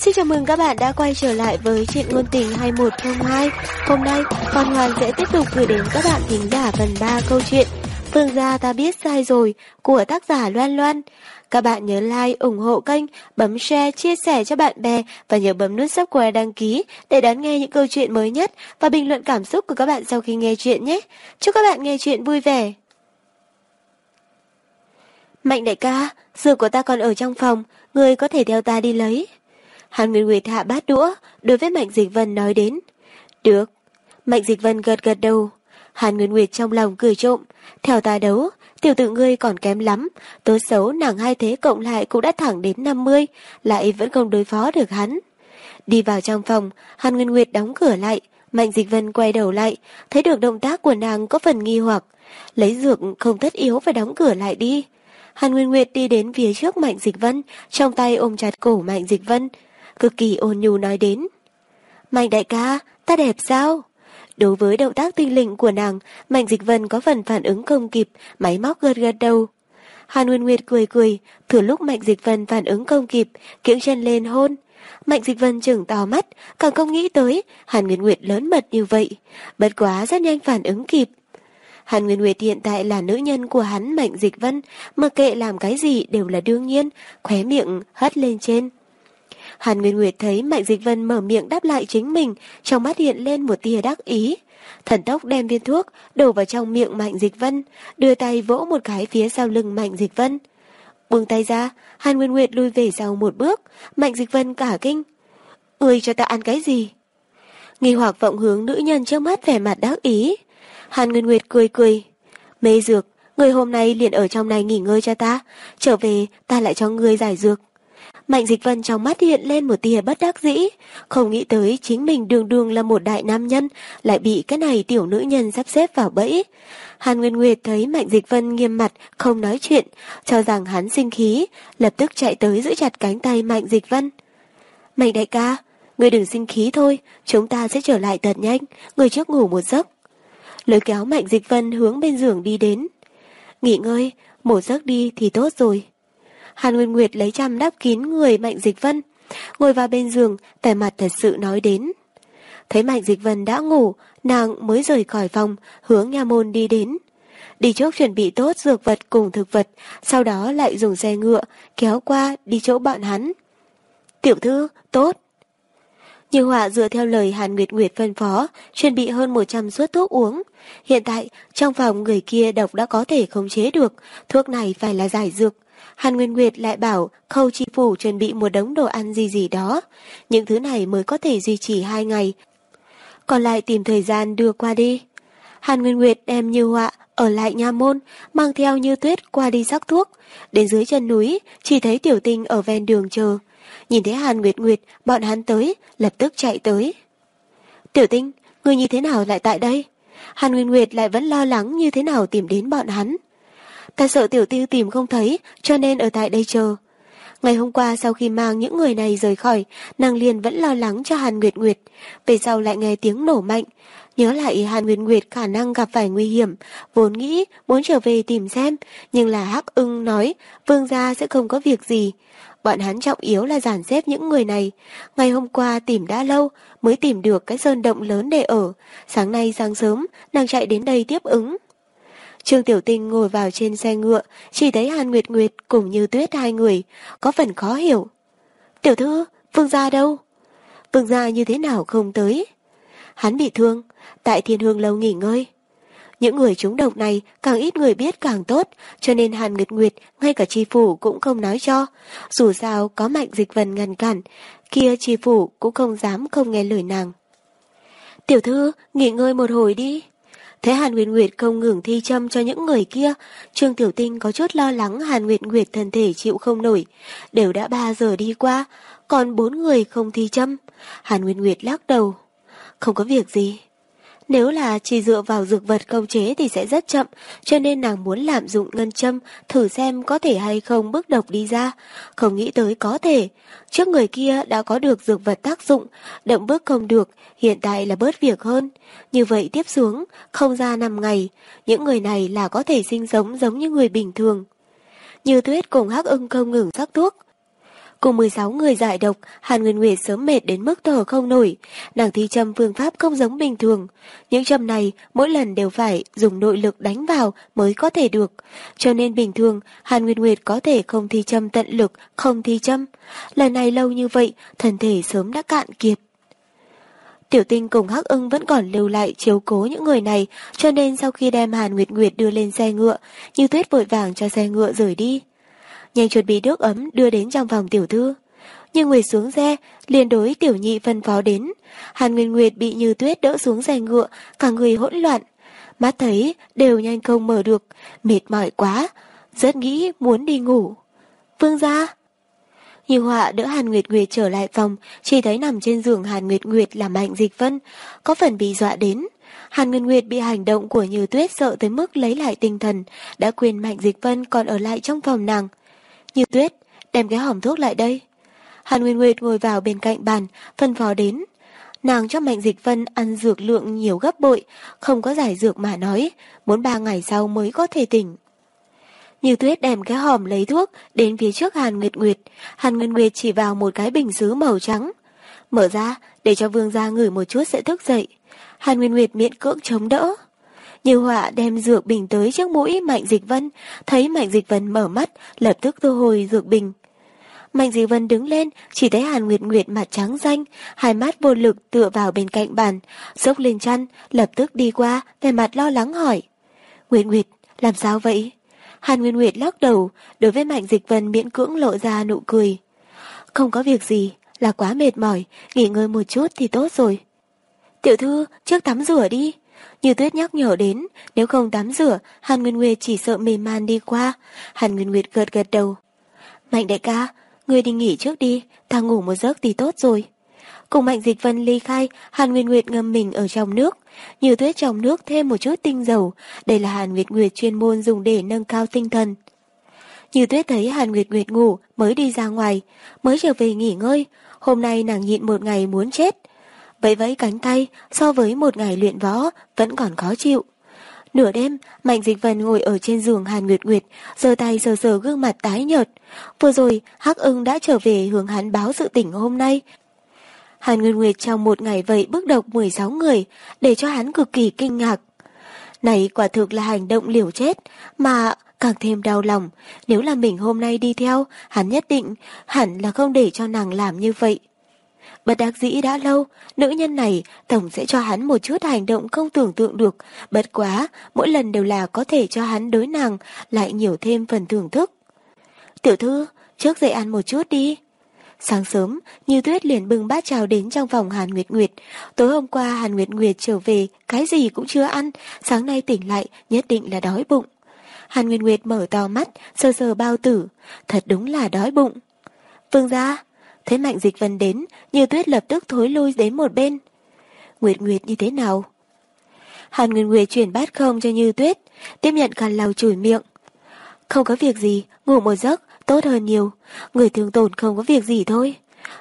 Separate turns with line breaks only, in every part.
Xin chào mừng các bạn đã quay trở lại với chuyện ngôn tình 2102. Hôm nay, Con Hoàng sẽ tiếp tục gửi đến các bạn thính giả phần 3 câu chuyện Phương gia ta biết sai rồi của tác giả Loan Loan. Các bạn nhớ like, ủng hộ kênh, bấm share, chia sẻ cho bạn bè và nhớ bấm nút subscribe đăng ký để đón nghe những câu chuyện mới nhất và bình luận cảm xúc của các bạn sau khi nghe chuyện nhé. Chúc các bạn nghe chuyện vui vẻ. Mạnh đại ca, dược của ta còn ở trong phòng, người có thể theo ta đi lấy. Hàn Nguyên Nguyệt hạ bát đũa, đối với Mạnh Dịch Vân nói đến. Được. Mạnh Dịch Vân gật gật đầu. Hàn Nguyên Nguyệt trong lòng cười trộm. Theo ta đấu, tiểu tử ngươi còn kém lắm. Tố xấu nàng hai thế cộng lại cũng đã thẳng đến 50, lại vẫn không đối phó được hắn. Đi vào trong phòng, Hàn Nguyên Nguyệt đóng cửa lại. Mạnh Dịch Vân quay đầu lại, thấy được động tác của nàng có phần nghi hoặc. Lấy dược không tất yếu phải đóng cửa lại đi. Hàn Nguyên Nguyệt đi đến phía trước Mạnh Dịch Vân, trong tay ôm chặt cổ Mạnh Dịch Vân, cực kỳ ôn nhu nói đến. Mạnh đại ca, ta đẹp sao? Đối với động tác tinh lĩnh của nàng, Mạnh Dịch Vân có phần phản ứng không kịp, máy móc gật gật đầu. Hàn Nguyên Nguyệt cười cười, thừa lúc Mạnh Dịch Vân phản ứng không kịp, kiễng chân lên hôn. Mạnh Dịch Vân chừng to mắt, càng không nghĩ tới, Hàn Nguyên Nguyệt lớn mật như vậy. Bất quá rất nhanh phản ứng kịp. Hàn Nguyên Nguyệt hiện tại là nữ nhân của hắn Mạnh Dịch Vân, mặc kệ làm cái gì đều là đương nhiên, khóe miệng hất lên trên. Hàn Nguyên Nguyệt thấy Mạnh Dịch Vân mở miệng đáp lại chính mình, trong mắt hiện lên một tia đắc ý. Thần tốc đem viên thuốc đổ vào trong miệng Mạnh Dịch Vân, đưa tay vỗ một cái phía sau lưng Mạnh Dịch Vân. Buông tay ra, Hàn Nguyên Nguyệt lui về sau một bước, Mạnh Dịch Vân cả kinh. Ươi cho ta ăn cái gì? Nghi hoặc vọng hướng nữ nhân trước mắt vẻ mặt đắc ý. Hàn Nguyên Nguyệt cười cười. Mê dược, người hôm nay liền ở trong này nghỉ ngơi cho ta, trở về ta lại cho người giải dược. Mạnh dịch vân trong mắt hiện lên một tia bất đắc dĩ, không nghĩ tới chính mình đường đường là một đại nam nhân, lại bị cái này tiểu nữ nhân sắp xếp vào bẫy. Hàn Nguyên Nguyệt thấy Mạnh Dịch Vân nghiêm mặt, không nói chuyện, cho rằng hắn sinh khí, lập tức chạy tới giữ chặt cánh tay Mạnh Dịch Vân. Mạnh đại ca, người đừng sinh khí thôi, chúng ta sẽ trở lại thật nhanh, người trước ngủ một giấc. Lôi kéo Mạnh Dịch Vân hướng bên giường đi đến. Nghỉ ngơi, một giấc đi thì tốt rồi. Hàn Nguyên Nguyệt lấy chăn đắp kín người Mạnh Dịch Vân. Ngồi vào bên giường, vẻ mặt thật sự nói đến. Thấy Mạnh Dịch Vân đã ngủ, nàng mới rời khỏi phòng, hướng nha môn đi đến. Đi trước chuẩn bị tốt dược vật cùng thực vật, sau đó lại dùng xe ngựa, kéo qua đi chỗ bọn hắn. Tiểu thư, tốt. Như họa dựa theo lời Hàn Nguyệt Nguyệt phân phó, chuẩn bị hơn 100 suất thuốc uống. Hiện tại, trong phòng người kia độc đã có thể khống chế được, thuốc này phải là giải dược, Hàn Nguyên Nguyệt lại bảo khâu chi phủ chuẩn bị một đống đồ ăn gì gì đó. Những thứ này mới có thể duy trì hai ngày. Còn lại tìm thời gian đưa qua đi. Hàn Nguyên Nguyệt đem như họa ở lại nha môn, mang theo như tuyết qua đi sắc thuốc. Đến dưới chân núi, chỉ thấy tiểu tinh ở ven đường chờ. Nhìn thấy Hàn Nguyệt Nguyệt, bọn hắn tới, lập tức chạy tới. Tiểu tinh, người như thế nào lại tại đây? Hàn Nguyên Nguyệt lại vẫn lo lắng như thế nào tìm đến bọn hắn. Ta sợ tiểu tiêu tìm không thấy, cho nên ở tại đây chờ. Ngày hôm qua sau khi mang những người này rời khỏi, nàng liền vẫn lo lắng cho Hàn Nguyệt Nguyệt. Về sau lại nghe tiếng nổ mạnh. Nhớ lại Hàn Nguyệt Nguyệt khả năng gặp phải nguy hiểm, vốn nghĩ muốn trở về tìm xem, nhưng là Hắc ưng nói vương gia sẽ không có việc gì. Bọn hắn trọng yếu là giản xếp những người này. Ngày hôm qua tìm đã lâu mới tìm được cái sơn động lớn để ở. Sáng nay sáng sớm, nàng chạy đến đây tiếp ứng. Trương Tiểu Tinh ngồi vào trên xe ngựa, chỉ thấy Hàn Nguyệt Nguyệt cùng như tuyết hai người, có phần khó hiểu. Tiểu thư, Phương Gia đâu? Phương Gia như thế nào không tới? Hắn bị thương, tại thiên hương lâu nghỉ ngơi. Những người trúng độc này càng ít người biết càng tốt, cho nên Hàn Nguyệt Nguyệt ngay cả tri phủ cũng không nói cho. Dù sao có mạnh dịch vần ngăn cản, kia tri phủ cũng không dám không nghe lời nàng. Tiểu thư, nghỉ ngơi một hồi đi. Thấy Hàn Nguyệt Nguyệt không ngừng thi châm cho những người kia, Trương Tiểu Tinh có chút lo lắng Hàn Nguyệt Nguyệt thân thể chịu không nổi. Đều đã 3 giờ đi qua, còn bốn người không thi châm. Hàn Nguyệt Nguyệt lắc đầu. Không có việc gì. Nếu là chỉ dựa vào dược vật công chế thì sẽ rất chậm, cho nên nàng muốn lạm dụng ngân châm, thử xem có thể hay không bước độc đi ra. Không nghĩ tới có thể. Trước người kia đã có được dược vật tác dụng, động bước không được, hiện tại là bớt việc hơn. Như vậy tiếp xuống, không ra 5 ngày, những người này là có thể sinh sống giống như người bình thường. Như tuyết cùng hắc ưng không ngừng sắc thuốc. Cùng 16 người giải độc, Hàn Nguyên Nguyệt sớm mệt đến mức thở không nổi. Nàng thi châm phương pháp không giống bình thường. Những châm này mỗi lần đều phải dùng nội lực đánh vào mới có thể được. Cho nên bình thường, Hàn Nguyên Nguyệt có thể không thi châm tận lực, không thi châm. Lần này lâu như vậy, thân thể sớm đã cạn kiệt. Tiểu tinh cùng Hắc ưng vẫn còn lưu lại chiếu cố những người này, cho nên sau khi đem Hàn Nguyệt Nguyệt đưa lên xe ngựa, như tuyết vội vàng cho xe ngựa rời đi nhanh chuẩn bị nước ấm đưa đến trong phòng tiểu thư. Nhưng Nguyệt xuống xe, liền đối tiểu nhị phân phó đến. Hàn Nguyên Nguyệt bị như tuyết đỡ xuống xe ngựa, cả người hỗn loạn. Mắt thấy đều nhanh không mở được, mệt mỏi quá, rất nghĩ muốn đi ngủ. Vương ra. Như họa đỡ Hàn Nguyệt Nguyệt trở lại phòng, chỉ thấy nằm trên giường Hàn Nguyệt Nguyệt là Mạnh Dịch Vân, có phần bị dọa đến. Hàn Nguyên Nguyệt bị hành động của Như Tuyết sợ tới mức lấy lại tinh thần, đã quyền Mạnh Dịch Vân còn ở lại trong phòng nàng. Như tuyết, đem cái hòm thuốc lại đây. Hàn Nguyên Nguyệt ngồi vào bên cạnh bàn, phân phó đến. Nàng cho Mạnh Dịch Vân ăn dược lượng nhiều gấp bội, không có giải dược mà nói, muốn ba ngày sau mới có thể tỉnh. Như tuyết đem cái hòm lấy thuốc đến phía trước Hàn Nguyệt Nguyệt, Hàn Nguyệt Nguyệt chỉ vào một cái bình sứ màu trắng. Mở ra, để cho vương gia ngửi một chút sẽ thức dậy. Hàn Nguyên Nguyệt miễn cưỡng chống đỡ. Như họa đem dược bình tới trước mũi Mạnh Dịch Vân, thấy Mạnh Dịch Vân mở mắt, lập tức thu hồi dược bình. Mạnh Dịch Vân đứng lên, chỉ thấy Hàn Nguyệt Nguyệt mặt trắng xanh, hai mắt vô lực tựa vào bên cạnh bàn, sốc lên chăn, lập tức đi qua, vẻ mặt lo lắng hỏi. Nguyệt Nguyệt, làm sao vậy? Hàn Nguyệt Nguyệt lắc đầu, đối với Mạnh Dịch Vân miễn cưỡng lộ ra nụ cười. Không có việc gì, là quá mệt mỏi, nghỉ ngơi một chút thì tốt rồi. Tiểu thư, trước tắm rửa đi. Như tuyết nhắc nhở đến, nếu không tắm rửa, Hàn Nguyên Nguyệt chỉ sợ mềm man đi qua. Hàn Nguyên Nguyệt gật gật đầu. Mạnh đại ca, người đi nghỉ trước đi, ta ngủ một giấc thì tốt rồi. Cùng Mạnh Dịch Vân ly khai, Hàn Nguyên Nguyệt ngâm mình ở trong nước. Như tuyết trong nước thêm một chút tinh dầu. Đây là Hàn Nguyệt Nguyệt chuyên môn dùng để nâng cao tinh thần. Như tuyết thấy Hàn Nguyệt Nguyệt ngủ mới đi ra ngoài, mới trở về nghỉ ngơi. Hôm nay nàng nhịn một ngày muốn chết vẫy vẫy cánh tay so với một ngày luyện võ vẫn còn khó chịu. Nửa đêm, Mạnh Dịch Vân ngồi ở trên giường Hàn Nguyệt Nguyệt, giơ tay sờ sờ gương mặt tái nhợt. Vừa rồi, Hắc ưng đã trở về hướng hắn báo sự tỉnh hôm nay. Hàn Nguyệt Nguyệt trong một ngày vậy bước độc 16 người, để cho hắn cực kỳ kinh ngạc. Này quả thực là hành động liều chết, mà càng thêm đau lòng. Nếu là mình hôm nay đi theo, hắn nhất định, hẳn là không để cho nàng làm như vậy. Bất đắc dĩ đã lâu, nữ nhân này tổng sẽ cho hắn một chút hành động không tưởng tượng được, bất quá, mỗi lần đều là có thể cho hắn đối nàng lại nhiều thêm phần thưởng thức. Tiểu thư, trước dậy ăn một chút đi. Sáng sớm, Như Tuyết liền bưng bát chào đến trong phòng Hàn Nguyệt Nguyệt. Tối hôm qua Hàn Nguyệt Nguyệt trở về, cái gì cũng chưa ăn, sáng nay tỉnh lại, nhất định là đói bụng. Hàn Nguyệt Nguyệt mở to mắt, sờ sờ bao tử, thật đúng là đói bụng. Vương gia, Thấy Mạnh Dịch Vân đến, Như Tuyết lập tức thối lui đến một bên. Nguyệt Nguyệt như thế nào? Hàn Nguyệt Nguyệt chuyển bát không cho Như Tuyết, tiếp nhận càn lau chùi miệng. Không có việc gì, ngủ một giấc, tốt hơn nhiều. Người thương tổn không có việc gì thôi.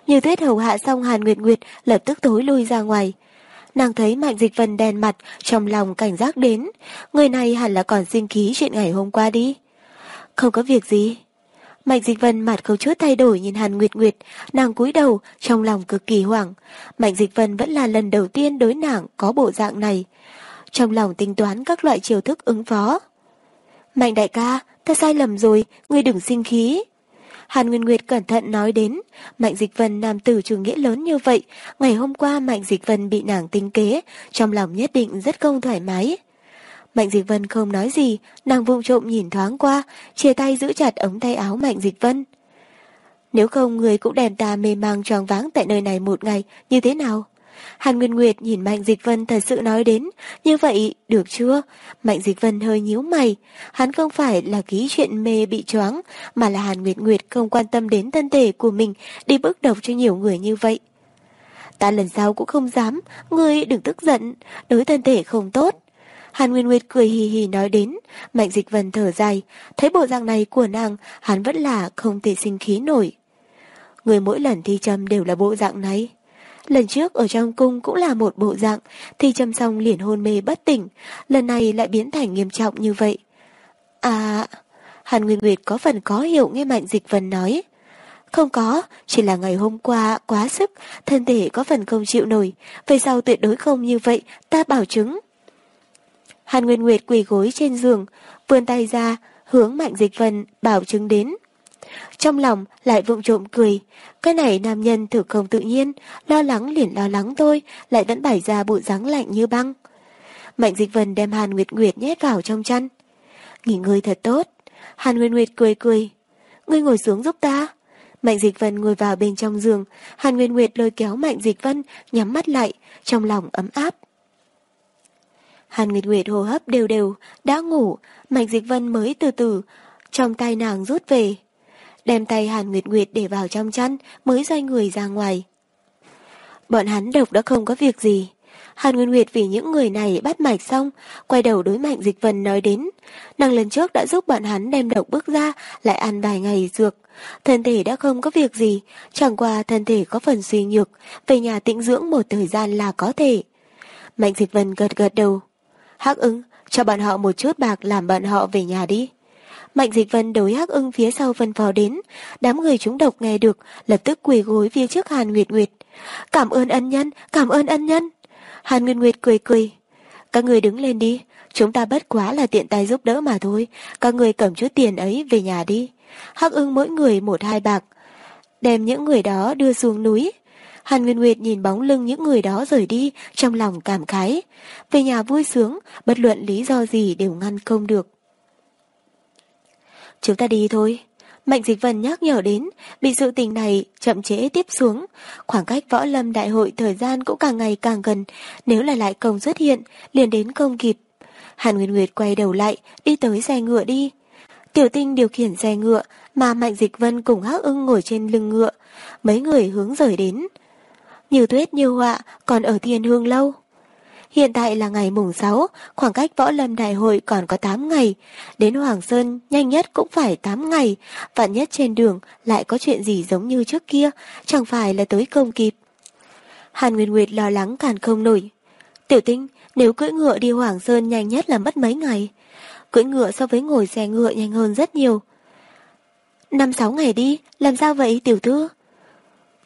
Như Tuyết hầu hạ xong Hàn Nguyệt Nguyệt lập tức thối lui ra ngoài. Nàng thấy Mạnh Dịch Vân đèn mặt, trong lòng cảnh giác đến. Người này hẳn là còn sinh khí chuyện ngày hôm qua đi. Không có việc gì. Mạnh Dịch Vân mặt không chút thay đổi nhìn Hàn Nguyệt Nguyệt, nàng cúi đầu, trong lòng cực kỳ hoảng. Mạnh Dịch Vân vẫn là lần đầu tiên đối nàng có bộ dạng này. Trong lòng tính toán các loại chiều thức ứng phó. Mạnh đại ca, ta sai lầm rồi, ngươi đừng sinh khí. Hàn Nguyên Nguyệt cẩn thận nói đến, Mạnh Dịch Vân nam tử chủ nghĩa lớn như vậy, ngày hôm qua Mạnh Dịch Vân bị nàng tính kế, trong lòng nhất định rất không thoải mái. Mạnh Dịch Vân không nói gì, nàng vụng trộm nhìn thoáng qua, chia tay giữ chặt ống tay áo Mạnh Dịch Vân. Nếu không người cũng đem ta mê mang tròn váng tại nơi này một ngày, như thế nào? Hàn Nguyên Nguyệt nhìn Mạnh Dịch Vân thật sự nói đến, như vậy, được chưa? Mạnh Dịch Vân hơi nhíu mày, hắn không phải là ký chuyện mê bị choáng, mà là Hàn Nguyệt Nguyệt không quan tâm đến thân thể của mình, đi bước độc cho nhiều người như vậy. Ta lần sau cũng không dám, ngươi đừng tức giận, đối thân thể không tốt. Hàn Nguyên Nguyệt cười hì hì nói đến, Mạnh Dịch Vân thở dài, thấy bộ dạng này của nàng, hắn vẫn là không thể sinh khí nổi. Người mỗi lần thi châm đều là bộ dạng này. Lần trước ở trong cung cũng là một bộ dạng, thi châm xong liền hôn mê bất tỉnh, lần này lại biến thành nghiêm trọng như vậy. À, Hàn Nguyên Nguyệt có phần có hiểu nghe Mạnh Dịch Vân nói. Không có, chỉ là ngày hôm qua quá sức, thân thể có phần không chịu nổi, về sau tuyệt đối không như vậy, ta bảo chứng. Hàn Nguyên Nguyệt quỳ gối trên giường, vươn tay ra, hướng Mạnh Dịch Vân bảo chứng đến. Trong lòng lại vụng trộm cười, cái này nam nhân thử không tự nhiên, lo lắng liền lo lắng thôi, lại vẫn bày ra bộ dáng lạnh như băng. Mạnh Dịch Vân đem Hàn Nguyệt Nguyệt nhét vào trong chăn. Nghỉ ngơi thật tốt. Hàn Nguyệt Nguyệt cười cười. Ngươi ngồi xuống giúp ta. Mạnh Dịch Vân ngồi vào bên trong giường, Hàn Nguyên Nguyệt lôi kéo Mạnh Dịch Vân, nhắm mắt lại, trong lòng ấm áp. Hàn Nguyệt Nguyệt hô hấp đều đều, đã ngủ, Mạnh Dịch Vân mới từ từ, trong tay nàng rút về. Đem tay Hàn Nguyệt Nguyệt để vào trong chăn, mới xoay người ra ngoài. Bọn hắn độc đã không có việc gì. Hàn Nguyệt Nguyệt vì những người này bắt mạch xong, quay đầu đối Mạnh Dịch Vân nói đến. Nàng lần trước đã giúp bọn hắn đem độc bước ra, lại ăn vài ngày dược. Thân thể đã không có việc gì, chẳng qua thân thể có phần suy nhược, về nhà tĩnh dưỡng một thời gian là có thể. Mạnh Dịch Vân gật gật đầu. Hắc ưng, cho bọn họ một chút bạc làm bọn họ về nhà đi. Mạnh Dịch Vân đối Hắc ưng phía sau Vân phó đến, đám người chúng độc nghe được, lập tức quỳ gối phía trước Hàn Nguyệt Nguyệt. Cảm ơn ân nhân, cảm ơn ân nhân. Hàn Nguyệt Nguyệt cười cười. Các người đứng lên đi, chúng ta bất quá là tiện tay giúp đỡ mà thôi, các người cầm chút tiền ấy về nhà đi. Hắc ưng mỗi người một hai bạc, đem những người đó đưa xuống núi. Hàn Nguyên Nguyệt nhìn bóng lưng những người đó rời đi, trong lòng cảm khái. Về nhà vui sướng, bất luận lý do gì đều ngăn không được. Chúng ta đi thôi. Mạnh Dịch Vân nhắc nhở đến, bị sự tình này chậm trễ tiếp xuống. Khoảng cách võ lâm đại hội thời gian cũng càng ngày càng gần, nếu là lại công xuất hiện, liền đến không kịp. Hàn Nguyên Nguyệt quay đầu lại, đi tới xe ngựa đi. Tiểu tinh điều khiển xe ngựa, mà Mạnh Dịch Vân cùng Hắc ưng ngồi trên lưng ngựa. Mấy người hướng rời đến. Như tuyết như họa, còn ở thiên hương lâu. Hiện tại là ngày mùng 6, khoảng cách võ lâm đại hội còn có 8 ngày. Đến Hoàng Sơn nhanh nhất cũng phải 8 ngày, vạn nhất trên đường lại có chuyện gì giống như trước kia, chẳng phải là tới công kịp. Hàn Nguyên Nguyệt lo lắng càng không nổi. Tiểu tinh, nếu cưỡi ngựa đi Hoàng Sơn nhanh nhất là mất mấy ngày. Cưỡi ngựa so với ngồi xe ngựa nhanh hơn rất nhiều. Năm sáu ngày đi, làm sao vậy tiểu thư?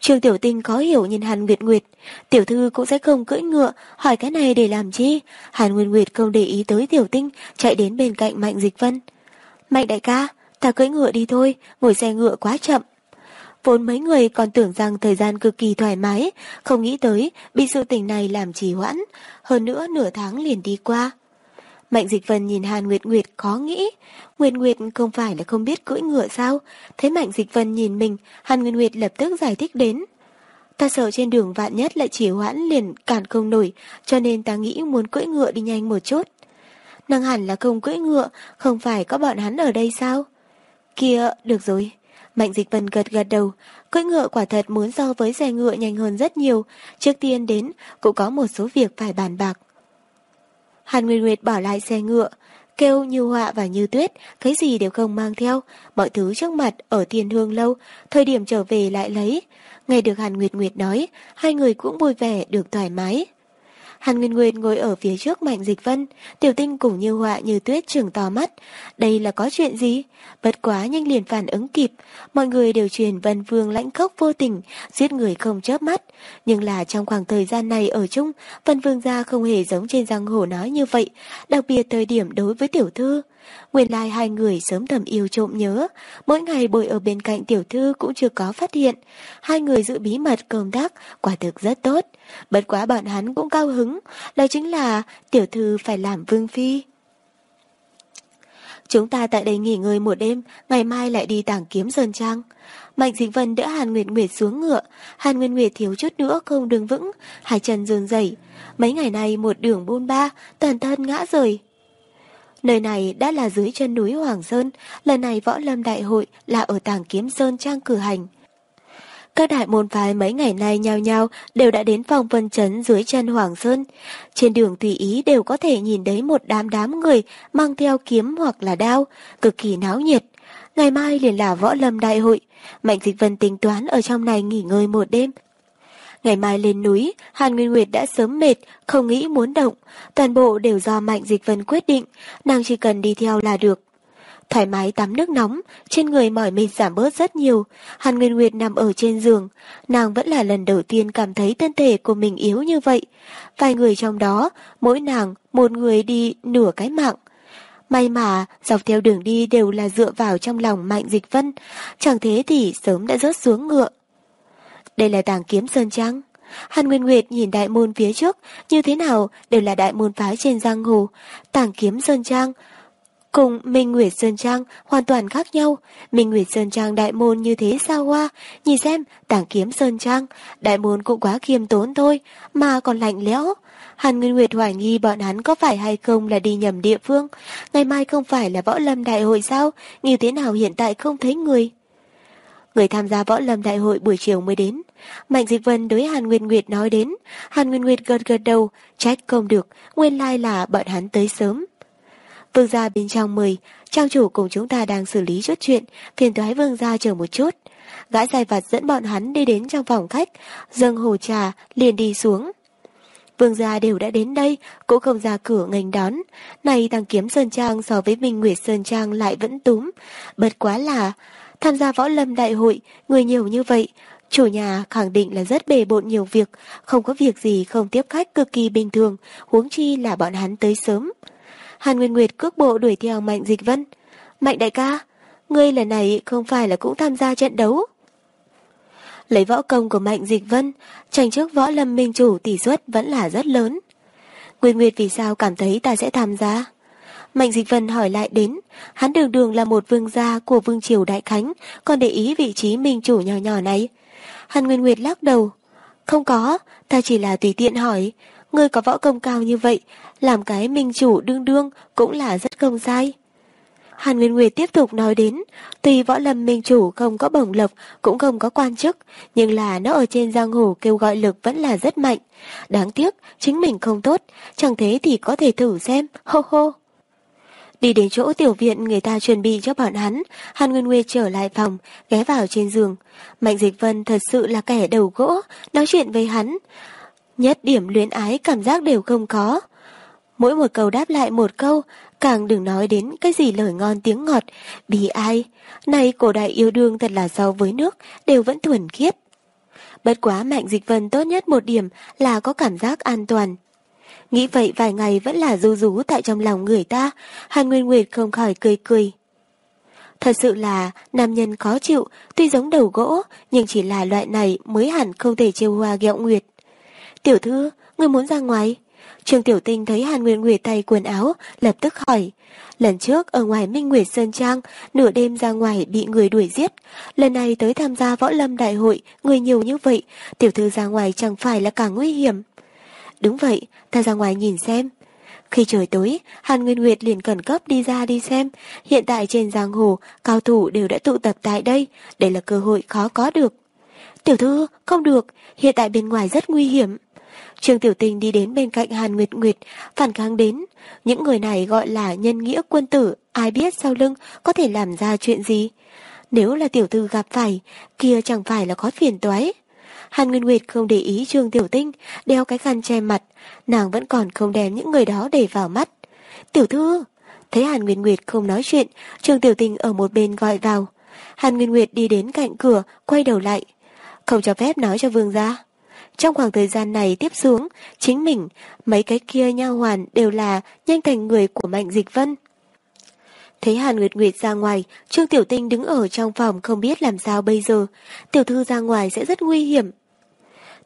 Trương Tiểu Tinh khó hiểu nhìn Hàn Nguyệt Nguyệt. Tiểu thư cũng sẽ không cưỡi ngựa, hỏi cái này để làm chi? Hàn Nguyệt Nguyệt không để ý tới Tiểu Tinh, chạy đến bên cạnh Mạnh Dịch Vân. Mạnh đại ca, ta cưỡi ngựa đi thôi, ngồi xe ngựa quá chậm. Vốn mấy người còn tưởng rằng thời gian cực kỳ thoải mái, không nghĩ tới bị sự tình này làm trì hoãn. Hơn nữa nửa tháng liền đi qua. Mạnh Dịch Vân nhìn Hàn Nguyệt Nguyệt khó nghĩ. Nguyệt Nguyệt không phải là không biết cưỡi ngựa sao? Thấy Mạnh Dịch Vân nhìn mình, Hàn Nguyệt Nguyệt lập tức giải thích đến. Ta sợ trên đường vạn nhất lại chỉ hoãn liền cản không nổi, cho nên ta nghĩ muốn cưỡi ngựa đi nhanh một chút. Nàng hẳn là không cưỡi ngựa, không phải có bọn hắn ở đây sao? Kia, được rồi. Mạnh Dịch Vân gật gật đầu, cưỡi ngựa quả thật muốn so với xe ngựa nhanh hơn rất nhiều. Trước tiên đến, cũng có một số việc phải bàn bạc. Hàn Nguyên Nguyệt bỏ lại xe ngựa, kêu như họa và như tuyết, cái gì đều không mang theo, mọi thứ trước mặt ở tiền hương lâu, thời điểm trở về lại lấy. Nghe được Hàn Nguyệt Nguyệt nói, hai người cũng vui vẻ được thoải mái. Hàn Nguyên Nguyên ngồi ở phía trước Mạnh Dịch Vân, tiểu tinh cùng như họa như tuyết trừng to mắt. Đây là có chuyện gì? Bất quá nhanh liền phản ứng kịp, mọi người đều truyền Vân Vương lãnh khốc vô tình, giết người không chớp mắt. Nhưng là trong khoảng thời gian này ở chung, Vân Vương gia không hề giống trên giang hồ nói như vậy, đặc biệt thời điểm đối với tiểu thư. Nguyên lai hai người sớm thầm yêu trộm nhớ, mỗi ngày bồi ở bên cạnh tiểu thư cũng chưa có phát hiện. Hai người giữ bí mật công tác, quả thực rất tốt. Bất quá bọn hắn cũng cao hứng, đó chính là tiểu thư phải làm vương phi. Chúng ta tại đây nghỉ ngơi một đêm, ngày mai lại đi tảng kiếm Sơn Trang. Mạnh Dịch Vân đỡ Hàn Nguyệt Nguyệt xuống ngựa, Hàn Nguyệt Nguyệt thiếu chút nữa không đứng vững, hai chân run rẩy. Mấy ngày nay một đường buôn ba, toàn thân ngã rời. Nơi này đã là dưới chân núi Hoàng Sơn, lần này võ lâm đại hội là ở Tàng kiếm Sơn Trang cử hành. Các đại môn phái mấy ngày nay nhao nhao đều đã đến phòng vân chấn dưới chân Hoàng Sơn. Trên đường tùy ý đều có thể nhìn thấy một đám đám người mang theo kiếm hoặc là đao, cực kỳ náo nhiệt. Ngày mai liền là võ lâm đại hội, Mạnh Dịch Vân tính toán ở trong này nghỉ ngơi một đêm. Ngày mai lên núi, Hàn Nguyên Nguyệt đã sớm mệt, không nghĩ muốn động. Toàn bộ đều do Mạnh Dịch Vân quyết định, nàng chỉ cần đi theo là được. Thoải mái tắm nước nóng, trên người mỏi mệt giảm bớt rất nhiều. Hàn Nguyên Nguyệt nằm ở trên giường, nàng vẫn là lần đầu tiên cảm thấy thân thể của mình yếu như vậy. Vài người trong đó, mỗi nàng, một người đi nửa cái mạng. May mà, dọc theo đường đi đều là dựa vào trong lòng Mạnh Dịch Vân, chẳng thế thì sớm đã rớt xuống ngựa. Đây là tàng kiếm sơn trang. Hàn Nguyên Nguyệt nhìn đại môn phía trước, như thế nào đều là đại môn phái trên giang hồ. Tàng kiếm sơn trang, cùng Minh Nguyệt Sơn Trang hoàn toàn khác nhau. Minh Nguyệt Sơn Trang đại môn như thế sao hoa, nhìn xem, tàng kiếm Sơn Trang, đại môn cũng quá khiêm tốn thôi, mà còn lạnh lẽo. Hàn Nguyên Nguyệt hoài nghi bọn hắn có phải hay không là đi nhầm địa phương. Ngày mai không phải là võ lâm đại hội sao, như thế nào hiện tại không thấy người. Người tham gia võ lâm đại hội buổi chiều mới đến. Mạnh Dịch Vân đối Hàn Nguyên Nguyệt nói đến. Hàn Nguyên Nguyệt gật gật đầu, trách không được, nguyên lai là bọn hắn tới sớm. Vương gia bên trong mời, trang chủ cùng chúng ta đang xử lý chút chuyện, phiền toái vương gia chờ một chút. Gã dài vặt dẫn bọn hắn đi đến trong phòng khách, dâng hồ trà, liền đi xuống. Vương gia đều đã đến đây, cũng không ra cửa nghênh đón. Này tăng kiếm Sơn Trang so với Minh Nguyệt Sơn Trang lại vẫn túm. Bật quá là, tham gia võ lâm đại hội, người nhiều như vậy. Chủ nhà khẳng định là rất bề bộn nhiều việc, không có việc gì không tiếp khách cực kỳ bình thường, huống chi là bọn hắn tới sớm. Hàn Nguyên Nguyệt cước bộ đuổi theo Mạnh Dịch Vân. Mạnh đại ca, ngươi lần này không phải là cũng tham gia trận đấu. Lấy võ công của Mạnh Dịch Vân, tranh trước võ lâm minh chủ tỷ suất vẫn là rất lớn. Nguyên Nguyệt vì sao cảm thấy ta sẽ tham gia? Mạnh Dịch Vân hỏi lại đến, hắn đường đường là một vương gia của vương triều Đại Khánh, còn để ý vị trí minh chủ nhỏ nhỏ này. Hàn Nguyên Nguyệt lắc đầu, không có, ta chỉ là tùy tiện hỏi, ngươi có võ công cao như vậy, làm cái minh chủ đương đương cũng là rất công sai. Hàn Nguyên Nguyệt tiếp tục nói đến, tuy võ lâm minh chủ không có bổng lộc, cũng không có quan chức, nhưng là nó ở trên giang hồ kêu gọi lực vẫn là rất mạnh. Đáng tiếc, chính mình không tốt, chẳng thế thì có thể thử xem, hô hô. Đi đến chỗ tiểu viện người ta chuẩn bị cho bọn hắn, Hàn Nguyên Nguyệt trở lại phòng, ghé vào trên giường. Mạnh Dịch Vân thật sự là kẻ đầu gỗ, nói chuyện với hắn. Nhất điểm luyến ái cảm giác đều không có. Mỗi một câu đáp lại một câu, càng đừng nói đến cái gì lời ngon tiếng ngọt, bị ai. Này cổ đại yêu đương thật là so với nước, đều vẫn thuần khiết. Bất quá mạnh dịch vân tốt nhất một điểm là có cảm giác an toàn. Nghĩ vậy vài ngày vẫn là du rú tại trong lòng người ta, Hàn Nguyên Nguyệt không khỏi cười cười. Thật sự là nam nhân khó chịu, tuy giống đầu gỗ, nhưng chỉ là loại này mới hẳn không thể chiêu hoa ghẹo nguyệt. Tiểu thư, người muốn ra ngoài? Trương Tiểu Tinh thấy Hàn Nguyên Nguyệt tay quần áo, lập tức hỏi. Lần trước ở ngoài Minh Nguyệt Sơn Trang, nửa đêm ra ngoài bị người đuổi giết. Lần này tới tham gia võ lâm đại hội, người nhiều như vậy, tiểu thư ra ngoài chẳng phải là càng nguy hiểm. Đúng vậy, ta ra ngoài nhìn xem. Khi trời tối, Hàn Nguyên Nguyệt liền cẩn cấp đi ra đi xem. Hiện tại trên giang hồ, cao thủ đều đã tụ tập tại đây. Đây là cơ hội khó có được. Tiểu thư, không được, hiện tại bên ngoài rất nguy hiểm. Trương Tiểu Tình đi đến bên cạnh Hàn Nguyệt Nguyệt, phản kháng đến. Những người này gọi là nhân nghĩa quân tử, ai biết sau lưng có thể làm ra chuyện gì. Nếu là tiểu thư gặp phải, kia chẳng phải là có phiền toái. Hàn Nguyên Nguyệt không để ý Trương Tiểu Tinh, đeo cái khăn che mặt, nàng vẫn còn không đem những người đó để vào mắt. Tiểu thư! Thấy Hàn Nguyên Nguyệt không nói chuyện, Trương Tiểu Tinh ở một bên gọi vào. Hàn Nguyên Nguyệt đi đến cạnh cửa, quay đầu lại. Không cho phép nói cho vương gia. Trong khoảng thời gian này tiếp xuống, chính mình, mấy cái kia nha hoàn đều là nhanh thành người của Mạnh Dịch Vân. Thấy Hàn Nguyệt Nguyệt ra ngoài, Trương Tiểu Tinh đứng ở trong phòng không biết làm sao bây giờ. Tiểu thư ra ngoài sẽ rất nguy hiểm.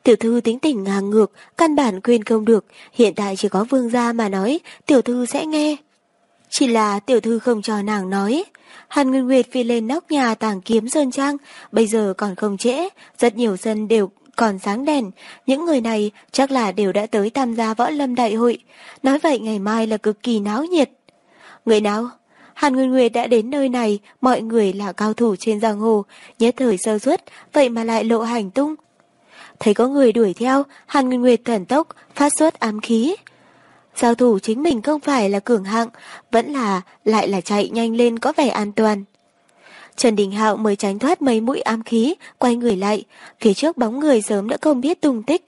Tiểu thư tính tình ngang ngược, căn bản quyền không được, hiện tại chỉ có vương gia mà nói, tiểu thư sẽ nghe. Chỉ là tiểu thư không cho nàng nói. Hàn Nguyên Nguyệt phi lên nóc nhà tàng kiếm sơn trang, bây giờ còn không trễ, rất nhiều dân đều còn sáng đèn, những người này chắc là đều đã tới tham gia võ lâm đại hội. Nói vậy ngày mai là cực kỳ náo nhiệt. Người nào? Hàn Nguyên Nguyệt đã đến nơi này, mọi người là cao thủ trên giang hồ, nhất thời sơ suất, vậy mà lại lộ hành tung. Thấy có người đuổi theo, Hàn Nguyên Nguyệt thần tốc, phát xuất ám khí. Giao thủ chính mình không phải là cường hạng, vẫn là lại là chạy nhanh lên có vẻ an toàn. Trần Đình Hạo mới tránh thoát mấy mũi ám khí, quay người lại, phía trước bóng người sớm đã không biết tung tích.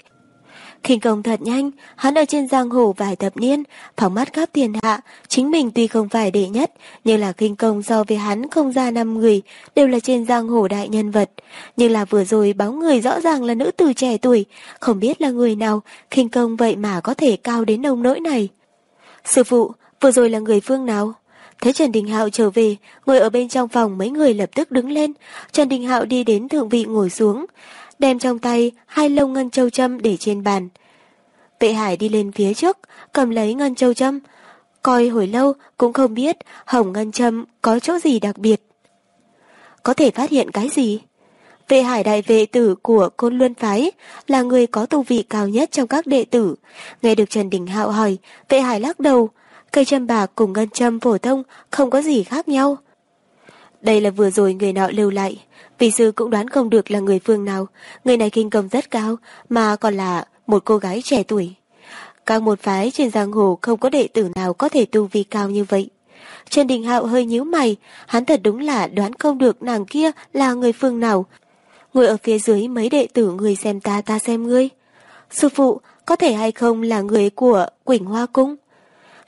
Khinh công thật nhanh, hắn ở trên giang hồ vài thập niên, phóng mắt khắp thiên hạ, chính mình tuy không phải đệ nhất, nhưng là khinh công so với hắn không ra năm người, đều là trên giang hồ đại nhân vật. Nhưng là vừa rồi bóng người rõ ràng là nữ tử trẻ tuổi, không biết là người nào, khinh công vậy mà có thể cao đến nông nỗi này. Sư phụ, vừa rồi là người phương nào? Thấy Trần Đình Hạo trở về, ngồi ở bên trong phòng mấy người lập tức đứng lên. Trần Đình Hạo đi đến thượng vị ngồi xuống, đem trong tay hai lông ngân châu châm để trên bàn. Vệ Hải đi lên phía trước, cầm lấy ngân châu châm. Coi hồi lâu cũng không biết hồng ngân châm có chỗ gì đặc biệt. Có thể phát hiện cái gì? Vệ hải đại vệ tử của Côn Luân Phái là người có tu vị cao nhất trong các đệ tử. Nghe được Trần Đình Hạo hỏi, vệ hải lắc đầu. Cây châm bạc cùng ngân châm phổ thông không có gì khác nhau. Đây là vừa rồi người nọ lưu lại. Vị sư cũng đoán không được là người phương nào. Người này kinh công rất cao, mà còn là một cô gái trẻ tuổi. Các một phái trên giang hồ không có đệ tử nào có thể tu vi cao như vậy. Trần Đình Hạo hơi nhíu mày, hắn thật đúng là đoán không được nàng kia là người phương nào. Ngồi ở phía dưới mấy đệ tử người xem ta ta xem ngươi. Sư phụ, có thể hay không là người của Quỳnh Hoa Cung?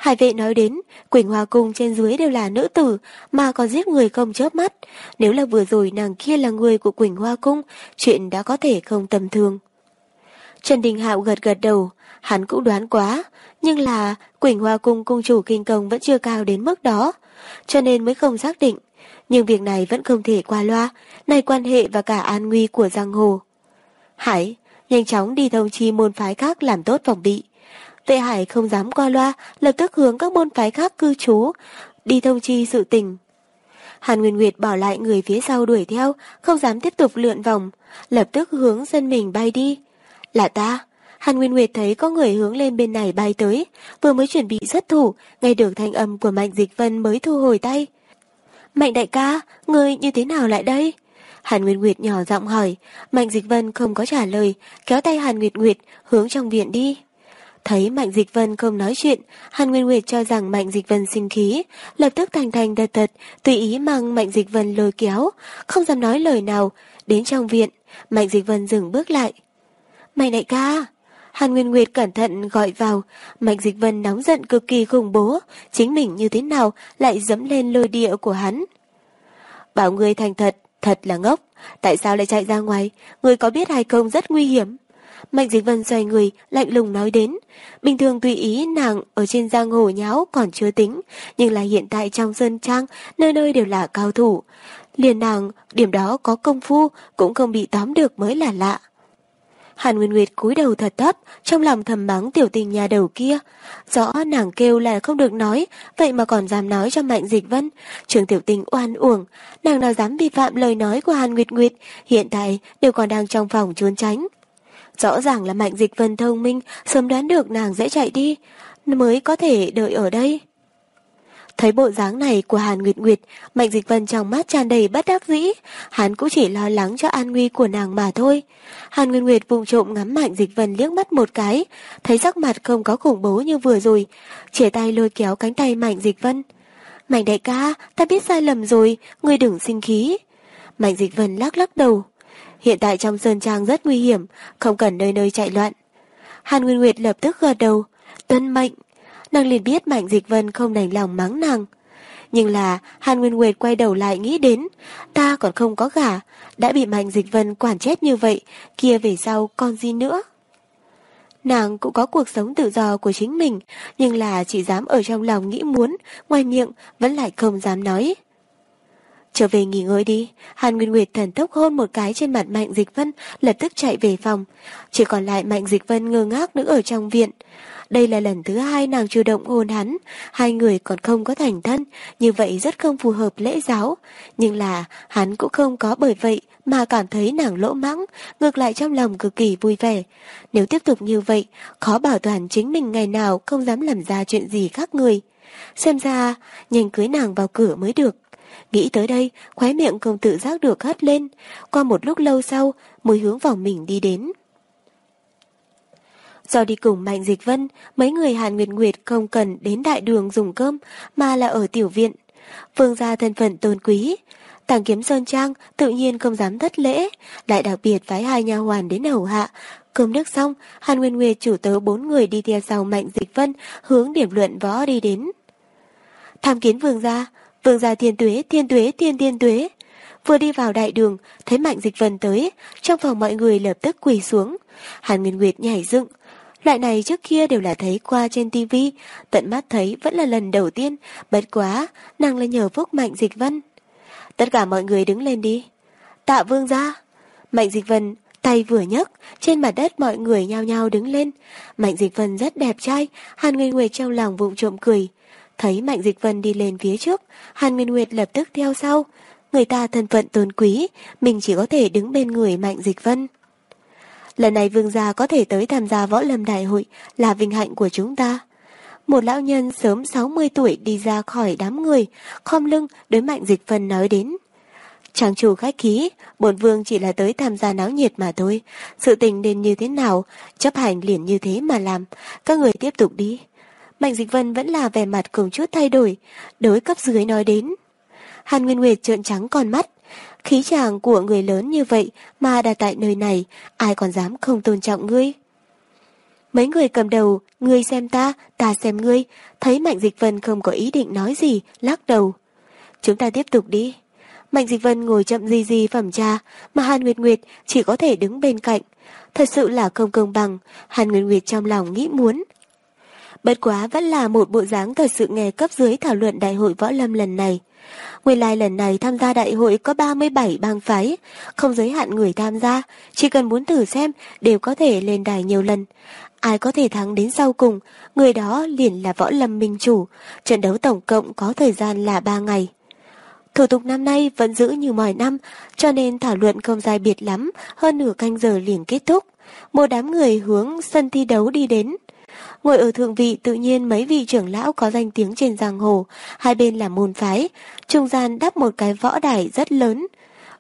Hải vệ nói đến, Quỳnh Hoa Cung trên dưới đều là nữ tử, mà còn giết người không chớp mắt. Nếu là vừa rồi nàng kia là người của Quỳnh Hoa Cung, chuyện đã có thể không tầm thường. Trần Đình Hạo gật gật đầu, hắn cũng đoán quá, nhưng là Quỳnh Hoa Cung cung chủ kinh công vẫn chưa cao đến mức đó, cho nên mới không xác định. Nhưng việc này vẫn không thể qua loa, này quan hệ và cả an nguy của giang hồ. Hải, nhanh chóng đi thông chi môn phái khác làm tốt phòng bị. Vệ Hải không dám qua loa, lập tức hướng các môn phái khác cư trú, đi thông chi sự tình. Hàn Nguyên Nguyệt bỏ lại người phía sau đuổi theo, không dám tiếp tục lượn vòng, lập tức hướng dân mình bay đi. Là ta. Hàn Nguyên Nguyệt thấy có người hướng lên bên này bay tới, vừa mới chuẩn bị xuất thủ, nghe được thanh âm của Mạnh Dịch Vân mới thu hồi tay. Mạnh đại ca, người như thế nào lại đây? Hàn Nguyên Nguyệt nhỏ giọng hỏi, Mạnh Dịch Vân không có trả lời, kéo tay Hàn Nguyệt Nguyệt hướng trong viện đi. Thấy Mạnh Dịch Vân không nói chuyện, Hàn Nguyên Nguyệt cho rằng Mạnh Dịch Vân sinh khí, lập tức thành thành thật thật tùy ý mang Mạnh Dịch Vân lôi kéo, không dám nói lời nào. Đến trong viện, Mạnh Dịch Vân dừng bước lại. Mạnh đại ca! Hàn Nguyên Nguyệt cẩn thận gọi vào, Mạnh Dịch Vân nóng giận cực kỳ khủng bố, chính mình như thế nào lại dẫm lên lôi địa của hắn. Bảo người thành thật, thật là ngốc, tại sao lại chạy ra ngoài, người có biết hay không rất nguy hiểm. Mạnh Dịch Vân xoay người, lạnh lùng nói đến. Bình thường tùy ý nàng ở trên giang hồ nháo còn chưa tính, nhưng là hiện tại trong sơn trang, nơi nơi đều là cao thủ. Liền nàng, điểm đó có công phu, cũng không bị tóm được mới là lạ. Hàn Nguyên Nguyệt cúi đầu thật thấp, trong lòng thầm mắng tiểu tình nhà đầu kia. Rõ nàng kêu là không được nói, vậy mà còn dám nói cho Mạnh Dịch Vân. Trường tiểu tình oan uổng, nàng nào dám vi phạm lời nói của Hàn Nguyệt Nguyệt, hiện tại đều còn đang trong phòng trốn tránh. Rõ ràng là Mạnh Dịch Vân thông minh, sớm đoán được nàng dễ chạy đi, mới có thể đợi ở đây. Thấy bộ dáng này của Hàn Nguyệt Nguyệt, Mạnh Dịch Vân trong mắt tràn đầy bất đắc dĩ, hắn cũng chỉ lo lắng cho an nguy của nàng mà thôi. Hàn Nguyệt Nguyệt vùng trộm ngắm Mạnh Dịch Vân liếc mắt một cái, thấy sắc mặt không có khủng bố như vừa rồi, chỉ tay lôi kéo cánh tay Mạnh Dịch Vân. Mạnh đại ca, ta biết sai lầm rồi, ngươi đừng sinh khí. Mạnh Dịch Vân lắc lắc đầu. Hiện tại trong sơn trang rất nguy hiểm, không cần nơi nơi chạy loạn. Hàn Nguyên Nguyệt lập tức gật đầu. Tuân mệnh. Nàng liền biết Mạnh Dịch Vân không đành lòng mắng nàng. Nhưng là Hàn Nguyên Nguyệt quay đầu lại nghĩ đến, ta còn không có gả, đã bị Mạnh Dịch Vân quản chết như vậy, kia về sau còn gì nữa. Nàng cũng có cuộc sống tự do của chính mình, nhưng là chỉ dám ở trong lòng nghĩ muốn, ngoài miệng vẫn lại không dám nói. Trở về nghỉ ngơi đi, Hàn Nguyên Nguyệt thần tốc hôn một cái trên mặt Mạnh Dịch Vân, lập tức chạy về phòng. Chỉ còn lại Mạnh Dịch Vân ngơ ngác đứng ở trong viện. Đây là lần thứ hai nàng chủ động hôn hắn, hai người còn không có thành thân, như vậy rất không phù hợp lễ giáo. Nhưng là hắn cũng không có bởi vậy mà cảm thấy nàng lỗ mắng, ngược lại trong lòng cực kỳ vui vẻ. Nếu tiếp tục như vậy, khó bảo toàn chính mình ngày nào không dám làm ra chuyện gì khác người. Xem ra, nhanh cưới nàng vào cửa mới được. Nghĩ tới đây, khóe miệng không tự giác được hất lên. Qua một lúc lâu sau, mới hướng vào mình đi đến. Do đi cùng Mạnh Dịch Vân, mấy người Hàn Nguyệt Nguyệt không cần đến đại đường dùng cơm, mà là ở tiểu viện. Vương gia thân phận tôn quý. Tàng kiếm Sơn Trang tự nhiên không dám thất lễ, lại đặc biệt phái hai nha hoàn đến hầu hạ. Cơm nước xong, Hàn Nguyên Nguyệt chủ tớ bốn người đi theo sau Mạnh Dịch Vân hướng điểm luận võ đi đến. Tham kiến vương gia, vương gia thiên tuế, thiên tuế, thiên thiên tuế. Vừa đi vào đại đường, thấy Mạnh Dịch Vân tới, trong phòng mọi người lập tức quỳ xuống. Hàn Nguyên Nguyệt nhảy dựng. Loại này trước kia đều là thấy qua trên tivi, tận mắt thấy vẫn là lần đầu tiên, bất quá, nàng là nhờ phúc Mạnh Dịch Vân. Tất cả mọi người đứng lên đi. Tạ vương gia. Mạnh Dịch Vân tay vừa nhấc, trên mặt đất mọi người nhao nhao đứng lên. Mạnh Dịch Vân rất đẹp trai, Hàn Nguyên Nguyệt trong lòng vụng trộm cười. Thấy Mạnh Dịch Vân đi lên phía trước, Hàn Nguyên Nguyệt lập tức theo sau. Người ta thân phận tôn quý, mình chỉ có thể đứng bên người Mạnh Dịch Vân. Lần này vương gia có thể tới tham gia võ lâm đại hội là vinh hạnh của chúng ta. Một lão nhân sớm 60 tuổi đi ra khỏi đám người, khom lưng đối Mạnh Dịch Vân nói đến. Chàng chủ khách khí, bổn vương chỉ là tới tham gia náo nhiệt mà thôi. Sự tình nên như thế nào, chấp hành liền như thế mà làm. Các người tiếp tục đi. Mạnh Dịch Vân vẫn là vẻ mặt cùng chút thay đổi, đối cấp dưới nói đến. Hàn Nguyên Nguyệt trợn trắng con mắt. Khí chàng của người lớn như vậy mà đặt tại nơi này, ai còn dám không tôn trọng ngươi. Mấy người cầm đầu, ngươi xem ta, ta xem ngươi, thấy Mạnh Dịch Vân không có ý định nói gì, lắc đầu. Chúng ta tiếp tục đi. Mạnh Dịch Vân ngồi chậm gì gì phẩm trà, mà Hàn Nguyệt Nguyệt chỉ có thể đứng bên cạnh. Thật sự là không công bằng, Hàn Nguyệt Nguyệt trong lòng nghĩ muốn. Bất quá vẫn là một bộ dáng thật sự nghe cấp dưới thảo luận đại hội võ lâm lần này. Nguyên lai lần này tham gia đại hội có 37 bang phái, không giới hạn người tham gia, chỉ cần muốn thử xem đều có thể lên đài nhiều lần. Ai có thể thắng đến sau cùng, người đó liền là võ lâm minh chủ, trận đấu tổng cộng có thời gian là 3 ngày. Thủ tục năm nay vẫn giữ như mọi năm, cho nên thảo luận không dài biệt lắm, hơn nửa canh giờ liền kết thúc. Một đám người hướng sân thi đấu đi đến. Ngồi ở thượng vị tự nhiên mấy vị trưởng lão có danh tiếng trên giang hồ, hai bên là môn phái, trung gian đắp một cái võ đài rất lớn.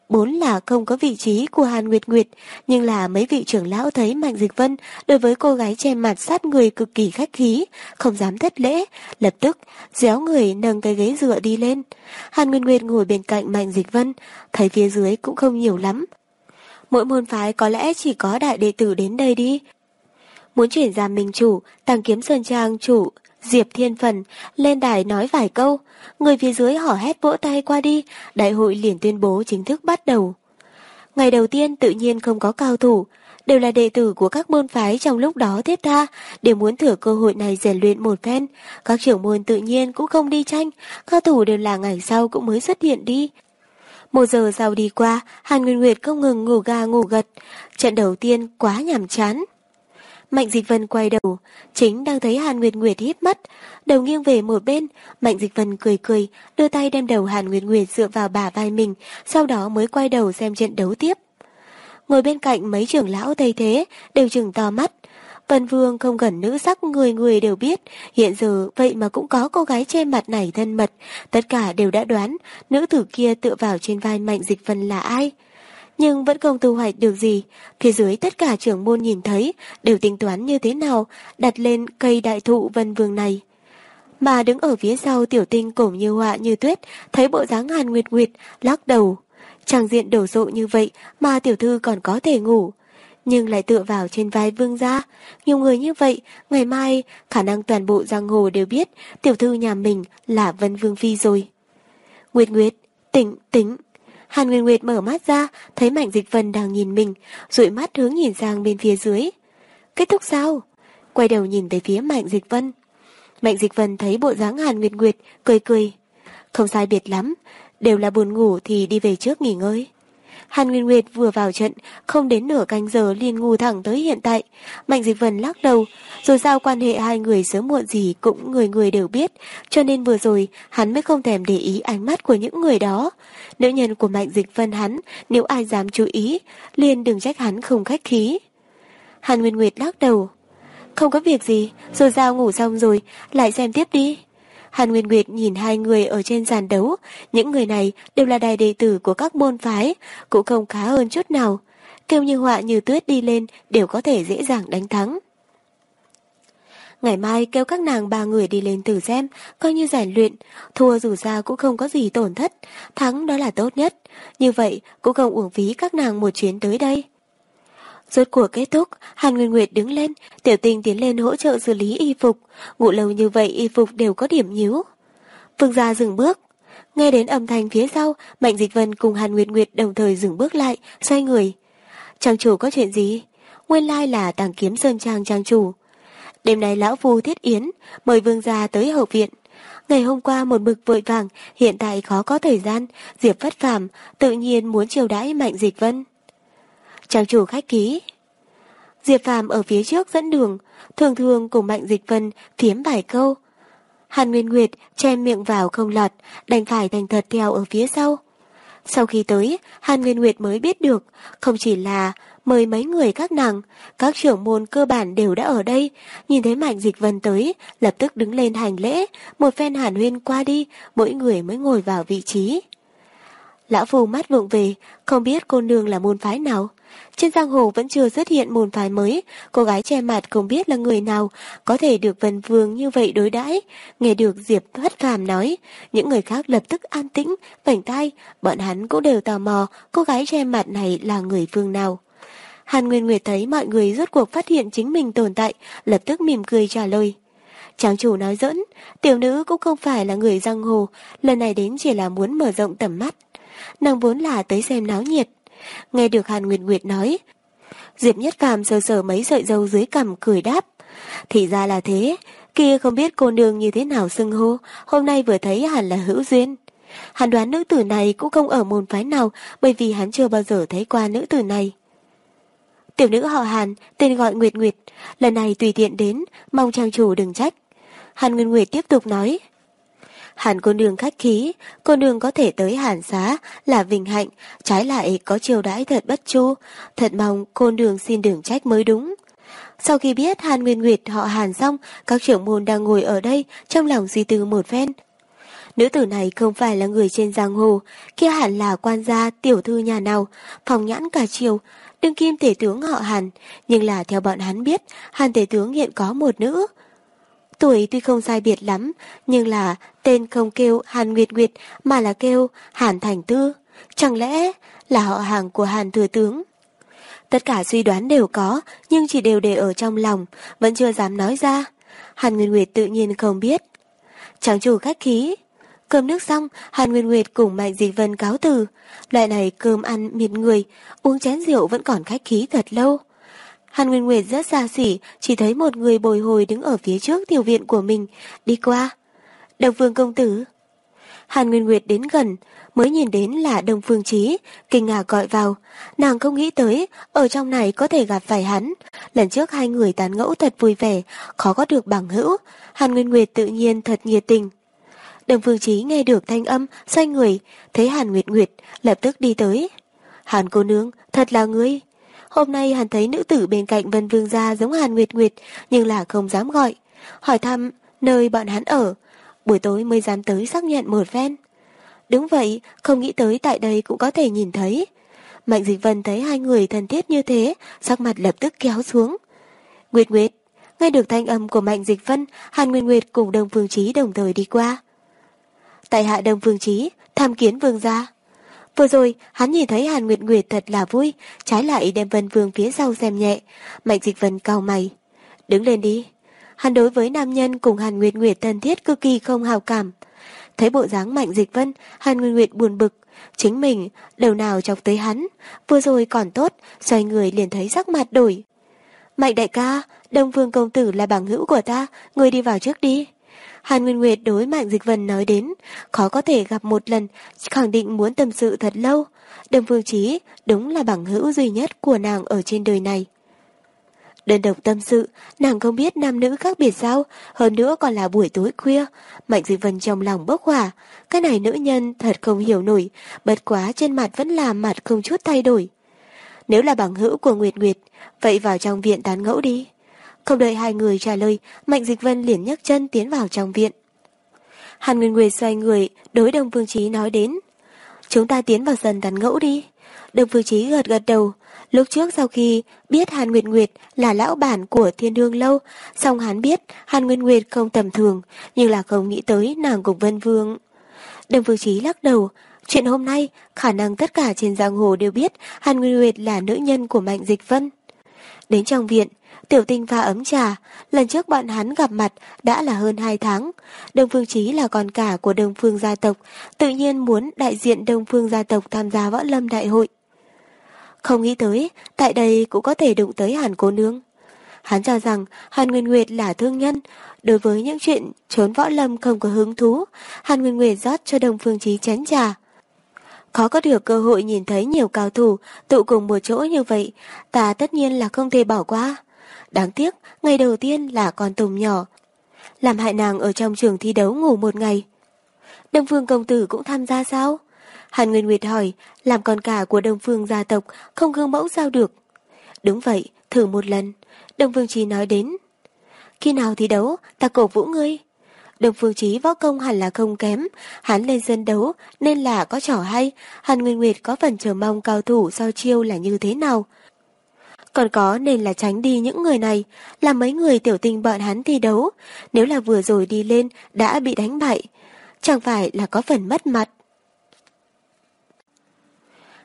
Bốn là không có vị trí của Hàn Nguyệt Nguyệt, nhưng là mấy vị trưởng lão thấy Mạnh Dịch Vân đối với cô gái che mặt sát người cực kỳ khách khí, không dám thất lễ, lập tức déo người nâng cái ghế dựa đi lên. Hàn Nguyệt Nguyệt ngồi bên cạnh Mạnh Dịch Vân, thấy phía dưới cũng không nhiều lắm. Mỗi môn phái có lẽ chỉ có đại đệ tử đến đây đi. Muốn chuyển ra minh chủ, tăng kiếm sơn trang chủ, Diệp Thiên Phần lên đài nói vài câu, người phía dưới hò hét vỗ tay qua đi, đại hội liền tuyên bố chính thức bắt đầu. Ngày đầu tiên tự nhiên không có cao thủ, đều là đệ tử của các môn phái trong lúc đó tiếp tha, đều muốn thử cơ hội này rèn luyện một phen. Các trưởng môn tự nhiên cũng không đi tranh, cao thủ đều là ngày sau cũng mới xuất hiện đi. Một giờ sau đi qua, Hàn Nguyên Nguyệt không ngừng ngủ ga ngủ gật. Trận đầu tiên quá nhàm chán. Mạnh Dịch Vân quay đầu, chính đang thấy Hàn Nguyệt Nguyệt híp mắt, đầu nghiêng về một bên, Mạnh Dịch Vân cười cười, đưa tay đem đầu Hàn Nguyệt Nguyệt dựa vào bả vai mình, sau đó mới quay đầu xem trận đấu tiếp. Ngồi bên cạnh mấy trưởng lão thay thế, đều chừng to mắt. Vân Vương không gần nữ sắc người người đều biết, hiện giờ vậy mà cũng có cô gái che mặt này thân mật, tất cả đều đã đoán, nữ tử kia tựa vào trên vai Mạnh Dịch Vân là ai nhưng vẫn không thu hoạch được gì. Phía dưới tất cả trưởng môn nhìn thấy, đều tính toán như thế nào đặt lên cây đại thụ vân vương này. Mà đứng ở phía sau tiểu tinh cổ như họa như tuyết, thấy bộ dáng hàn nguyệt nguyệt, lắc đầu. Trang diện đổ rộ như vậy mà tiểu thư còn có thể ngủ. Nhưng lại tựa vào trên vai vương gia. Nhiều người như vậy, ngày mai khả năng toàn bộ giang hồ đều biết tiểu thư nhà mình là Vân Vương Phi rồi. Nguyệt Nguyệt, tỉnh, tỉnh. Hàn Nguyên Nguyệt mở mắt ra, thấy Mạnh Dịch Vân đang nhìn mình, dụi mắt hướng nhìn sang bên phía dưới. Kết thúc sao? Quay đầu nhìn về phía Mạnh Dịch Vân. Mạnh Dịch Vân thấy bộ dáng Hàn Nguyệt Nguyệt, cười cười. Không sai biệt lắm, đều là buồn ngủ thì đi về trước nghỉ ngơi. Hàn Nguyên Nguyệt vừa vào trận, không đến nửa canh giờ liền ngủ thẳng tới hiện tại. Mạnh Dịch Vân lắc đầu, rồi sao quan hệ hai người sớm muộn gì cũng người người đều biết, cho nên vừa rồi hắn mới không thèm để ý ánh mắt của những người đó. Nữ nhân của Mạnh Dịch Vân hắn, nếu ai dám chú ý, liền đừng trách hắn không khách khí. Hàn Nguyên Nguyệt lắc đầu. Không có việc gì, rồi sao ngủ xong rồi, lại xem tiếp đi. Hàn Nguyên Nguyệt nhìn hai người ở trên giàn đấu, những người này đều là đại đệ tử của các môn phái, cũng không khá hơn chút nào. Kêu như họa như tuyết đi lên đều có thể dễ dàng đánh thắng. Ngày mai kêu các nàng ba người đi lên thử xem, coi như rèn luyện, thua dù sao cũng không có gì tổn thất, thắng đó là tốt nhất. Như vậy cũng không uổng phí các nàng một chuyến tới đây. Rốt cuộc kết thúc, Hàn Nguyên Nguyệt đứng lên, tiểu tình tiến lên hỗ trợ xử lý y phục. Ngủ lâu như vậy y phục đều có điểm nhíu. Phương gia dừng bước. Nghe đến âm thanh phía sau, Mạnh Dịch Vân cùng Hàn Nguyệt Nguyệt đồng thời dừng bước lại, xoay người. Trang chủ có chuyện gì? Nguyên lai là tàng kiếm sơn trang trang chủ. Đêm nay lão phu thiết yến, mời vương gia tới hậu viện. Ngày hôm qua một mực vội vàng, hiện tại khó có thời gian, Diệp vất phàm tự nhiên muốn chiều đãi Mạnh Dịch Vân. Trang chủ khách ký. Diệp Phàm ở phía trước dẫn đường, thường thường cùng Mạnh Dịch Vân phiếm vài câu. Hàn Nguyên Nguyệt che miệng vào không lọt, đành phải thành thật theo ở phía sau. Sau khi tới, Hàn Nguyên Nguyệt mới biết được, không chỉ là mời mấy người các nàng, các trưởng môn cơ bản đều đã ở đây, nhìn thấy Mạnh Dịch Vân tới, lập tức đứng lên hành lễ, một phen Hàn nguyên qua đi, mỗi người mới ngồi vào vị trí. Lão phù mắt vụng về, không biết cô nương là môn phái nào. Trên giang hồ vẫn chưa xuất hiện môn phái mới, cô gái che mặt không biết là người nào, có thể được vần Vương như vậy đối đãi. Nghe được Diệp Thất Phàm nói, những người khác lập tức an tĩnh, vảnh tay. bọn hắn cũng đều tò mò cô gái che mặt này là người phương nào. Hàn Nguyên Nguyệt thấy mọi người rốt cuộc phát hiện chính mình tồn tại, lập tức mỉm cười trả lời. tráng chủ nói dẫn, tiểu nữ cũng không phải là người giang hồ, lần này đến chỉ là muốn mở rộng tầm mắt. Nàng vốn là tới xem náo nhiệt, Nghe được Hàn Nguyệt Nguyệt nói, Diệp Nhất Phàm sờ sờ mấy sợi dâu dưới cằm cười đáp. Thì ra là thế, kia không biết cô nương như thế nào xưng hô, hôm nay vừa thấy hẳn là hữu duyên. Hắn đoán nữ tử này cũng không ở môn phái nào bởi vì hắn chưa bao giờ thấy qua nữ tử này. Tiểu nữ họ Hàn, tên gọi Nguyệt Nguyệt, lần này tùy tiện đến, mong trang chủ đừng trách. Hàn Nguyệt Nguyệt tiếp tục nói. Hàn cô nương khách khí, cô nương có thể tới hàn xá là vinh hạnh, trái lại có chiều đãi thật bất chu, thật mong cô nương xin đừng trách mới đúng. Sau khi biết Hàn Nguyên Nguyệt họ Hàn xong, các trưởng môn đang ngồi ở đây trong lòng suy tư một phen. Nữ tử này không phải là người trên giang hồ, kia hẳn là quan gia tiểu thư nhà nào, phòng nhãn cả chiều, đương kim thể tướng họ Hàn, nhưng là theo bọn hắn biết, Hàn thể tướng hiện có một nữ, Tuổi tuy không sai biệt lắm, nhưng là tên không kêu Hàn Nguyệt Nguyệt mà là kêu Hàn Thành Tư. Chẳng lẽ là họ hàng của Hàn Thừa Tướng? Tất cả suy đoán đều có, nhưng chỉ đều để ở trong lòng, vẫn chưa dám nói ra. Hàn Nguyệt Nguyệt tự nhiên không biết. Chẳng chủ khách khí. Cơm nước xong, Hàn Nguyệt Nguyệt cùng Mạnh Dịch Vân cáo từ. Loại này cơm ăn miệt người, uống chén rượu vẫn còn khách khí thật lâu. Hàn Nguyên Nguyệt rất xa xỉ, chỉ thấy một người bồi hồi đứng ở phía trước tiểu viện của mình, đi qua. Đồng Phương công tử. Hàn Nguyên Nguyệt đến gần, mới nhìn đến là Đông Phương Trí, kinh ngạc gọi vào. Nàng không nghĩ tới, ở trong này có thể gặp phải hắn. Lần trước hai người tán ngẫu thật vui vẻ, khó có được bằng hữu. Hàn Nguyên Nguyệt tự nhiên thật nhiệt tình. Đồng Phương Trí nghe được thanh âm, xoay người, thấy Hàn Nguyệt Nguyệt, lập tức đi tới. Hàn cô nương, thật là ngươi. Hôm nay hắn thấy nữ tử bên cạnh Vân Vương gia giống Hàn Nguyệt Nguyệt, nhưng là không dám gọi. Hỏi thăm nơi bọn hắn ở, buổi tối mới dám tới xác nhận một phen. Đúng vậy, không nghĩ tới tại đây cũng có thể nhìn thấy. Mạnh Dịch Vân thấy hai người thân thiết như thế, sắc mặt lập tức kéo xuống. Nguyệt Nguyệt, nghe được thanh âm của Mạnh Dịch Vân, Hàn Nguyệt Nguyệt cùng Đông Phương Trí đồng thời đi qua. Tại hạ Đông Phương Trí, tham kiến vương gia. Vừa rồi, hắn nhìn thấy Hàn Nguyệt Nguyệt thật là vui, trái lại đem Vân Vương phía sau xem nhẹ. Mạnh Dịch Vân cau mày. Đứng lên đi. Hắn đối với nam nhân cùng Hàn Nguyệt Nguyệt thân thiết cực kỳ không hào cảm. Thấy bộ dáng Mạnh Dịch Vân, Hàn Nguyệt Nguyệt buồn bực. Chính mình, đầu nào chọc tới hắn. Vừa rồi còn tốt, xoay người liền thấy sắc mặt đổi. Mạnh đại ca, Đông Vương Công Tử là bằng hữu của ta, người đi vào trước đi. Hàn Nguyên Nguyệt đối Mạnh Dịch Vân nói đến, khó có thể gặp một lần, khẳng định muốn tâm sự thật lâu. Đồng Phương Chí đúng là bằng hữu duy nhất của nàng ở trên đời này. Đơn độc tâm sự, nàng không biết nam nữ khác biệt sao, hơn nữa còn là buổi tối khuya. Mạnh Dịch Vân trong lòng bốc hỏa, cái này nữ nhân thật không hiểu nổi, bật quá trên mặt vẫn là mặt không chút thay đổi. Nếu là bằng hữu của Nguyệt Nguyệt, vậy vào trong viện tán ngẫu đi. Không đợi hai người trả lời, Mạnh Dịch Vân liền nhấc chân tiến vào trong viện. Hàn Nguyên Nguyệt xoay người, đối Đông Phương Chí nói đến. Chúng ta tiến vào dần tán ngẫu đi. Đông Phương Chí gật gật đầu, Lúc trước sau khi biết Hàn Nguyệt Nguyệt là lão bản của thiên đương lâu, song hắn biết Hàn Nguyệt Nguyệt không tầm thường, nhưng là không nghĩ tới nàng cùng Vân Vương. Đông Phương Chí lắc đầu, chuyện hôm nay khả năng tất cả trên giang hồ đều biết Hàn Nguyệt Nguyệt là nữ nhân của Mạnh Dịch Vân. Đến trong viện, Tiểu Tinh pha ấm trà, lần trước bọn hắn gặp mặt đã là hơn 2 tháng. Đông Phương Chí là con cả của Đông Phương gia tộc, tự nhiên muốn đại diện Đông Phương gia tộc tham gia võ lâm đại hội. Không nghĩ tới, tại đây cũng có thể đụng tới Hàn cô nương. Hắn cho rằng Hàn Nguyên Nguyệt là thương nhân, đối với những chuyện trốn võ lâm không có hứng thú, Hàn Nguyên Nguyệt rót cho Đông Phương Chí chén trà. Khó có được cơ hội nhìn thấy nhiều cao thủ tụ cùng một chỗ như vậy, ta tất nhiên là không thể bỏ qua. Đáng tiếc, ngày đầu tiên là con tùng nhỏ. Làm hại nàng ở trong trường thi đấu ngủ một ngày. Đông Phương công tử cũng tham gia sao? Hàn Nguyên Nguyệt hỏi, làm con cả của Đông Phương gia tộc không gương mẫu sao được? Đúng vậy, thử một lần. Đông Phương Trí nói đến. Khi nào thi đấu, ta cổ vũ ngươi. Đông Phương Trí võ công hẳn là không kém, hắn lên sân đấu nên là có trò hay, Hàn Nguyên Nguyệt có phần chờ mong cao thủ so chiêu là như thế nào. Còn có nên là tránh đi những người này, là mấy người tiểu tình bọn hắn thi đấu, nếu là vừa rồi đi lên đã bị đánh bại, chẳng phải là có phần mất mặt.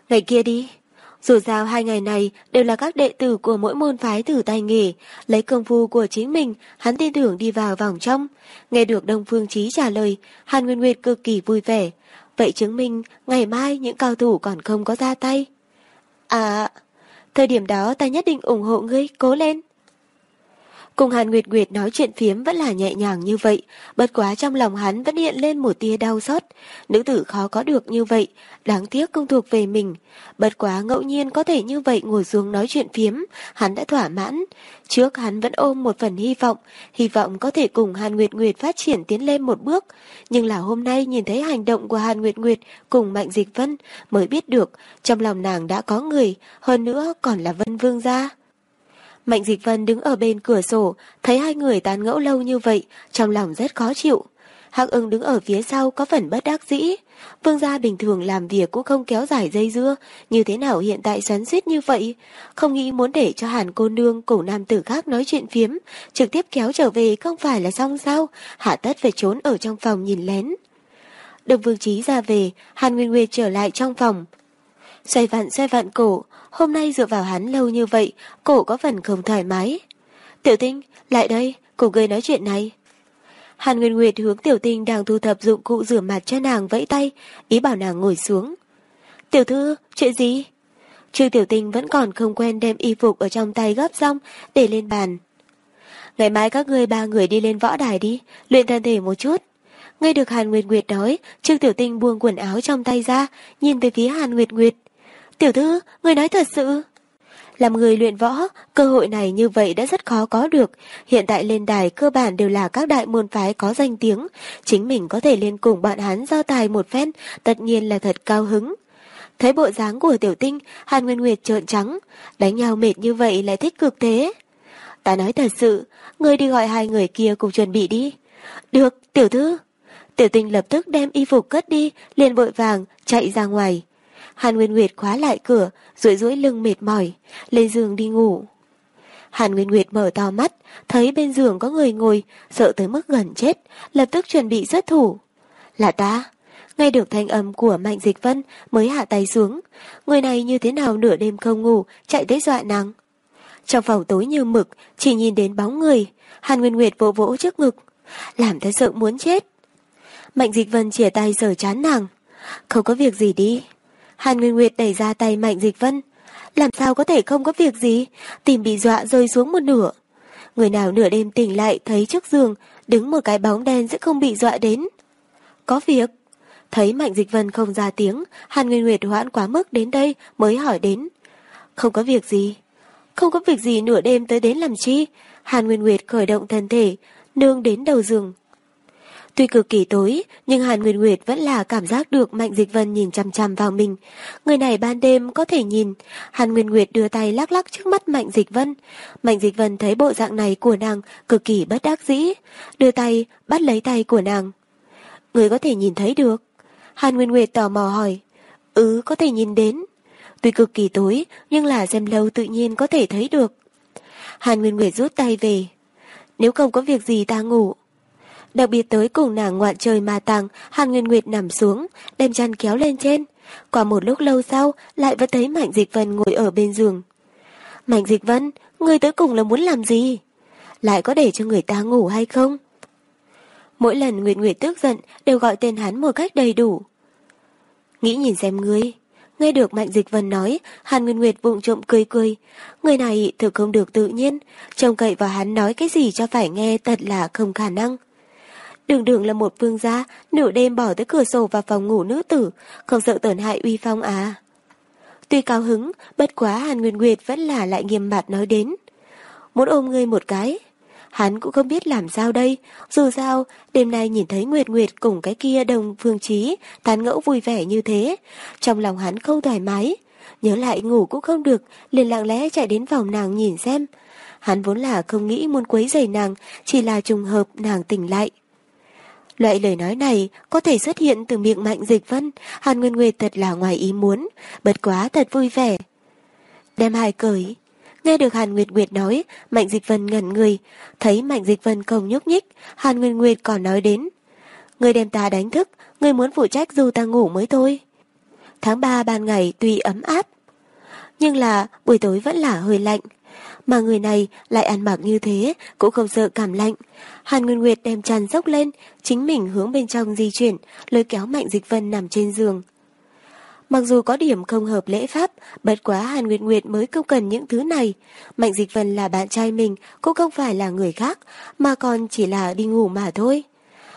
Ngày kia đi. Dù sao hai ngày này đều là các đệ tử của mỗi môn phái thử tay nghề, lấy công phu của chính mình, hắn tin tưởng đi vào vòng trong. Nghe được Đông Phương Chí trả lời, Hàn Nguyên Nguyệt cực kỳ vui vẻ. Vậy chứng minh ngày mai những cao thủ còn không có ra tay. À, thời điểm đó ta nhất định ủng hộ ngươi, cố lên. Cùng Hàn Nguyệt Nguyệt nói chuyện phiếm vẫn là nhẹ nhàng như vậy, bất quá trong lòng hắn vẫn hiện lên một tia đau xót. Nữ tử khó có được như vậy, đáng tiếc không thuộc về mình. Bất quá ngẫu nhiên có thể như vậy ngồi xuống nói chuyện phiếm, hắn đã thỏa mãn. Trước hắn vẫn ôm một phần hy vọng, hy vọng có thể cùng Hàn Nguyệt Nguyệt phát triển tiến lên một bước. Nhưng là hôm nay nhìn thấy hành động của Hàn Nguyệt Nguyệt cùng Mạnh Dịch Vân mới biết được trong lòng nàng đã có người, hơn nữa còn là Vân Vương gia. Mạnh Dịch Vân đứng ở bên cửa sổ, thấy hai người tán ngẫu lâu như vậy, trong lòng rất khó chịu. Hắc ưng đứng ở phía sau có phần bất đắc dĩ. Vương gia bình thường làm việc cũng không kéo dài dây dưa, như thế nào hiện tại xoắn xít như vậy? Không nghĩ muốn để cho hàn cô nương cổ nam tử khác nói chuyện phiếm, trực tiếp kéo trở về không phải là xong sao? Hạ tất phải trốn ở trong phòng nhìn lén. Đồng vương trí ra về, hàn nguyên nguyệt trở lại trong phòng. Xoay vặn xoay vặn cổ, Hôm nay dựa vào hắn lâu như vậy, cổ có phần không thoải mái. Tiểu tinh, lại đây, cùng ngươi nói chuyện này. Hàn Nguyên Nguyệt hướng Tiểu Tinh đang thu thập dụng cụ rửa mặt cho nàng vẫy tay, ý bảo nàng ngồi xuống. Tiểu thư, chuyện gì? Trương Tiểu Tinh vẫn còn không quen đem y phục ở trong tay gấp xong để lên bàn. Ngày mai các ngươi ba người đi lên võ đài đi, luyện thân thể một chút. Nghe được Hàn Nguyệt Nguyệt nói, Trương Tiểu Tinh buông quần áo trong tay ra, nhìn về phía Hàn Nguyệt Nguyệt. Tiểu thư, người nói thật sự. Làm người luyện võ, cơ hội này như vậy đã rất khó có được. Hiện tại lên đài cơ bản đều là các đại môn phái có danh tiếng. Chính mình có thể lên cùng bạn hắn giao tài một phen, tất nhiên là thật cao hứng. Thấy bộ dáng của tiểu tinh, Hàn Nguyên Nguyệt trợn trắng. Đánh nhau mệt như vậy lại thích cực thế. Ta nói thật sự, người đi gọi hai người kia cùng chuẩn bị đi. Được, tiểu thư. Tiểu tinh lập tức đem y phục cất đi, liền vội vàng, chạy ra ngoài. Hàn Nguyên Nguyệt khóa lại cửa, duỗi duỗi lưng mệt mỏi, lên giường đi ngủ. Hàn Nguyên Nguyệt mở to mắt, thấy bên giường có người ngồi, sợ tới mức gần chết, lập tức chuẩn bị xuất thủ. Là ta. Nghe được thanh âm của Mạnh Dịch Vân mới hạ tay xuống. Người này như thế nào nửa đêm không ngủ, chạy tới dọa nàng. Trong phòng tối như mực, chỉ nhìn đến bóng người. Hàn Nguyên Nguyệt vỗ vỗ trước ngực. Làm ta sợ muốn chết. Mạnh Dịch Vân chìa tay sờ chán nàng. Không có việc gì đi. Hàn Nguyên Nguyệt đẩy ra tay Mạnh Dịch Vân. Làm sao có thể không có việc gì? Tìm bị dọa rơi xuống một nửa. Người nào nửa đêm tỉnh lại thấy trước giường đứng một cái bóng đen sẽ không bị dọa đến. Có việc. Thấy Mạnh Dịch Vân không ra tiếng, Hàn Nguyên Nguyệt hoãn quá mức đến đây mới hỏi đến. Không có việc gì. Không có việc gì nửa đêm tới đến làm chi. Hàn Nguyên Nguyệt khởi động thân thể, nương đến đầu giường, Tuy cực kỳ tối, nhưng Hàn Nguyên Nguyệt vẫn là cảm giác được Mạnh Dịch Vân nhìn chằm chằm vào mình. Người này ban đêm có thể nhìn. Hàn Nguyên Nguyệt đưa tay lắc lắc trước mắt Mạnh Dịch Vân. Mạnh Dịch Vân thấy bộ dạng này của nàng cực kỳ bất đắc dĩ. Đưa tay, bắt lấy tay của nàng. Người có thể nhìn thấy được. Hàn Nguyên Nguyệt tò mò hỏi. Ừ, có thể nhìn đến. Tuy cực kỳ tối, nhưng là xem lâu tự nhiên có thể thấy được. Hàn Nguyên Nguyệt rút tay về. Nếu không có việc gì ta ngủ. Đặc biệt tới cùng nàng ngoạn trời mà tàng, Hàn Nguyên Nguyệt nằm xuống, đem chăn kéo lên trên. Qua một lúc lâu sau, lại vẫn thấy Mạnh Dịch Vân ngồi ở bên giường. Mạnh Dịch Vân, người tới cùng là muốn làm gì? Lại có để cho người ta ngủ hay không? Mỗi lần Nguyệt Nguyệt tức giận đều gọi tên hắn một cách đầy đủ. Nghĩ nhìn xem ngươi. Nghe được Mạnh Dịch Vân nói, Hàn Nguyên Nguyệt vụng trộm cười cười. Người này thực không được tự nhiên, trông cậy vào hắn nói cái gì cho phải nghe thật là không khả năng. Đường đường là một vương gia, nửa đêm bỏ tới cửa sổ vào phòng ngủ nữ tử, không sợ tổn hại uy phong à. Tuy cao hứng, bất quá Hàn Nguyên Nguyệt vẫn là lại nghiêm mặt nói đến. Muốn ôm ngươi một cái. Hắn cũng không biết làm sao đây, dù sao, đêm nay nhìn thấy Nguyệt Nguyệt cùng cái kia đồng phương trí, tán ngẫu vui vẻ như thế. Trong lòng hắn không thoải mái, nhớ lại ngủ cũng không được, liền lặng lẽ chạy đến phòng nàng nhìn xem. Hắn vốn là không nghĩ muốn quấy rầy nàng, chỉ là trùng hợp nàng tỉnh lại. Loại lời nói này có thể xuất hiện từ miệng Mạnh Dịch Vân, Hàn Nguyên Nguyệt thật là ngoài ý muốn, bật quá thật vui vẻ. Đem hài cười, Nghe được Hàn Nguyệt Nguyệt nói, Mạnh Dịch Vân ngẩn người, thấy Mạnh Dịch Vân không nhúc nhích, Hàn nguyên Nguyệt còn nói đến. Người đem ta đánh thức, người muốn phụ trách dù ta ngủ mới thôi. Tháng 3 ban ngày tuy ấm áp, nhưng là buổi tối vẫn là hơi lạnh, mà người này lại ăn mặc như thế, cũng không sợ cảm lạnh. Hàn Nguyên Nguyệt đem chăn dốc lên, chính mình hướng bên trong di chuyển, lôi kéo Mạnh Dịch Vân nằm trên giường. Mặc dù có điểm không hợp lễ pháp, bất quá Hàn Nguyệt Nguyệt mới không cần những thứ này. Mạnh Dịch Vân là bạn trai mình, cũng không phải là người khác, mà còn chỉ là đi ngủ mà thôi.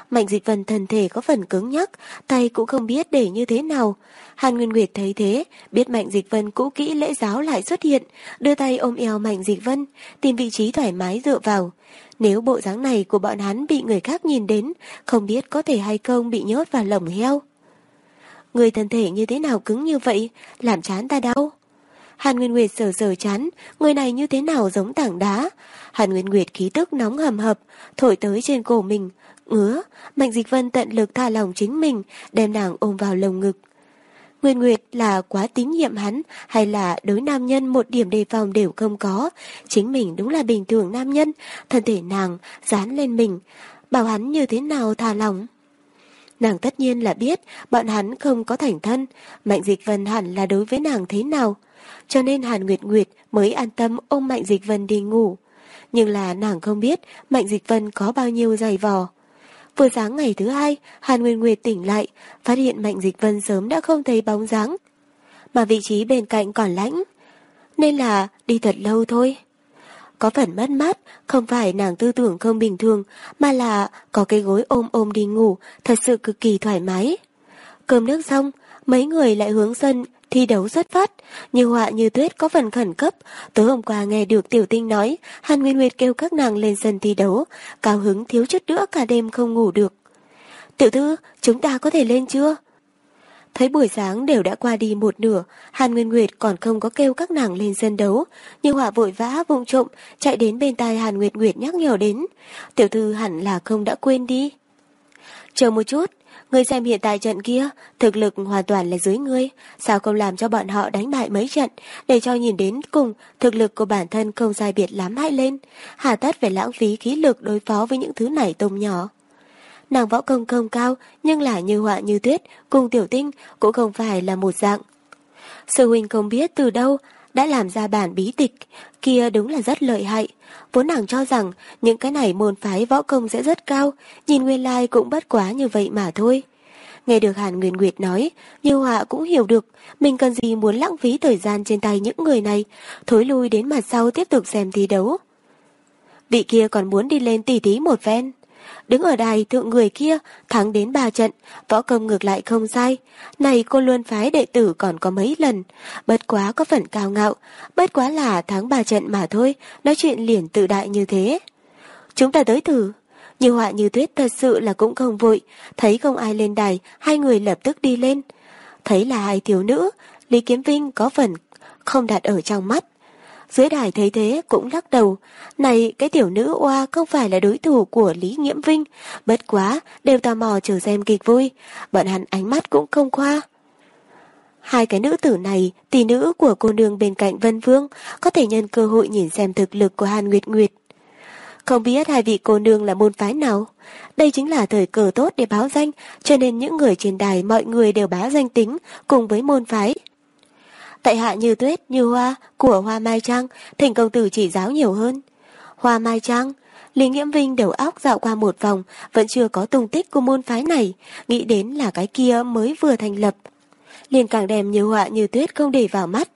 Mạnh dịch vân thân thể có phần cứng nhắc, tay cũng không biết để như thế nào. Hàn Nguyên Nguyệt thấy thế, biết Mạnh Dịch Vân cũ kỹ lễ giáo lại xuất hiện, đưa tay ôm eo Mạnh Dịch Vân, tìm vị trí thoải mái dựa vào. Nếu bộ dáng này của bọn hắn bị người khác nhìn đến, không biết có thể hay không bị nhốt vào lồng heo. Người thân thể như thế nào cứng như vậy, làm chán ta đau. Hàn Nguyên Nguyệt sờ sờ chán, người này như thế nào giống tảng đá. Hàn Nguyên Nguyệt khí tức nóng hầm hập, thổi tới trên cổ mình, ngứa, Mạnh Dịch Vân tận lực tha lòng chính mình, đem nàng ôm vào lồng ngực. Nguyên Nguyệt là quá tín nhiệm hắn hay là đối nam nhân một điểm đề phòng đều không có. Chính mình đúng là bình thường nam nhân, thân thể nàng dán lên mình, bảo hắn như thế nào tha lòng. Nàng tất nhiên là biết bọn hắn không có thành thân, Mạnh Dịch Vân hẳn là đối với nàng thế nào. Cho nên Hàn Nguyệt Nguyệt mới an tâm ôm Mạnh Dịch Vân đi ngủ. Nhưng là nàng không biết Mạnh Dịch Vân có bao nhiêu dày vò. Vừa sáng ngày thứ hai, Hàn Nguyên Nguyệt tỉnh lại, phát hiện Mạnh Dịch Vân sớm đã không thấy bóng dáng, mà vị trí bên cạnh còn lãnh. Nên là đi thật lâu thôi. Có phần mất mát, không phải nàng tư tưởng không bình thường, mà là có cái gối ôm ôm đi ngủ, thật sự cực kỳ thoải mái. Cơm nước xong, mấy người lại hướng sân thi đấu xuất phát, như họa như tuyết có phần khẩn cấp. Tối hôm qua nghe được Tiểu Tinh nói, Hàn Nguyên Nguyệt kêu các nàng lên sân thi đấu, cao hứng thiếu chút nữa cả đêm không ngủ được. Tiểu thư, chúng ta có thể lên chưa? Thấy buổi sáng đều đã qua đi một nửa, Hàn Nguyên Nguyệt còn không có kêu các nàng lên sân đấu, Như họa vội vã vụng trộm chạy đến bên tai Hàn Nguyệt Nguyệt nhắc nhở đến. Tiểu thư hẳn là không đã quên đi. Chờ một chút, Ngươi xem hiện tại trận kia, thực lực hoàn toàn là dưới ngươi, sao không làm cho bọn họ đánh bại mấy trận, để cho nhìn đến cùng thực lực của bản thân không sai biệt lắm hãy lên, hà tất phải lãng phí khí lực đối phó với những thứ này tôm nhỏ. Nàng võ công không cao, nhưng là như họa như tuyết, cùng tiểu tinh cũng không phải là một dạng. Sư huynh không biết từ đâu đã làm ra bản bí tịch, kia đúng là rất lợi hại. Vốn nàng cho rằng những cái này môn phái võ công sẽ rất cao, nhìn nguyên lai cũng bất quá như vậy mà thôi. Nghe được Hàn Nguyên Nguyệt nói, Như Họa cũng hiểu được mình cần gì muốn lãng phí thời gian trên tay những người này, thối lui đến mặt sau tiếp tục xem thi đấu. Vị kia còn muốn đi lên tỉ tí một phen. Đứng ở đài thượng người kia, thắng đến ba trận, võ công ngược lại không sai. Này cô luôn phái đệ tử còn có mấy lần, bất quá có phần cao ngạo, bất quá là thắng ba trận mà thôi, nói chuyện liền tự đại như thế. Chúng ta tới thử. Như họa như tuyết thật sự là cũng không vội, thấy không ai lên đài, hai người lập tức đi lên. Thấy là hai thiếu nữ, Lý Kiếm Vinh có phần không đặt ở trong mắt, dưới đài thấy thế cũng lắc đầu. Này, cái tiểu nữ oa không phải là đối thủ của Lý Nghiễm Vinh. Bất quá, đều tò mò chờ xem kịch vui. Bọn hắn ánh mắt cũng không khoa. Hai cái nữ tử này, tỷ nữ của cô nương bên cạnh Vân Vương, có thể nhân cơ hội nhìn xem thực lực của Hàn Nguyệt Nguyệt. Không biết hai vị cô nương là môn phái nào. Đây chính là thời cờ tốt để báo danh, cho nên những người trên đài mọi người đều báo danh tính cùng với môn phái. Tại hạ như tuyết, như hoa của hoa mai trăng thỉnh công tử chỉ giáo nhiều hơn. Hoa mai trăng Lý Nghiễm Vinh đầu óc dạo qua một vòng, vẫn chưa có tung tích của môn phái này, nghĩ đến là cái kia mới vừa thành lập. Liền càng đem như họa như tuyết không để vào mắt.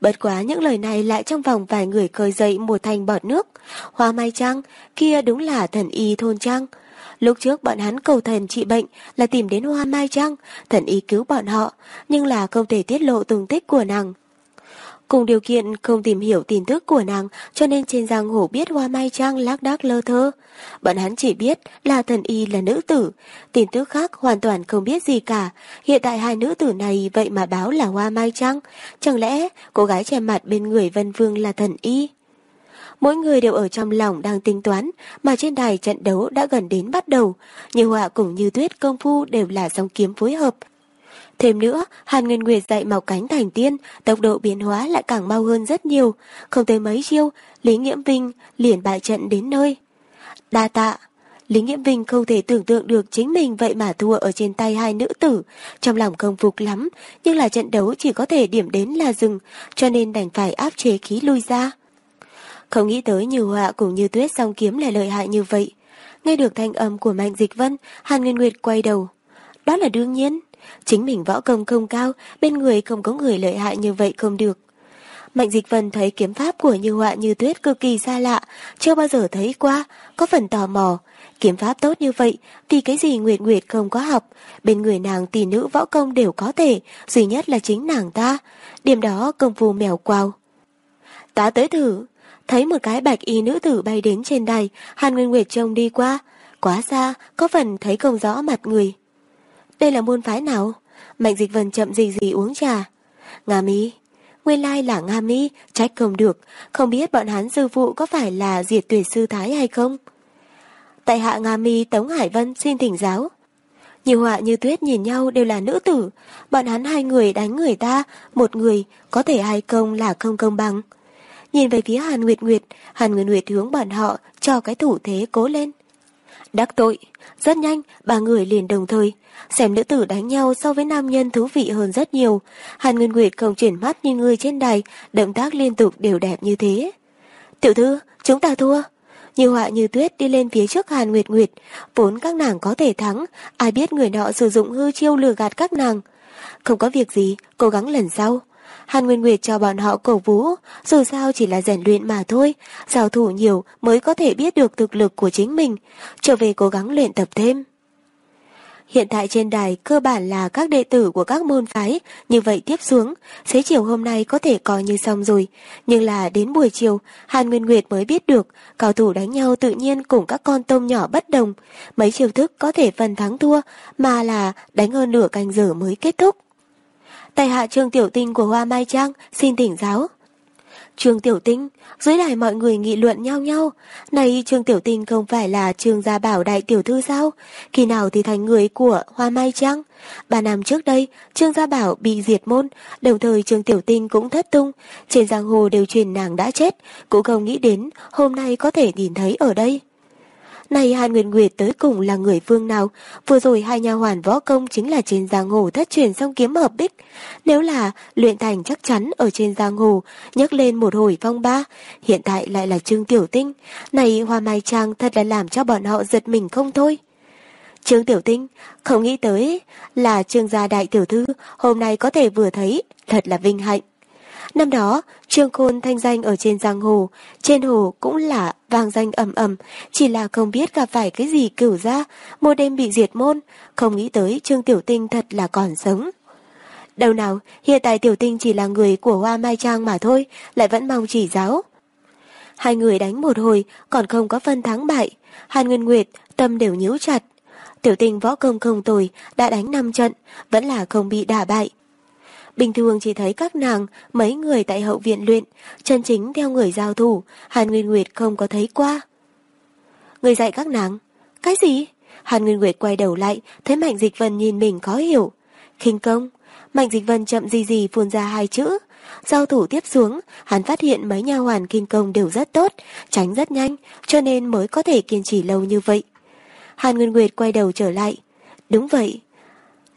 Bất quá những lời này lại trong vòng vài người khơi dậy một thành bọt nước. Hoa Mai trăng kia đúng là thần y thôn Trang. Lúc trước bọn hắn cầu thần trị bệnh là tìm đến Hoa Mai trăng thần y cứu bọn họ, nhưng là không thể tiết lộ tung tích của nàng. Cùng điều kiện không tìm hiểu tin tức của nàng cho nên trên giang hồ biết Hoa Mai Trang lác đác lơ thơ. Bọn hắn chỉ biết là thần y là nữ tử, tin tức khác hoàn toàn không biết gì cả. Hiện tại hai nữ tử này vậy mà báo là Hoa Mai Trang. Chẳng lẽ cô gái che mặt bên người Vân Vương là thần y? Mỗi người đều ở trong lòng đang tính toán, mà trên đài trận đấu đã gần đến bắt đầu. Như họa cùng như tuyết công phu đều là song kiếm phối hợp, Thêm nữa, Hàn Nguyên Nguyệt dạy màu cánh thành tiên, tốc độ biến hóa lại càng mau hơn rất nhiều. Không tới mấy chiêu, Lý Nghiễm Vinh liền bại trận đến nơi. Đa tạ, Lý Nghiễm Vinh không thể tưởng tượng được chính mình vậy mà thua ở trên tay hai nữ tử. Trong lòng không phục lắm, nhưng là trận đấu chỉ có thể điểm đến là dừng, cho nên đành phải áp chế khí lui ra. Không nghĩ tới như họa cũng như tuyết song kiếm lại lợi hại như vậy. Nghe được thanh âm của Mạnh Dịch Vân, Hàn Nguyên Nguyệt quay đầu. Đó là đương nhiên. Chính mình võ công không cao, bên người không có người lợi hại như vậy không được. Mạnh Dịch Vân thấy kiếm pháp của Như Họa Như Tuyết cực kỳ xa lạ, chưa bao giờ thấy qua, có phần tò mò. Kiếm pháp tốt như vậy, vì cái gì Nguyệt Nguyệt không có học, bên người nàng tỷ nữ võ công đều có thể, duy nhất là chính nàng ta. Điểm đó công phu mèo quào. Ta tới thử, thấy một cái bạch y nữ tử bay đến trên đài, Hàn Nguyên Nguyệt trông đi qua, quá xa, có phần thấy không rõ mặt người. Đây là môn phái nào? Mạnh dịch vân chậm gì gì uống trà. Nga mi. Nguyên lai là Nga mi, trách không được. Không biết bọn hắn sư phụ có phải là diệt tuyệt sư thái hay không? Tại hạ Nga mi Tống Hải Vân xin thỉnh giáo. Nhiều họa như tuyết nhìn nhau đều là nữ tử. Bọn hắn hai người đánh người ta, một người có thể hai công là không công bằng. Nhìn về phía Hàn Nguyệt Nguyệt, Hàn Nguyệt Nguyệt hướng bọn họ cho cái thủ thế cố lên. Đắc tội, rất nhanh, ba người liền đồng thời. Xem nữ tử đánh nhau so với nam nhân thú vị hơn rất nhiều. Hàn Nguyên Nguyệt không chuyển mắt như người trên đài, động tác liên tục đều đẹp như thế. Tiểu thư, chúng ta thua. Như họa như tuyết đi lên phía trước Hàn Nguyệt Nguyệt, vốn các nàng có thể thắng, ai biết người nọ sử dụng hư chiêu lừa gạt các nàng. Không có việc gì, cố gắng lần sau. Hàn Nguyên Nguyệt cho bọn họ cổ vũ, dù sao chỉ là rèn luyện mà thôi, giao thủ nhiều mới có thể biết được thực lực của chính mình, trở về cố gắng luyện tập thêm. Hiện tại trên đài cơ bản là các đệ tử của các môn phái, như vậy tiếp xuống, xế chiều hôm nay có thể coi như xong rồi. Nhưng là đến buổi chiều, Hàn Nguyên Nguyệt mới biết được, cao thủ đánh nhau tự nhiên cùng các con tôm nhỏ bất đồng. Mấy chiêu thức có thể phần thắng thua, mà là đánh hơn nửa canh giờ mới kết thúc. Tài hạ Trương Tiểu Tinh của Hoa Mai Trang xin tỉnh giáo. Trương Tiểu Tinh, dưới đài mọi người nghị luận nhau nhau. Này Trương Tiểu Tinh không phải là Trương Gia Bảo đại tiểu thư sao? Khi nào thì thành người của Hoa Mai Trang? Ba năm trước đây, Trương Gia Bảo bị diệt môn, đồng thời Trương Tiểu Tinh cũng thất tung. Trên giang hồ đều truyền nàng đã chết, cũng không nghĩ đến hôm nay có thể nhìn thấy ở đây. Này Hàn Nguyệt Nguyệt tới cùng là người phương nào? Vừa rồi hai nhà hoàn võ công chính là trên giang hồ thất truyền song kiếm hợp bích. Nếu là luyện thành chắc chắn ở trên giang hồ, nhấc lên một hồi phong ba, hiện tại lại là Trương Tiểu Tinh. Này Hoa Mai Trang thật là làm cho bọn họ giật mình không thôi. Trương Tiểu Tinh, không nghĩ tới là Trương gia đại tiểu thư hôm nay có thể vừa thấy, thật là vinh hạnh. Năm đó, Trương Khôn thanh danh ở trên giang hồ, trên hồ cũng là vang danh ầm ầm, chỉ là không biết gặp phải cái gì cửu ra, một đêm bị diệt môn, không nghĩ tới Trương Tiểu Tinh thật là còn sống. Đâu nào, hiện tại Tiểu Tinh chỉ là người của Hoa Mai Trang mà thôi, lại vẫn mong chỉ giáo. Hai người đánh một hồi, còn không có phân thắng bại, Hàn Nguyên Nguyệt tâm đều nhíu chặt. Tiểu Tinh võ công không tồi, đã đánh 5 trận, vẫn là không bị đả bại, Bình thường chỉ thấy các nàng, mấy người tại hậu viện luyện, chân chính theo người giao thủ, Hàn Nguyên Nguyệt không có thấy qua. Người dạy các nàng? Cái gì? Hàn Nguyên Nguyệt quay đầu lại, thấy Mạnh Dịch Vân nhìn mình khó hiểu. khinh công, Mạnh Dịch Vân chậm gì gì phun ra hai chữ. Giao thủ tiếp xuống, hắn phát hiện mấy nha hoàn kinh công đều rất tốt, tránh rất nhanh, cho nên mới có thể kiên trì lâu như vậy. Hàn Nguyên Nguyệt quay đầu trở lại. Đúng vậy.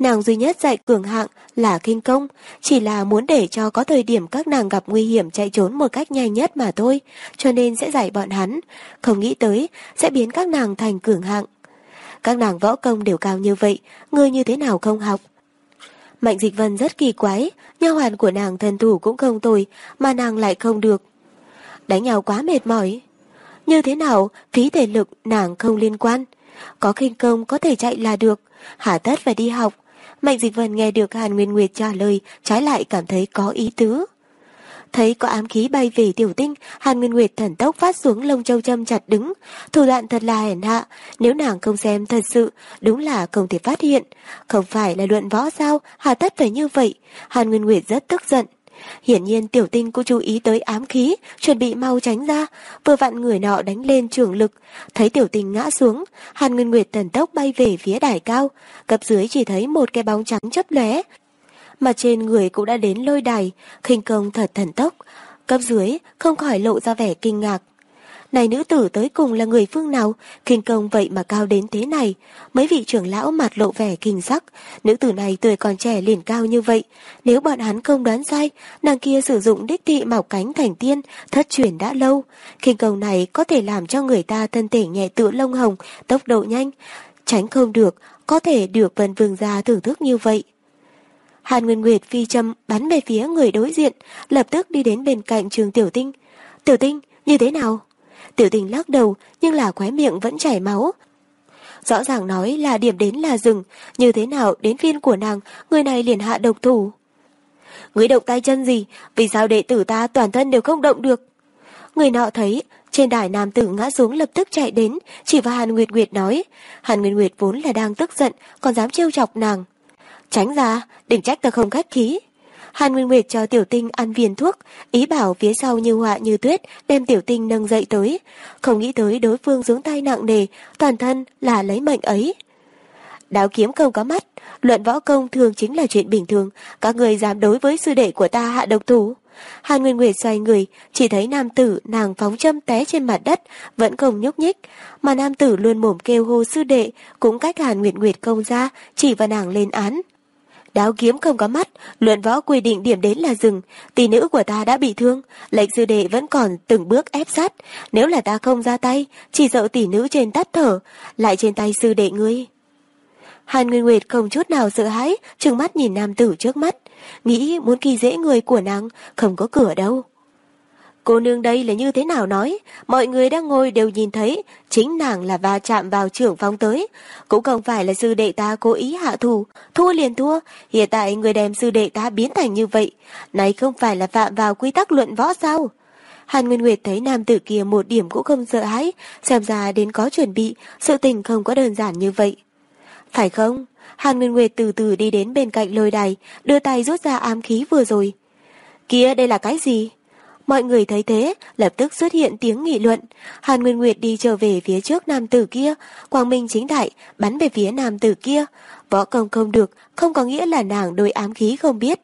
Nàng duy nhất dạy cường hạng là kinh công, chỉ là muốn để cho có thời điểm các nàng gặp nguy hiểm chạy trốn một cách nhanh nhất mà thôi, cho nên sẽ dạy bọn hắn, không nghĩ tới sẽ biến các nàng thành cường hạng. Các nàng võ công đều cao như vậy, ngươi như thế nào không học? Mạnh dịch vân rất kỳ quái, nha hoàn của nàng thần thủ cũng không tồi, mà nàng lại không được. Đánh nhau quá mệt mỏi. Như thế nào, phí thể lực nàng không liên quan. Có khinh công có thể chạy là được, hả tất phải đi học. Mạnh dịch vân nghe được Hàn Nguyên Nguyệt trả lời, trái lại cảm thấy có ý tứ. Thấy có ám khí bay về tiểu tinh, Hàn Nguyên Nguyệt thần tốc phát xuống lông châu châm chặt đứng. Thủ đoạn thật là hèn hạ, nếu nàng không xem thật sự, đúng là không thể phát hiện. Không phải là luận võ sao, hà tất phải như vậy. Hàn Nguyên Nguyệt rất tức giận. Hiển nhiên tiểu tinh cũng chú ý tới ám khí, chuẩn bị mau tránh ra, vừa vặn người nọ đánh lên trường lực. Thấy tiểu tinh ngã xuống, Hàn Nguyên Nguyệt thần tốc bay về phía đài cao, cấp dưới chỉ thấy một cái bóng trắng chấp lóe, mà trên người cũng đã đến lôi đài, khinh công thật thần tốc, cấp dưới không khỏi lộ ra vẻ kinh ngạc. Này nữ tử tới cùng là người phương nào, khinh công vậy mà cao đến thế này, mấy vị trưởng lão mặt lộ vẻ kinh sắc, nữ tử này tuổi còn trẻ liền cao như vậy, nếu bọn hắn không đoán sai, nàng kia sử dụng đích thị mọc cánh thành tiên, thất truyền đã lâu, khinh công này có thể làm cho người ta thân thể nhẹ tựa lông hồng, tốc độ nhanh, tránh không được, có thể được vân vương gia thưởng thức như vậy. Hàn Nguyên Nguyệt phi châm bắn về phía người đối diện, lập tức đi đến bên cạnh trường Tiểu Tinh. Tiểu Tinh, như thế nào? Tiểu tình lắc đầu, nhưng là khóe miệng vẫn chảy máu. Rõ ràng nói là điểm đến là rừng, như thế nào đến phiên của nàng, người này liền hạ độc thủ. Người động tay chân gì, vì sao đệ tử ta toàn thân đều không động được? Người nọ thấy, trên đài nam tử ngã xuống lập tức chạy đến, chỉ vào Hàn Nguyệt Nguyệt nói. Hàn Nguyệt Nguyệt vốn là đang tức giận, còn dám trêu chọc nàng. Tránh ra, đừng trách ta không khách khí. Hàn Nguyên Nguyệt cho tiểu tinh ăn viên thuốc, ý bảo phía sau như họa như tuyết đem tiểu tinh nâng dậy tới. Không nghĩ tới đối phương xuống tay nặng nề, toàn thân là lấy mệnh ấy. Đáo kiếm không có mắt, luận võ công thường chính là chuyện bình thường, các người dám đối với sư đệ của ta hạ độc thủ. Hàn Nguyên Nguyệt xoay người, chỉ thấy nam tử nàng phóng châm té trên mặt đất, vẫn không nhúc nhích, mà nam tử luôn mồm kêu hô sư đệ, cũng cách Hàn Nguyệt Nguyệt công ra, chỉ vào nàng lên án. Đáo kiếm không có mắt, luận võ quy định điểm đến là rừng, tỷ nữ của ta đã bị thương, lệnh sư đệ vẫn còn từng bước ép sát, nếu là ta không ra tay, chỉ sợ tỷ nữ trên tắt thở, lại trên tay sư đệ ngươi. Hàn Nguyên Nguyệt không chút nào sợ hãi, trừng mắt nhìn nam tử trước mắt, nghĩ muốn kỳ dễ người của nàng, không có cửa đâu. Cô nương đây là như thế nào nói, mọi người đang ngồi đều nhìn thấy, chính nàng là va chạm vào trưởng phong tới. Cũng không phải là sư đệ ta cố ý hạ thù, thua liền thua, hiện tại người đem sư đệ ta biến thành như vậy. Này không phải là phạm vào quy tắc luận võ sao? Hàn Nguyên Nguyệt thấy nam tử kia một điểm cũng không sợ hãi, xem ra đến có chuẩn bị, sự tình không có đơn giản như vậy. Phải không? Hàn Nguyên Nguyệt từ từ đi đến bên cạnh lôi đài, đưa tay rút ra ám khí vừa rồi. Kia đây là cái gì? Mọi người thấy thế, lập tức xuất hiện tiếng nghị luận. Hàn Nguyên Nguyệt đi trở về phía trước nam tử kia, Quang Minh chính đại, bắn về phía nam tử kia. Võ công không được, không có nghĩa là nàng đôi ám khí không biết.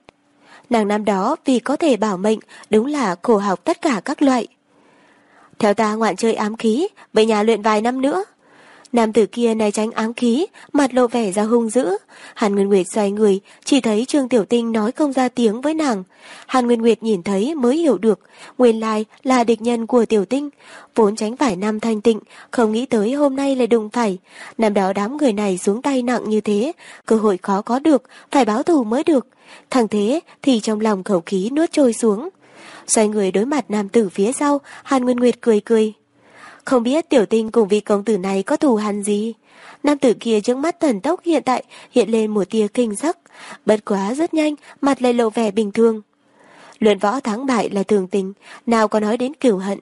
Nàng năm đó vì có thể bảo mệnh, đúng là khổ học tất cả các loại. Theo ta ngoạn chơi ám khí, về nhà luyện vài năm nữa. Nam tử kia né tránh ám khí, mặt lộ vẻ ra hung dữ. Hàn Nguyên Nguyệt xoay người, chỉ thấy Trương Tiểu Tinh nói không ra tiếng với nàng. Hàn Nguyên Nguyệt nhìn thấy mới hiểu được, nguyên lai là địch nhân của Tiểu Tinh. Vốn tránh phải năm thanh tịnh, không nghĩ tới hôm nay lại đụng phải. Năm đó đám người này xuống tay nặng như thế, cơ hội khó có được, phải báo thù mới được. Thằng thế thì trong lòng khẩu khí nuốt trôi xuống. Xoay người đối mặt nam tử phía sau, Hàn Nguyên Nguyệt cười cười. Không biết tiểu tinh cùng vị công tử này có thù hằn gì? Nam tử kia trước mắt thần tốc hiện tại hiện lên một tia kinh sắc, bất quá rất nhanh, mặt lại lộ vẻ bình thường. Luận võ thắng bại là thường tình, nào có nói đến cửu hận.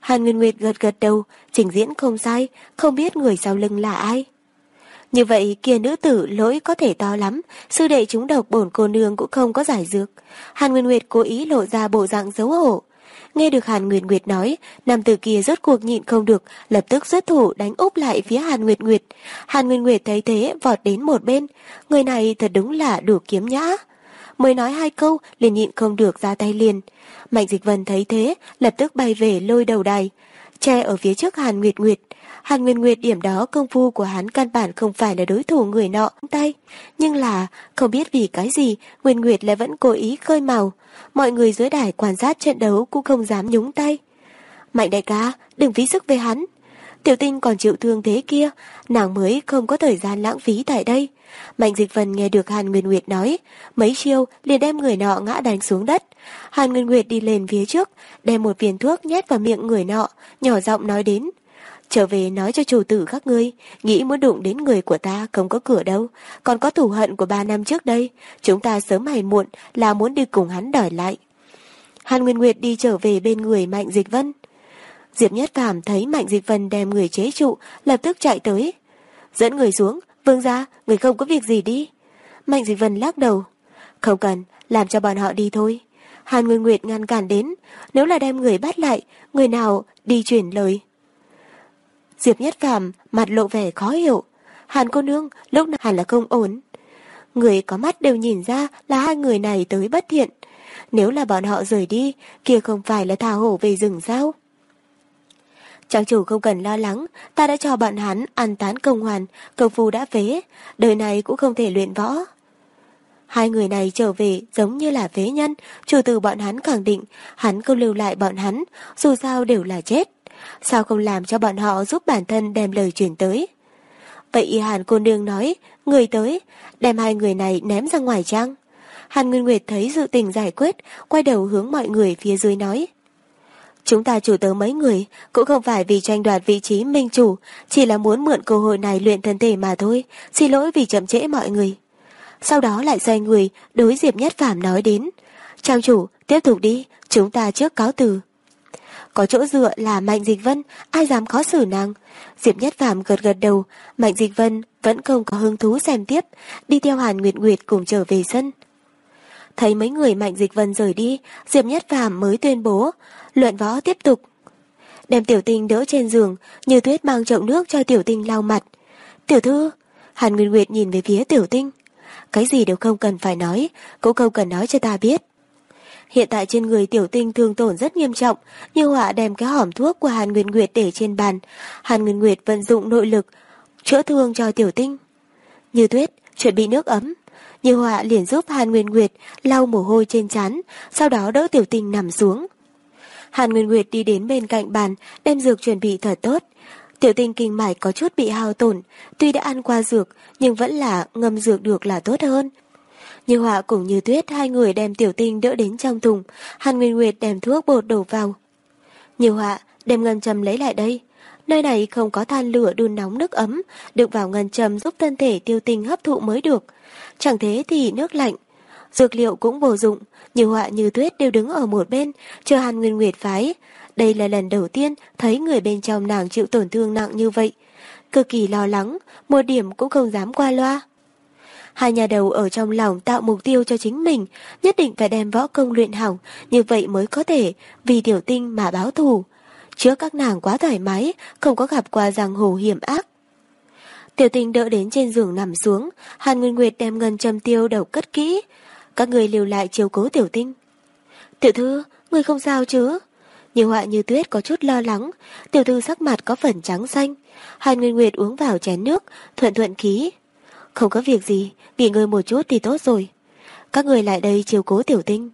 Hàn Nguyên Nguyệt gật gật đầu, trình diễn không sai, không biết người sau lưng là ai. Như vậy kia nữ tử lỗi có thể to lắm, sư đệ chúng độc bổn cô nương cũng không có giải dược. Hàn Nguyên Nguyệt cố ý lộ ra bộ dạng xấu hổ. Nghe được Hàn Nguyệt Nguyệt nói, nam tử kia rốt cuộc nhịn không được, lập tức xuất thủ đánh úp lại phía Hàn Nguyệt Nguyệt. Hàn Nguyệt Nguyệt thấy thế vọt đến một bên, người này thật đúng là đủ kiếm nhã. mới nói hai câu liền nhịn không được ra tay liền. Mạnh Dịch Vân thấy thế, lập tức bay về lôi đầu đài, che ở phía trước Hàn Nguyệt Nguyệt. Hàn Nguyên Nguyệt điểm đó công phu của hắn căn bản không phải là đối thủ người nọ tay. Nhưng là, không biết vì cái gì, Nguyên Nguyệt lại vẫn cố ý khơi màu. Mọi người dưới đài quan sát trận đấu cũng không dám nhúng tay. Mạnh đại ca, đừng phí sức với hắn. Tiểu tinh còn chịu thương thế kia, nàng mới không có thời gian lãng phí tại đây. Mạnh dịch vân nghe được Hàn Nguyên Nguyệt nói, mấy chiêu liền đem người nọ ngã đánh xuống đất. Hàn Nguyên Nguyệt đi lên phía trước, đem một viên thuốc nhét vào miệng người nọ, nhỏ giọng nói đến. Trở về nói cho chủ tử các ngươi, nghĩ muốn đụng đến người của ta không có cửa đâu, còn có thù hận của ba năm trước đây, chúng ta sớm hay muộn là muốn đi cùng hắn đòi lại. Hàn Nguyên Nguyệt đi trở về bên người Mạnh Dịch Vân. Diệp Nhất Phàm thấy Mạnh Dịch Vân đem người chế trụ, lập tức chạy tới. Dẫn người xuống, vương ra, người không có việc gì đi. Mạnh Dịch Vân lắc đầu. Không cần, làm cho bọn họ đi thôi. Hàn Nguyên Nguyệt ngăn cản đến, nếu là đem người bắt lại, người nào đi chuyển lời. Diệp Nhất Phàm mặt lộ vẻ khó hiểu. Hàn cô nương lúc nào hẳn là không ổn. Người có mắt đều nhìn ra là hai người này tới bất thiện. Nếu là bọn họ rời đi, kia không phải là thả hổ về rừng sao? Trang chủ không cần lo lắng, ta đã cho bọn hắn ăn tán công hoàn, công phu đã phế, đời này cũng không thể luyện võ. Hai người này trở về giống như là phế nhân, chủ từ bọn hắn khẳng định, hắn không lưu lại bọn hắn, dù sao đều là chết. Sao không làm cho bọn họ giúp bản thân đem lời truyền tới? Vậy y Hàn cô nương nói, người tới, đem hai người này ném ra ngoài trang Hàn Nguyên Nguyệt thấy sự tình giải quyết, quay đầu hướng mọi người phía dưới nói. Chúng ta chủ tớ mấy người, cũng không phải vì tranh đoạt vị trí minh chủ, chỉ là muốn mượn cơ hội này luyện thân thể mà thôi, xin lỗi vì chậm trễ mọi người. Sau đó lại xoay người, đối Diệp Nhất Phạm nói đến. Trang chủ, tiếp tục đi, chúng ta trước cáo từ. Có chỗ dựa là Mạnh Dịch Vân, ai dám khó xử nàng. Diệp Nhất Phạm gật gật đầu, Mạnh Dịch Vân vẫn không có hứng thú xem tiếp, đi theo Hàn Nguyệt Nguyệt cùng trở về sân. Thấy mấy người Mạnh Dịch Vân rời đi, Diệp Nhất Phạm mới tuyên bố, luận võ tiếp tục. Đem tiểu tinh đỡ trên giường, như tuyết mang chậu nước cho tiểu tinh lau mặt. Tiểu thư, Hàn Nguyên Nguyệt nhìn về phía tiểu tinh. Cái gì đều không cần phải nói, cũng không cần nói cho ta biết. Hiện tại trên người tiểu tinh thương tổn rất nghiêm trọng, như họa đem cái hỏm thuốc của Hàn Nguyên Nguyệt để trên bàn. Hàn Nguyên Nguyệt vận dụng nội lực, chữa thương cho tiểu tinh. Như tuyết, chuẩn bị nước ấm. Như họa liền giúp Hàn Nguyên Nguyệt lau mồ hôi trên chán, sau đó đỡ tiểu tinh nằm xuống. Hàn Nguyên Nguyệt đi đến bên cạnh bàn, đem dược chuẩn bị thật tốt. Tiểu tinh kinh mạch có chút bị hao tổn, tuy đã ăn qua dược, nhưng vẫn là ngâm dược được là tốt hơn. Như họa cùng như tuyết hai người đem tiểu tinh đỡ đến trong thùng, Hàn Nguyên Nguyệt đem thuốc bột đổ vào. Như họa, đem ngân châm lấy lại đây. Nơi này không có than lửa đun nóng nước ấm, được vào ngân châm giúp thân thể tiêu tinh hấp thụ mới được. Chẳng thế thì nước lạnh. Dược liệu cũng vô dụng, như họa như tuyết đều đứng ở một bên, chờ Hàn Nguyên Nguyệt phái. Đây là lần đầu tiên thấy người bên trong nàng chịu tổn thương nặng như vậy. Cực kỳ lo lắng, một điểm cũng không dám qua loa. Hai nhà đầu ở trong lòng tạo mục tiêu cho chính mình, nhất định phải đem võ công luyện hỏng, như vậy mới có thể vì tiểu tinh mà báo thù. Trước các nàng quá thoải mái, không có gặp qua giang hồ hiểm ác. Tiểu tinh đỡ đến trên giường nằm xuống, Hàn Nguyên Nguyệt đem ngân châm tiêu đầu cất kỹ. Các người liều lại chiều cố tiểu tinh. Tiểu thư, người không sao chứ? Nhiều họa như tuyết có chút lo lắng, tiểu thư sắc mặt có phần trắng xanh. Hàn Nguyên Nguyệt uống vào chén nước, thuận thuận khí. Không có việc gì, nghỉ ngơi một chút thì tốt rồi. Các người lại đây chiều cố tiểu tinh.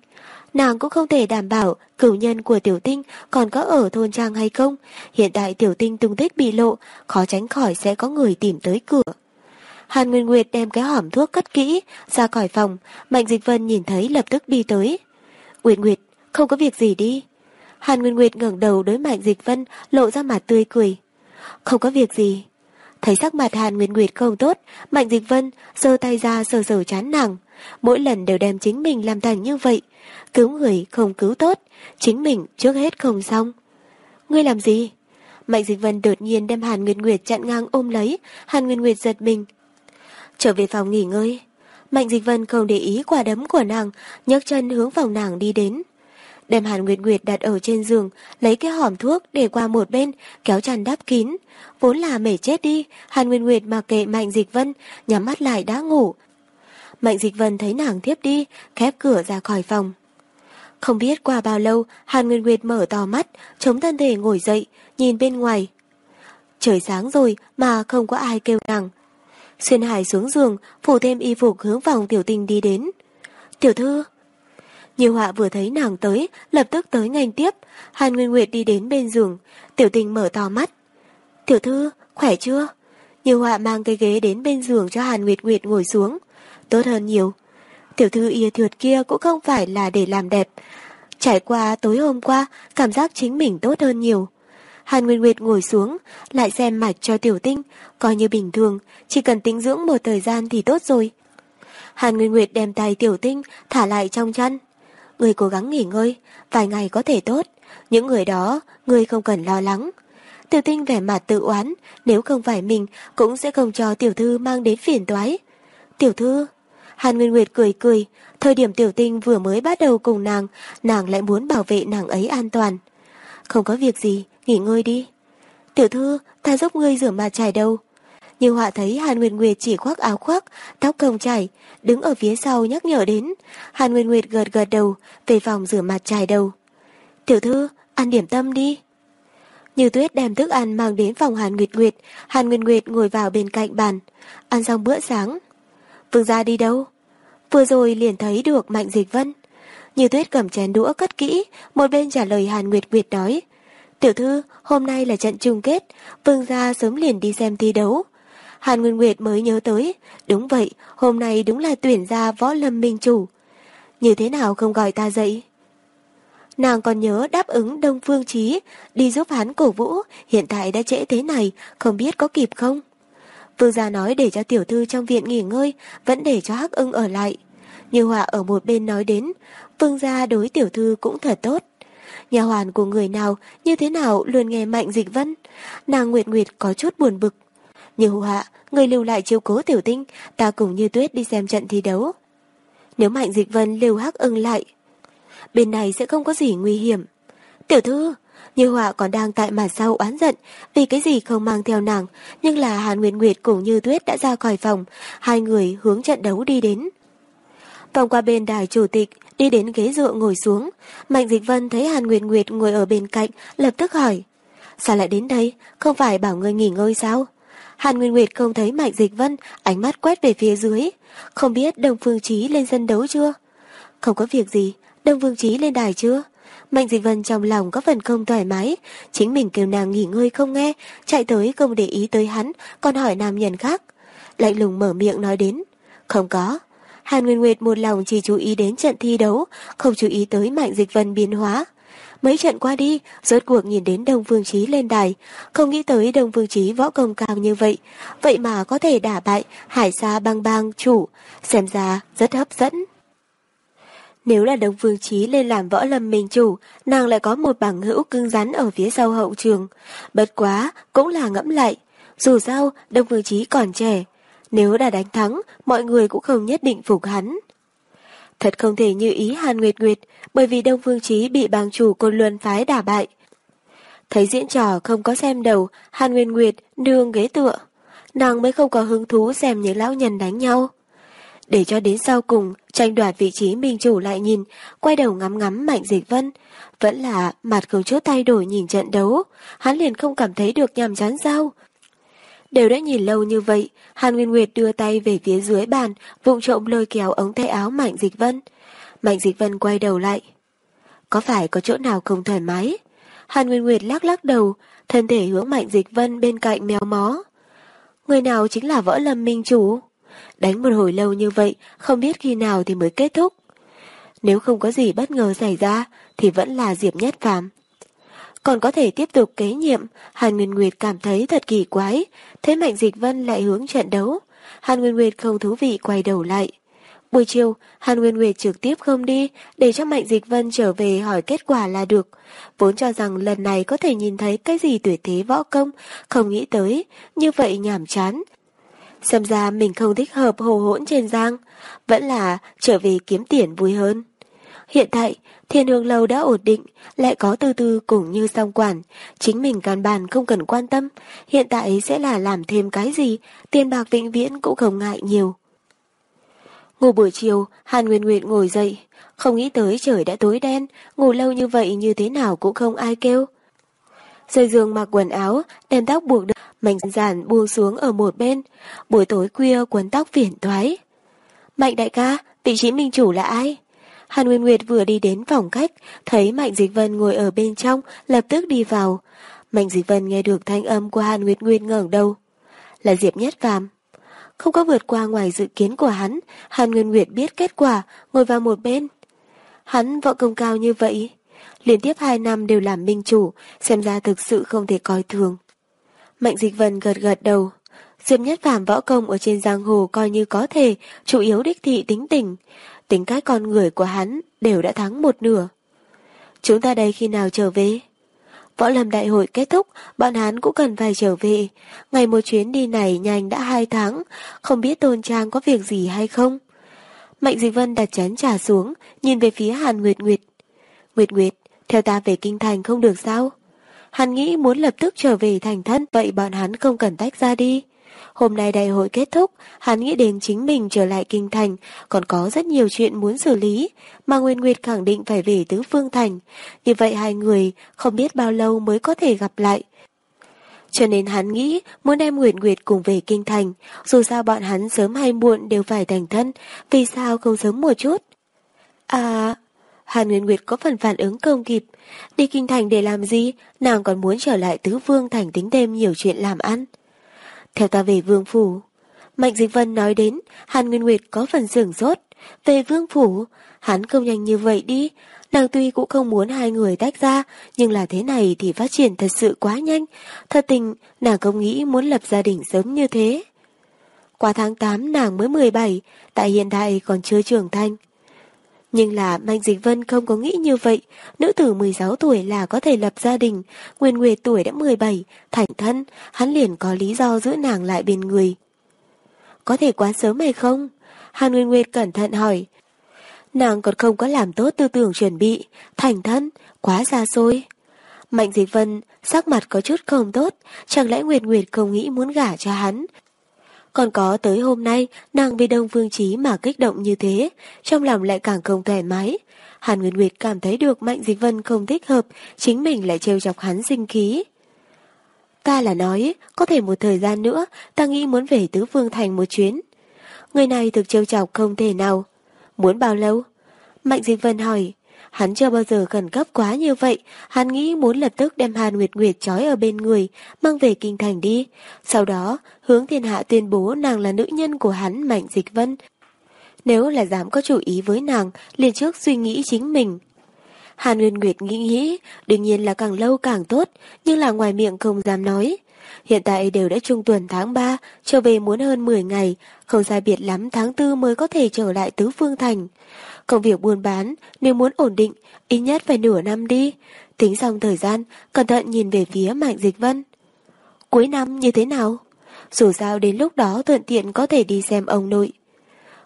Nàng cũng không thể đảm bảo cửu nhân của tiểu tinh còn có ở thôn trang hay không. Hiện tại tiểu tinh tung tích bị lộ, khó tránh khỏi sẽ có người tìm tới cửa. Hàn Nguyên Nguyệt đem cái hỏm thuốc cất kỹ, ra khỏi phòng, Mạnh Dịch Vân nhìn thấy lập tức đi tới. Nguyệt Nguyệt, không có việc gì đi. Hàn Nguyên Nguyệt ngẩng đầu đối Mạnh Dịch Vân, lộ ra mặt tươi cười. Không có việc gì. Thấy sắc mặt Hàn Nguyên Nguyệt không tốt, Mạnh Dịch Vân giơ tay ra sờ sờ chán nàng. Mỗi lần đều đem chính mình làm thành như vậy. Cứu người không cứu tốt, chính mình trước hết không xong. Ngươi làm gì? Mạnh Dịch Vân đột nhiên đem Hàn Nguyên Nguyệt chặn ngang ôm lấy, Hàn Nguyên Nguyệt giật mình. Trở về phòng nghỉ ngơi. Mạnh Dịch Vân không để ý quả đấm của nàng, nhấc chân hướng phòng nàng đi đến đem Hàn Nguyệt Nguyệt đặt ở trên giường, lấy cái hòm thuốc để qua một bên, kéo chăn đắp kín. Vốn là mể chết đi, Hàn Nguyệt Nguyệt mà kệ Mạnh Dịch Vân, nhắm mắt lại đã ngủ. Mạnh Dịch Vân thấy nàng thiếp đi, khép cửa ra khỏi phòng. Không biết qua bao lâu, Hàn Nguyệt Nguyệt mở to mắt, chống thân thể ngồi dậy, nhìn bên ngoài. Trời sáng rồi mà không có ai kêu nàng. Xuyên Hải xuống giường, phủ thêm y phục hướng phòng tiểu tình đi đến. Tiểu thư... Nhiều họa vừa thấy nàng tới, lập tức tới ngành tiếp. Hàn Nguyên Nguyệt đi đến bên giường, tiểu tình mở to mắt. Tiểu thư, khỏe chưa? Nhiều họa mang cái ghế đến bên giường cho Hàn Nguyệt Nguyệt ngồi xuống. Tốt hơn nhiều. Tiểu thư ia thượt kia cũng không phải là để làm đẹp. Trải qua tối hôm qua, cảm giác chính mình tốt hơn nhiều. Hàn Nguyên Nguyệt ngồi xuống, lại xem mạch cho tiểu tinh, coi như bình thường, chỉ cần tính dưỡng một thời gian thì tốt rồi. Hàn Nguyên Nguyệt đem tay tiểu tinh, thả lại trong chăn. Người cố gắng nghỉ ngơi, vài ngày có thể tốt, những người đó, người không cần lo lắng. Tiểu tinh vẻ mặt tự oán, nếu không phải mình, cũng sẽ không cho tiểu thư mang đến phiền toái. Tiểu thư, Hàn Nguyên Nguyệt cười cười, thời điểm tiểu tinh vừa mới bắt đầu cùng nàng, nàng lại muốn bảo vệ nàng ấy an toàn. Không có việc gì, nghỉ ngơi đi. Tiểu thư, ta giúp ngươi rửa mặt trải đầu. Như họa thấy Hàn nguyệt Nguyệt chỉ khoác áo khoác, tóc không chảy, đứng ở phía sau nhắc nhở đến. Hàn nguyệt Nguyệt gật gật đầu, về phòng rửa mặt chải đầu. Tiểu thư, ăn điểm tâm đi. Như tuyết đem thức ăn mang đến phòng Hàn Nguyệt Nguyệt, Hàn Nguyệt Nguyệt ngồi vào bên cạnh bàn, ăn xong bữa sáng. Vương gia đi đâu? Vừa rồi liền thấy được Mạnh Dịch Vân. Như tuyết cầm chén đũa cất kỹ, một bên trả lời Hàn Nguyệt Nguyệt nói. Tiểu thư, hôm nay là trận chung kết, Vương gia sớm liền đi xem thi đấu. Hàn Nguyên Nguyệt mới nhớ tới, đúng vậy, hôm nay đúng là tuyển ra võ lâm minh chủ. Như thế nào không gọi ta dậy? Nàng còn nhớ đáp ứng Đông Phương Trí, đi giúp hắn cổ vũ, hiện tại đã trễ thế này, không biết có kịp không? Vương gia nói để cho tiểu thư trong viện nghỉ ngơi, vẫn để cho Hắc ưng ở lại. Như họa ở một bên nói đến, vương gia đối tiểu thư cũng thật tốt. Nhà hoàn của người nào, như thế nào luôn nghe mạnh dịch vân. Nàng Nguyệt Nguyệt có chút buồn bực. Như họa, người lưu lại chiếu cố tiểu tinh, ta cùng như tuyết đi xem trận thi đấu. Nếu mạnh dịch vân lưu Hắc ưng lại, bên này sẽ không có gì nguy hiểm. Tiểu thư, như họa còn đang tại mặt sau oán giận vì cái gì không mang theo nàng, nhưng là Hàn Nguyệt Nguyệt cùng Như Tuyết đã ra khỏi phòng, hai người hướng trận đấu đi đến. Vòng qua bên đài chủ tịch, đi đến ghế dựa ngồi xuống. Mạnh Dịch Vân thấy Hàn Nguyệt Nguyệt ngồi ở bên cạnh, lập tức hỏi. Sao lại đến đây? Không phải bảo người nghỉ ngơi sao? Hàn Nguyên Nguyệt không thấy Mạnh Dịch Vân, ánh mắt quét về phía dưới. Không biết Đông Phương Chí lên sân đấu chưa? Không có việc gì, Đông Phương Chí lên đài chưa? Mạnh Dịch Vân trong lòng có phần không thoải mái, chính mình kêu nàng nghỉ ngơi không nghe, chạy tới không để ý tới hắn, còn hỏi nam nhân khác. Lạnh lùng mở miệng nói đến, không có. Hàn Nguyên Nguyệt một lòng chỉ chú ý đến trận thi đấu, không chú ý tới Mạnh Dịch Vân biến hóa. Mấy trận qua đi, rốt cuộc nhìn đến Đông Phương Chí lên đài, không nghĩ tới Đông Phương Chí võ công cao như vậy, vậy mà có thể đả bại Hải Sa Bang Bang chủ, xem ra rất hấp dẫn. Nếu là Đông Phương Chí lên làm võ lâm minh chủ, nàng lại có một bằng hữu cứng rắn ở phía sau hậu trường. Bất quá, cũng là ngẫm lại. Dù sao, Đông Phương Chí còn trẻ. Nếu đã đánh thắng, mọi người cũng không nhất định phục hắn. Thật không thể như ý Hàn Nguyệt Nguyệt, bởi vì Đông Phương Chí bị bang chủ côn luân phái đả bại. Thấy diễn trò không có xem đầu, Hàn Nguyên Nguyệt nương ghế tựa. Nàng mới không có hứng thú xem những lão nhân đánh nhau. Để cho đến sau cùng, tranh đoạt vị trí minh chủ lại nhìn, quay đầu ngắm ngắm Mạnh Dịch Vân. Vẫn là mặt không chút thay đổi nhìn trận đấu, hắn liền không cảm thấy được nhàm chán sao. Đều đã nhìn lâu như vậy, Hàn Nguyên Nguyệt đưa tay về phía dưới bàn, vụng trộm lôi kéo ống tay áo Mạnh Dịch Vân. Mạnh Dịch Vân quay đầu lại. Có phải có chỗ nào không thoải mái? Hàn Nguyên Nguyệt lắc lắc đầu, thân thể hướng Mạnh Dịch Vân bên cạnh méo mó. Người nào chính là võ lâm minh chủ? Đánh một hồi lâu như vậy, không biết khi nào thì mới kết thúc. Nếu không có gì bất ngờ xảy ra, thì vẫn là Diệp Nhất Phàm. Còn có thể tiếp tục kế nhiệm, Hàn Nguyên Nguyệt cảm thấy thật kỳ quái, thế Mạnh Dịch Vân lại hướng trận đấu. Hàn Nguyên Nguyệt không thú vị quay đầu lại. Buổi chiều, Hàn Nguyên Nguyệt trực tiếp không đi, để cho Mạnh Dịch Vân trở về hỏi kết quả là được. Vốn cho rằng lần này có thể nhìn thấy cái gì tuyệt thế võ công, không nghĩ tới, như vậy nhảm chán, Xem ra mình không thích hợp hồ hỗn trên giang, vẫn là trở về kiếm tiền vui hơn. Hiện tại, thiên hương lâu đã ổn định, lại có từ từ cũng như song quản, chính mình căn bản không cần quan tâm, hiện tại sẽ là làm thêm cái gì, tiền bạc vĩnh viễn cũng không ngại nhiều. Ngủ buổi chiều, Hàn Nguyên Nguyệt ngồi dậy, không nghĩ tới trời đã tối đen, ngủ lâu như vậy như thế nào cũng không ai kêu. rời giường mặc quần áo, đem tóc buộc được, mảnh giản buông xuống ở một bên, buổi tối khuya quấn tóc phiền toái. Mạnh đại ca, vị trí minh chủ là ai? Hàn Nguyên Nguyệt vừa đi đến phòng khách, thấy Mạnh Dịch Vân ngồi ở bên trong, lập tức đi vào. Mạnh Dịch Vân nghe được thanh âm của Hàn Nguyệt Nguyệt ngẩng đầu. Là Diệp Nhất Phàm. Không có vượt qua ngoài dự kiến của hắn, Hàn Nguyên Nguyệt biết kết quả, ngồi vào một bên. Hắn võ công cao như vậy, liên tiếp hai năm đều làm minh chủ, xem ra thực sự không thể coi thường. Mạnh Dịch Vân gật gật đầu. Diệp Nhất Phàm võ công ở trên giang hồ coi như có thể, chủ yếu đích thị tính tình. Tính cách con người của hắn đều đã thắng một nửa. Chúng ta đây khi nào trở về? Võ lâm đại hội kết thúc, bọn hắn cũng cần phải trở về. Ngày một chuyến đi này nhanh đã hai tháng, không biết tôn trang có việc gì hay không? Mạnh Dịch Vân đặt chén trà xuống, nhìn về phía Hàn Nguyệt Nguyệt. Nguyệt Nguyệt, theo ta về kinh thành không được sao? Hắn nghĩ muốn lập tức trở về thành thân, vậy bọn hắn không cần tách ra đi. Hôm nay đại hội kết thúc, hắn nghĩ đến chính mình trở lại kinh thành, còn có rất nhiều chuyện muốn xử lý, mà Nguyên Nguyệt khẳng định phải về tứ phương thành. Như vậy hai người không biết bao lâu mới có thể gặp lại. Cho nên hắn nghĩ muốn đem Nguyệt Nguyệt cùng về kinh thành, dù sao bọn hắn sớm hay muộn đều phải thành thân, vì sao không sớm một chút? À, Hàn Nguyên Nguyệt có phần phản ứng công kịp. Đi kinh thành để làm gì, nàng còn muốn trở lại tứ vương thành tính thêm nhiều chuyện làm ăn. Theo ta về vương phủ. Mạnh Dịch Vân nói đến, Hàn Nguyên Nguyệt có phần sửng sốt. Về vương phủ, hắn không nhanh như vậy đi. Nàng tuy cũng không muốn hai người tách ra, nhưng là thế này thì phát triển thật sự quá nhanh. Thật tình, nàng không nghĩ muốn lập gia đình sớm như thế. Qua tháng 8 nàng mới 17, tại hiện tại còn chưa trưởng thành. Nhưng là Mạnh Dịch Vân không có nghĩ như vậy, nữ tử 16 tuổi là có thể lập gia đình, Nguyên Nguyệt tuổi đã 17, thành thân, hắn liền có lý do giữ nàng lại bên người. Có thể quá sớm hay không? Hàn Nguyên Nguyệt cẩn thận hỏi. Nàng còn không có làm tốt tư tưởng chuẩn bị, thành thân, quá xa xôi. Mạnh Dịch Vân sắc mặt có chút không tốt, chẳng lẽ Nguyệt Nguyệt không nghĩ muốn gả cho hắn, còn có tới hôm nay, nàng vì Đông Phương Chí mà kích động như thế, trong lòng lại càng không thoải mái. Hàn Nguyên Nguyệt cảm thấy được Mạnh Dịch Vân không thích hợp, chính mình lại trêu chọc hắn sinh khí. Ta là nói, có thể một thời gian nữa, ta nghĩ muốn về Tứ Phương Thành một chuyến. Người này thực trêu chọc không thể nào. Muốn bao lâu? Mạnh Dịch Vân hỏi, Hắn chưa bao giờ khẩn cấp quá như vậy, hắn nghĩ muốn lập tức đem Hàn Nguyệt Nguyệt trói ở bên người, mang về kinh thành đi. Sau đó, hướng thiên hạ tuyên bố nàng là nữ nhân của hắn Mạnh Dịch Vân. Nếu là dám có chủ ý với nàng, liền trước suy nghĩ chính mình. Hàn Nguyên Nguyệt nghĩ nghĩ, đương nhiên là càng lâu càng tốt, nhưng là ngoài miệng không dám nói. Hiện tại đều đã trung tuần tháng 3, trở về muốn hơn 10 ngày, không sai biệt lắm tháng 4 mới có thể trở lại Tứ Phương Thành. Công việc buôn bán, nếu muốn ổn định, ít nhất phải nửa năm đi. Tính xong thời gian, cẩn thận nhìn về phía Mạnh Dịch Vân. Cuối năm như thế nào? Dù sao đến lúc đó thuận tiện có thể đi xem ông nội.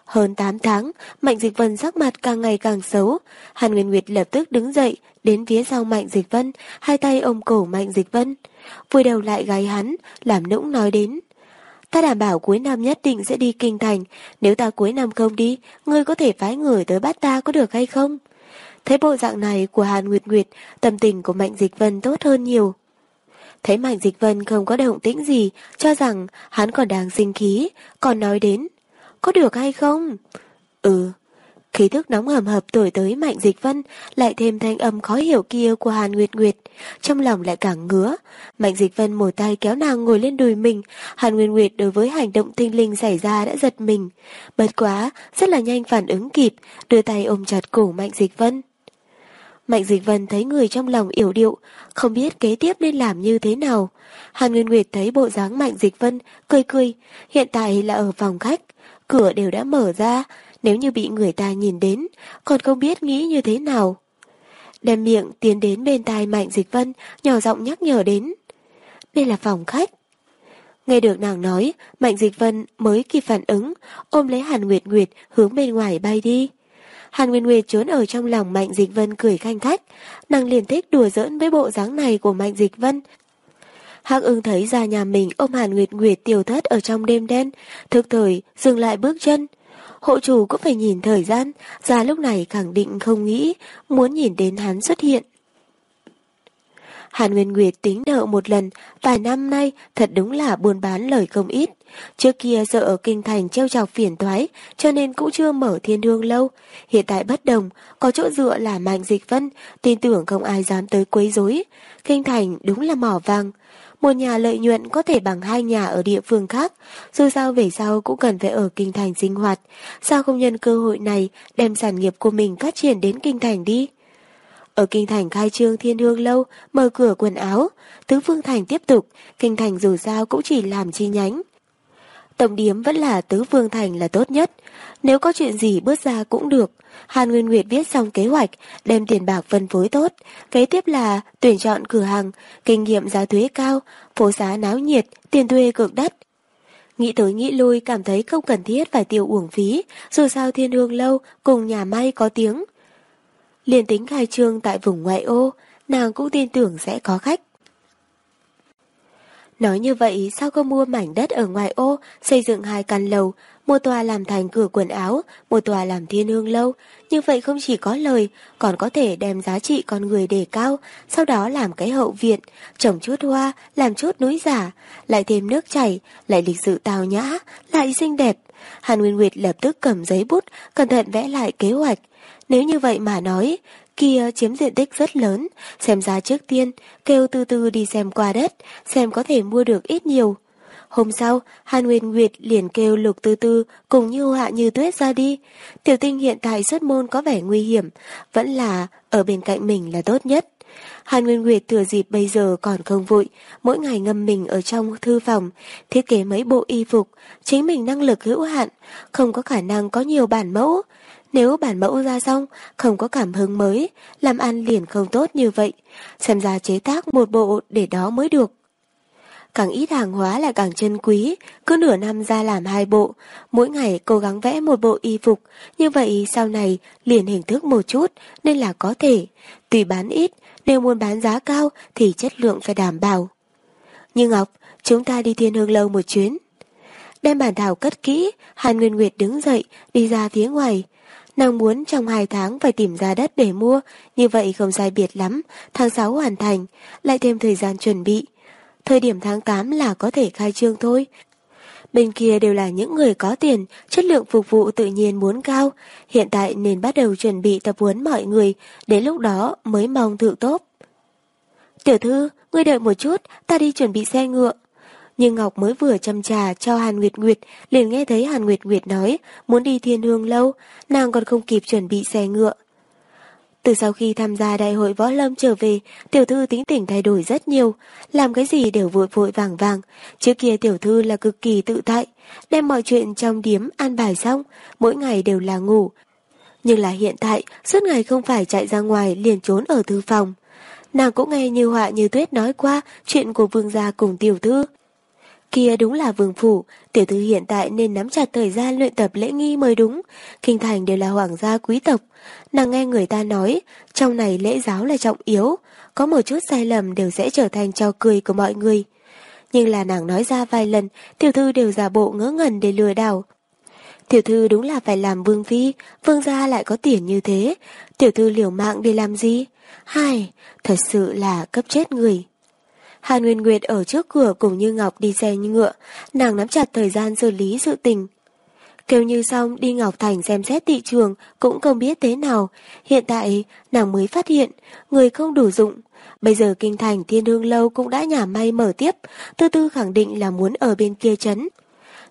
Hơn 8 tháng, Mạnh Dịch Vân sắc mặt càng ngày càng xấu. Hàn Nguyên Nguyệt lập tức đứng dậy, đến phía sau Mạnh Dịch Vân, hai tay ôm cổ Mạnh Dịch Vân. Vui đầu lại gáy hắn, làm nũng nói đến. Ta đảm bảo cuối năm nhất định sẽ đi kinh thành, nếu ta cuối năm không đi, ngươi có thể phái người tới bắt ta có được hay không? Thấy bộ dạng này của Hàn Nguyệt Nguyệt, tâm tình của Mạnh Dịch Vân tốt hơn nhiều. Thấy Mạnh Dịch Vân không có động tĩnh gì, cho rằng hắn còn đang sinh khí, còn nói đến, có được hay không? Ừ, Khí thức nóng hầm hập tuổi tới Mạnh Dịch Vân, lại thêm thanh âm khó hiểu kia của Hàn Nguyệt Nguyệt. Trong lòng lại càng ngứa. Mạnh Dịch Vân một tay kéo nàng ngồi lên đùi mình. Hàn Nguyệt Nguyệt đối với hành động tinh linh xảy ra đã giật mình. Bật quá, rất là nhanh phản ứng kịp, đưa tay ôm chặt cổ Mạnh Dịch Vân. Mạnh Dịch Vân thấy người trong lòng yểu điệu, không biết kế tiếp nên làm như thế nào. Hàn Nguyên Nguyệt thấy bộ dáng Mạnh Dịch Vân, cười cười, hiện tại là ở phòng khách, cửa đều đã mở ra, nếu như bị người ta nhìn đến, còn không biết nghĩ như thế nào. Đem miệng tiến đến bên tai Mạnh Dịch Vân, nhỏ giọng nhắc nhở đến. Đây là phòng khách. Nghe được nàng nói, Mạnh Dịch Vân mới kịp phản ứng, ôm lấy Hàn Nguyệt Nguyệt hướng bên ngoài bay đi. Hàn Nguyệt Nguyệt trốn ở trong lòng Mạnh Dịch Vân cười khanh khách, nàng liền thích đùa giỡn với bộ dáng này của Mạnh Dịch Vân. Hắc ưng thấy ra nhà mình ôm Hàn Nguyệt Nguyệt tiểu thất ở trong đêm đen, thực thời dừng lại bước chân hộ chủ cũng phải nhìn thời gian, ra lúc này khẳng định không nghĩ, muốn nhìn đến hắn xuất hiện. Hàn Nguyên Nguyệt tính nợ một lần, vài năm nay thật đúng là buôn bán lời không ít. Trước kia sợ ở kinh thành treo chọc phiền toái, cho nên cũng chưa mở thiên hương lâu. Hiện tại bất đồng, có chỗ dựa là mạnh dịch vân, tin tưởng không ai dám tới quấy rối. Kinh thành đúng là mỏ vàng. Một nhà lợi nhuận có thể bằng hai nhà ở địa phương khác, dù sao về sau cũng cần phải ở kinh thành sinh hoạt. Sao không nhân cơ hội này đem sản nghiệp của mình phát triển đến kinh thành đi? Ở Kinh Thành khai trương thiên hương lâu, mở cửa quần áo. Tứ Phương Thành tiếp tục, Kinh Thành dù sao cũng chỉ làm chi nhánh. Tổng điểm vẫn là Tứ vương Thành là tốt nhất. Nếu có chuyện gì bước ra cũng được. Hàn Nguyên Nguyệt viết xong kế hoạch, đem tiền bạc phân phối tốt. Kế tiếp là tuyển chọn cửa hàng, kinh nghiệm giá thuế cao, phố xá náo nhiệt, tiền thuê cực đắt. Nghĩ tới nghĩ lui cảm thấy không cần thiết phải tiêu uổng phí, dù sao thiên hương lâu cùng nhà may có tiếng liền tính khai trương tại vùng ngoại ô, nàng cũng tin tưởng sẽ có khách. Nói như vậy sao không mua mảnh đất ở ngoài ô, xây dựng hai căn lầu, một tòa làm thành cửa quần áo, một tòa làm thiên hương lâu, như vậy không chỉ có lời, còn có thể đem giá trị con người đề cao, sau đó làm cái hậu viện, trồng chút hoa, làm chút núi giả, lại thêm nước chảy, lại lịch sự tào nhã, lại xinh đẹp. Hàn Nguyên Nguyệt lập tức cầm giấy bút, cẩn thận vẽ lại kế hoạch, nếu như vậy mà nói, kia chiếm diện tích rất lớn, xem ra trước tiên, kêu từ từ đi xem qua đất, xem có thể mua được ít nhiều. Hôm sau, Hàn Nguyên Nguyệt liền kêu Lục Tư Tư cùng như Hạ như tuyết ra đi. Tiểu tinh hiện tại xuất môn có vẻ nguy hiểm, vẫn là ở bên cạnh mình là tốt nhất. Hàn Nguyên Nguyệt thừa dịp bây giờ còn không vội, mỗi ngày ngâm mình ở trong thư phòng, thiết kế mấy bộ y phục, chính mình năng lực hữu hạn, không có khả năng có nhiều bản mẫu. Nếu bản mẫu ra xong, không có cảm hứng mới, làm ăn liền không tốt như vậy. Xem ra chế tác một bộ để đó mới được. Càng ít hàng hóa là càng chân quý, cứ nửa năm ra làm hai bộ, mỗi ngày cố gắng vẽ một bộ y phục, như vậy sau này liền hình thức một chút nên là có thể. Tùy bán ít, nếu muốn bán giá cao thì chất lượng phải đảm bảo. Như Ngọc, chúng ta đi thiên hương lâu một chuyến. Đem bản thảo cất kỹ, Hàn Nguyên Nguyệt đứng dậy, đi ra phía ngoài. Nàng muốn trong hai tháng phải tìm ra đất để mua, như vậy không sai biệt lắm, tháng 6 hoàn thành, lại thêm thời gian chuẩn bị. Thời điểm tháng 8 là có thể khai trương thôi. Bên kia đều là những người có tiền, chất lượng phục vụ tự nhiên muốn cao. Hiện tại nên bắt đầu chuẩn bị tập huấn mọi người, đến lúc đó mới mong thử tốt. Tiểu thư, ngươi đợi một chút, ta đi chuẩn bị xe ngựa. Nhưng Ngọc mới vừa châm trà cho Hàn Nguyệt Nguyệt, liền nghe thấy Hàn Nguyệt Nguyệt nói muốn đi thiên hương lâu, nàng còn không kịp chuẩn bị xe ngựa. Từ sau khi tham gia đại hội võ lâm trở về, tiểu thư tính tình thay đổi rất nhiều, làm cái gì đều vội vội vàng vàng. Trước kia tiểu thư là cực kỳ tự tại, đem mọi chuyện trong điếm an bài xong, mỗi ngày đều là ngủ. Nhưng là hiện tại, suốt ngày không phải chạy ra ngoài liền trốn ở thư phòng. Nàng cũng nghe như họa như tuyết nói qua chuyện của vương gia cùng tiểu thư. Kia đúng là vương phủ, tiểu thư hiện tại nên nắm chặt thời gian luyện tập lễ nghi mới đúng. Kinh thành đều là hoàng gia quý tộc. Nàng nghe người ta nói, trong này lễ giáo là trọng yếu, có một chút sai lầm đều sẽ trở thành trò cười của mọi người. Nhưng là nàng nói ra vài lần, tiểu thư đều giả bộ ngớ ngẩn để lừa đảo. Tiểu thư đúng là phải làm vương phi, vương gia lại có tiền như thế. Tiểu thư liều mạng để làm gì? Hai, thật sự là cấp chết người. Hàn Nguyên Nguyệt ở trước cửa cùng Như Ngọc đi xe như ngựa, nàng nắm chặt thời gian xử lý sự tình. Kêu như xong đi Ngọc Thành xem xét thị trường cũng không biết thế nào. Hiện tại nàng mới phát hiện người không đủ dụng. Bây giờ kinh thành thiên hương lâu cũng đã nhà may mở tiếp. Tư tư khẳng định là muốn ở bên kia chấn.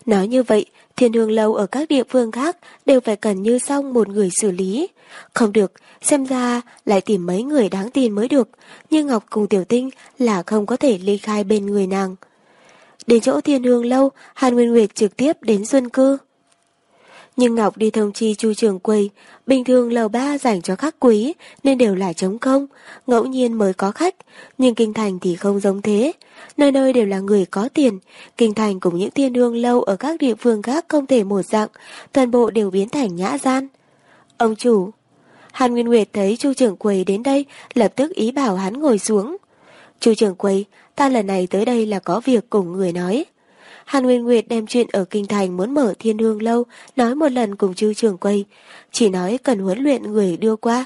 Nói như vậy thiên hương lâu ở các địa phương khác đều phải cần như xong một người xử lý. Không được, xem ra lại tìm mấy người đáng tin mới được, nhưng Ngọc cùng Tiểu Tinh là không có thể ly khai bên người nàng. Đến chỗ thiên hương lâu, Hàn Nguyên Nguyệt trực tiếp đến Xuân Cư. Nhưng Ngọc đi thông chi chu trường quầy, bình thường lầu ba dành cho khách quý nên đều là trống không, ngẫu nhiên mới có khách, nhưng kinh thành thì không giống thế. Nơi nơi đều là người có tiền, kinh thành cùng những thiên hương lâu ở các địa phương khác không thể một dạng, toàn bộ đều biến thành nhã gian. Ông chủ, Hàn Nguyên Nguyệt thấy chu trưởng quầy đến đây, lập tức ý bảo hắn ngồi xuống. Chu trưởng quầy, ta lần này tới đây là có việc cùng người nói. Hàn Nguyên Nguyệt đem chuyện ở Kinh Thành muốn mở thiên hương lâu, nói một lần cùng chu trường quầy. Chỉ nói cần huấn luyện người đưa qua.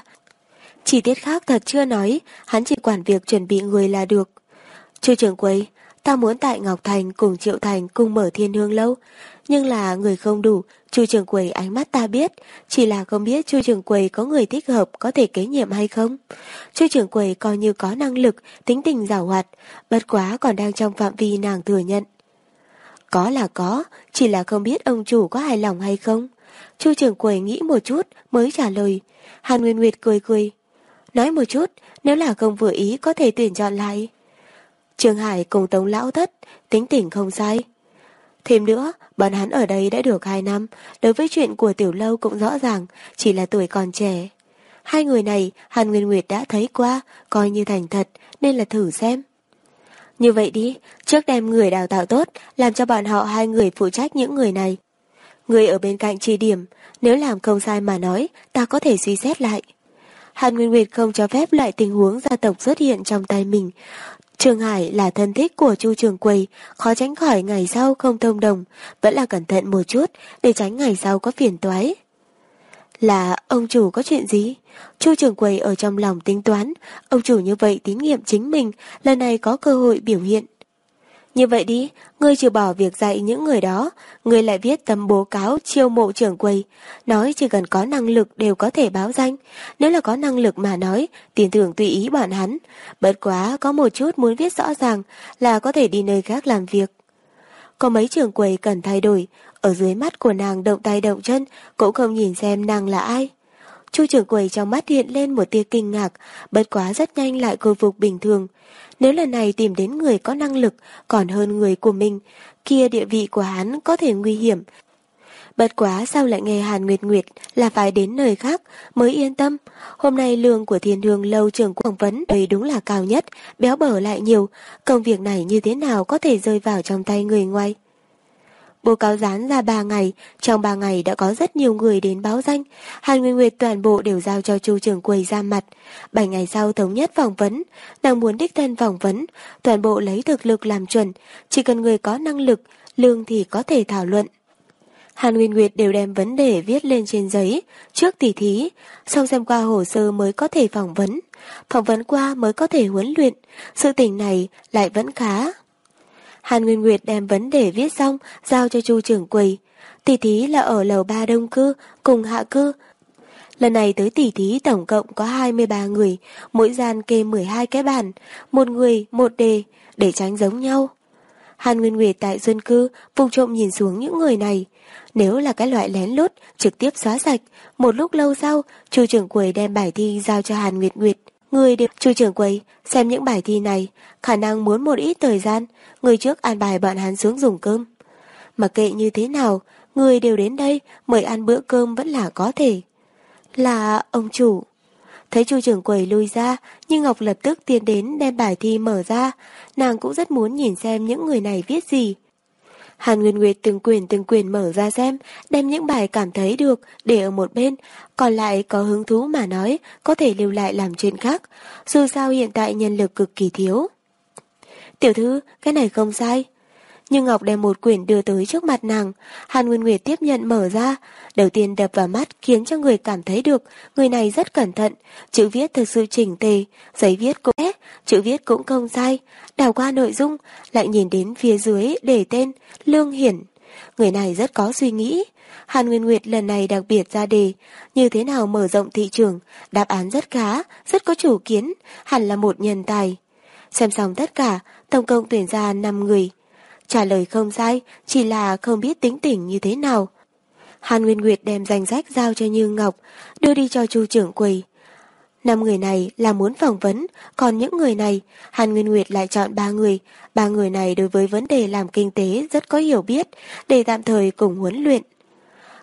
Chi tiết khác thật chưa nói, hắn chỉ quản việc chuẩn bị người là được. Chu trường quầy, ta muốn tại Ngọc Thành cùng Triệu Thành cùng mở thiên hương lâu. Nhưng là người không đủ, chu trường quầy ánh mắt ta biết, chỉ là không biết chu trường quầy có người thích hợp có thể kế nhiệm hay không. Chu trường quầy coi như có năng lực, tính tình giàu hoạt, bất quá còn đang trong phạm vi nàng thừa nhận. Có là có, chỉ là không biết ông chủ có hài lòng hay không. Chu trưởng quầy nghĩ một chút mới trả lời. Hàn Nguyên Nguyệt cười cười. Nói một chút, nếu là không vừa ý có thể tuyển chọn lại. Trường Hải cùng Tống Lão Thất, tính tỉnh không sai. Thêm nữa, bọn hắn ở đây đã được 2 năm, đối với chuyện của Tiểu Lâu cũng rõ ràng, chỉ là tuổi còn trẻ. Hai người này, Hàn Nguyên Nguyệt đã thấy qua, coi như thành thật, nên là thử xem. Như vậy đi, trước đem người đào tạo tốt, làm cho bọn họ hai người phụ trách những người này. Người ở bên cạnh chỉ điểm, nếu làm không sai mà nói, ta có thể suy xét lại. Hàn Nguyên Nguyệt không cho phép loại tình huống gia tộc xuất hiện trong tay mình. Trường Hải là thân thích của Chu Trường Quầy, khó tránh khỏi ngày sau không thông đồng, vẫn là cẩn thận một chút để tránh ngày sau có phiền toái. Là ông chủ có chuyện gì? Chu Trường Quầy ở trong lòng tính toán, ông chủ như vậy tín nhiệm chính mình, lần này có cơ hội biểu hiện. Như vậy đi, ngươi trừ bỏ việc dạy những người đó, ngươi lại viết tấm bố cáo chiêu mộ trưởng quầy, nói chỉ cần có năng lực đều có thể báo danh, nếu là có năng lực mà nói, tiền thưởng tùy ý bọn hắn, bất quá có một chút muốn viết rõ ràng là có thể đi nơi khác làm việc. Có mấy trưởng quầy cần thay đổi, ở dưới mắt của nàng động tay động chân, cũng không nhìn xem nàng là ai. Chu trưởng quầy trong mắt hiện lên một tia kinh ngạc, bất quá rất nhanh lại khôi phục bình thường. Nếu lần này tìm đến người có năng lực còn hơn người của mình, kia địa vị của hắn có thể nguy hiểm. Bất quá sao lại nghe Hàn Nguyệt Nguyệt là phải đến nơi khác mới yên tâm. Hôm nay lương của thiên hương lâu trưởng quảng vấn đây đúng là cao nhất, béo bở lại nhiều. Công việc này như thế nào có thể rơi vào trong tay người ngoài? Bố cáo dán ra 3 ngày, trong 3 ngày đã có rất nhiều người đến báo danh. Hàn Nguyên Nguyệt toàn bộ đều giao cho chu trưởng quầy ra mặt. 7 ngày sau thống nhất phỏng vấn, nàng muốn đích thân phỏng vấn, toàn bộ lấy thực lực làm chuẩn, chỉ cần người có năng lực, lương thì có thể thảo luận. Hàn Nguyên Nguyệt đều đem vấn đề viết lên trên giấy, trước tỉ thí, sau xem qua hồ sơ mới có thể phỏng vấn. Phỏng vấn qua mới có thể huấn luyện, sự tình này lại vẫn khá. Hàn Nguyên Nguyệt đem vấn đề viết xong, giao cho chu trưởng quầy. Tỷ thí là ở lầu ba đông cư, cùng hạ cư. Lần này tới tỷ thí tổng cộng có 23 người, mỗi gian kê 12 cái bàn, một người, một đề, để tránh giống nhau. Hàn Nguyên Nguyệt tại dân cư, vùng trộm nhìn xuống những người này. Nếu là cái loại lén lút, trực tiếp xóa sạch. Một lúc lâu sau, chu trưởng quầy đem bài thi giao cho Hàn Nguyệt Nguyệt. Người điệp chu trưởng quầy, xem những bài thi này, khả năng muốn một ít thời gian, người trước an bài bọn hắn xuống dùng cơm. mà kệ như thế nào, người đều đến đây, mời ăn bữa cơm vẫn là có thể. Là ông chủ. Thấy chu trưởng quầy lui ra, nhưng Ngọc lập tức tiến đến đem bài thi mở ra, nàng cũng rất muốn nhìn xem những người này viết gì. Hàn Nguyên Nguyệt từng quyền từng quyền mở ra xem, đem những bài cảm thấy được để ở một bên, còn lại có hứng thú mà nói, có thể lưu lại làm chuyện khác, dù sao hiện tại nhân lực cực kỳ thiếu. Tiểu thư, cái này không sai. Nhưng Ngọc đem một quyển đưa tới trước mặt nàng, Hàn Nguyên Nguyệt tiếp nhận mở ra, đầu tiên đập vào mắt khiến cho người cảm thấy được người này rất cẩn thận, chữ viết thật sự chỉnh tề, giấy viết cũng ép, chữ viết cũng không sai, đào qua nội dung, lại nhìn đến phía dưới để tên Lương Hiển. Người này rất có suy nghĩ. Hàn Nguyên Nguyệt lần này đặc biệt ra đề, như thế nào mở rộng thị trường, đáp án rất khá, rất có chủ kiến, hẳn là một nhân tài. Xem xong tất cả, tổng cộng tuyển ra 5 người. Trả lời không sai, chỉ là không biết tính tỉnh như thế nào. Hàn Nguyên Nguyệt đem danh sách giao cho Như Ngọc, đưa đi cho chu trưởng quầy. Năm người này là muốn phỏng vấn, còn những người này, Hàn Nguyên Nguyệt lại chọn ba người. Ba người này đối với vấn đề làm kinh tế rất có hiểu biết, để tạm thời cùng huấn luyện.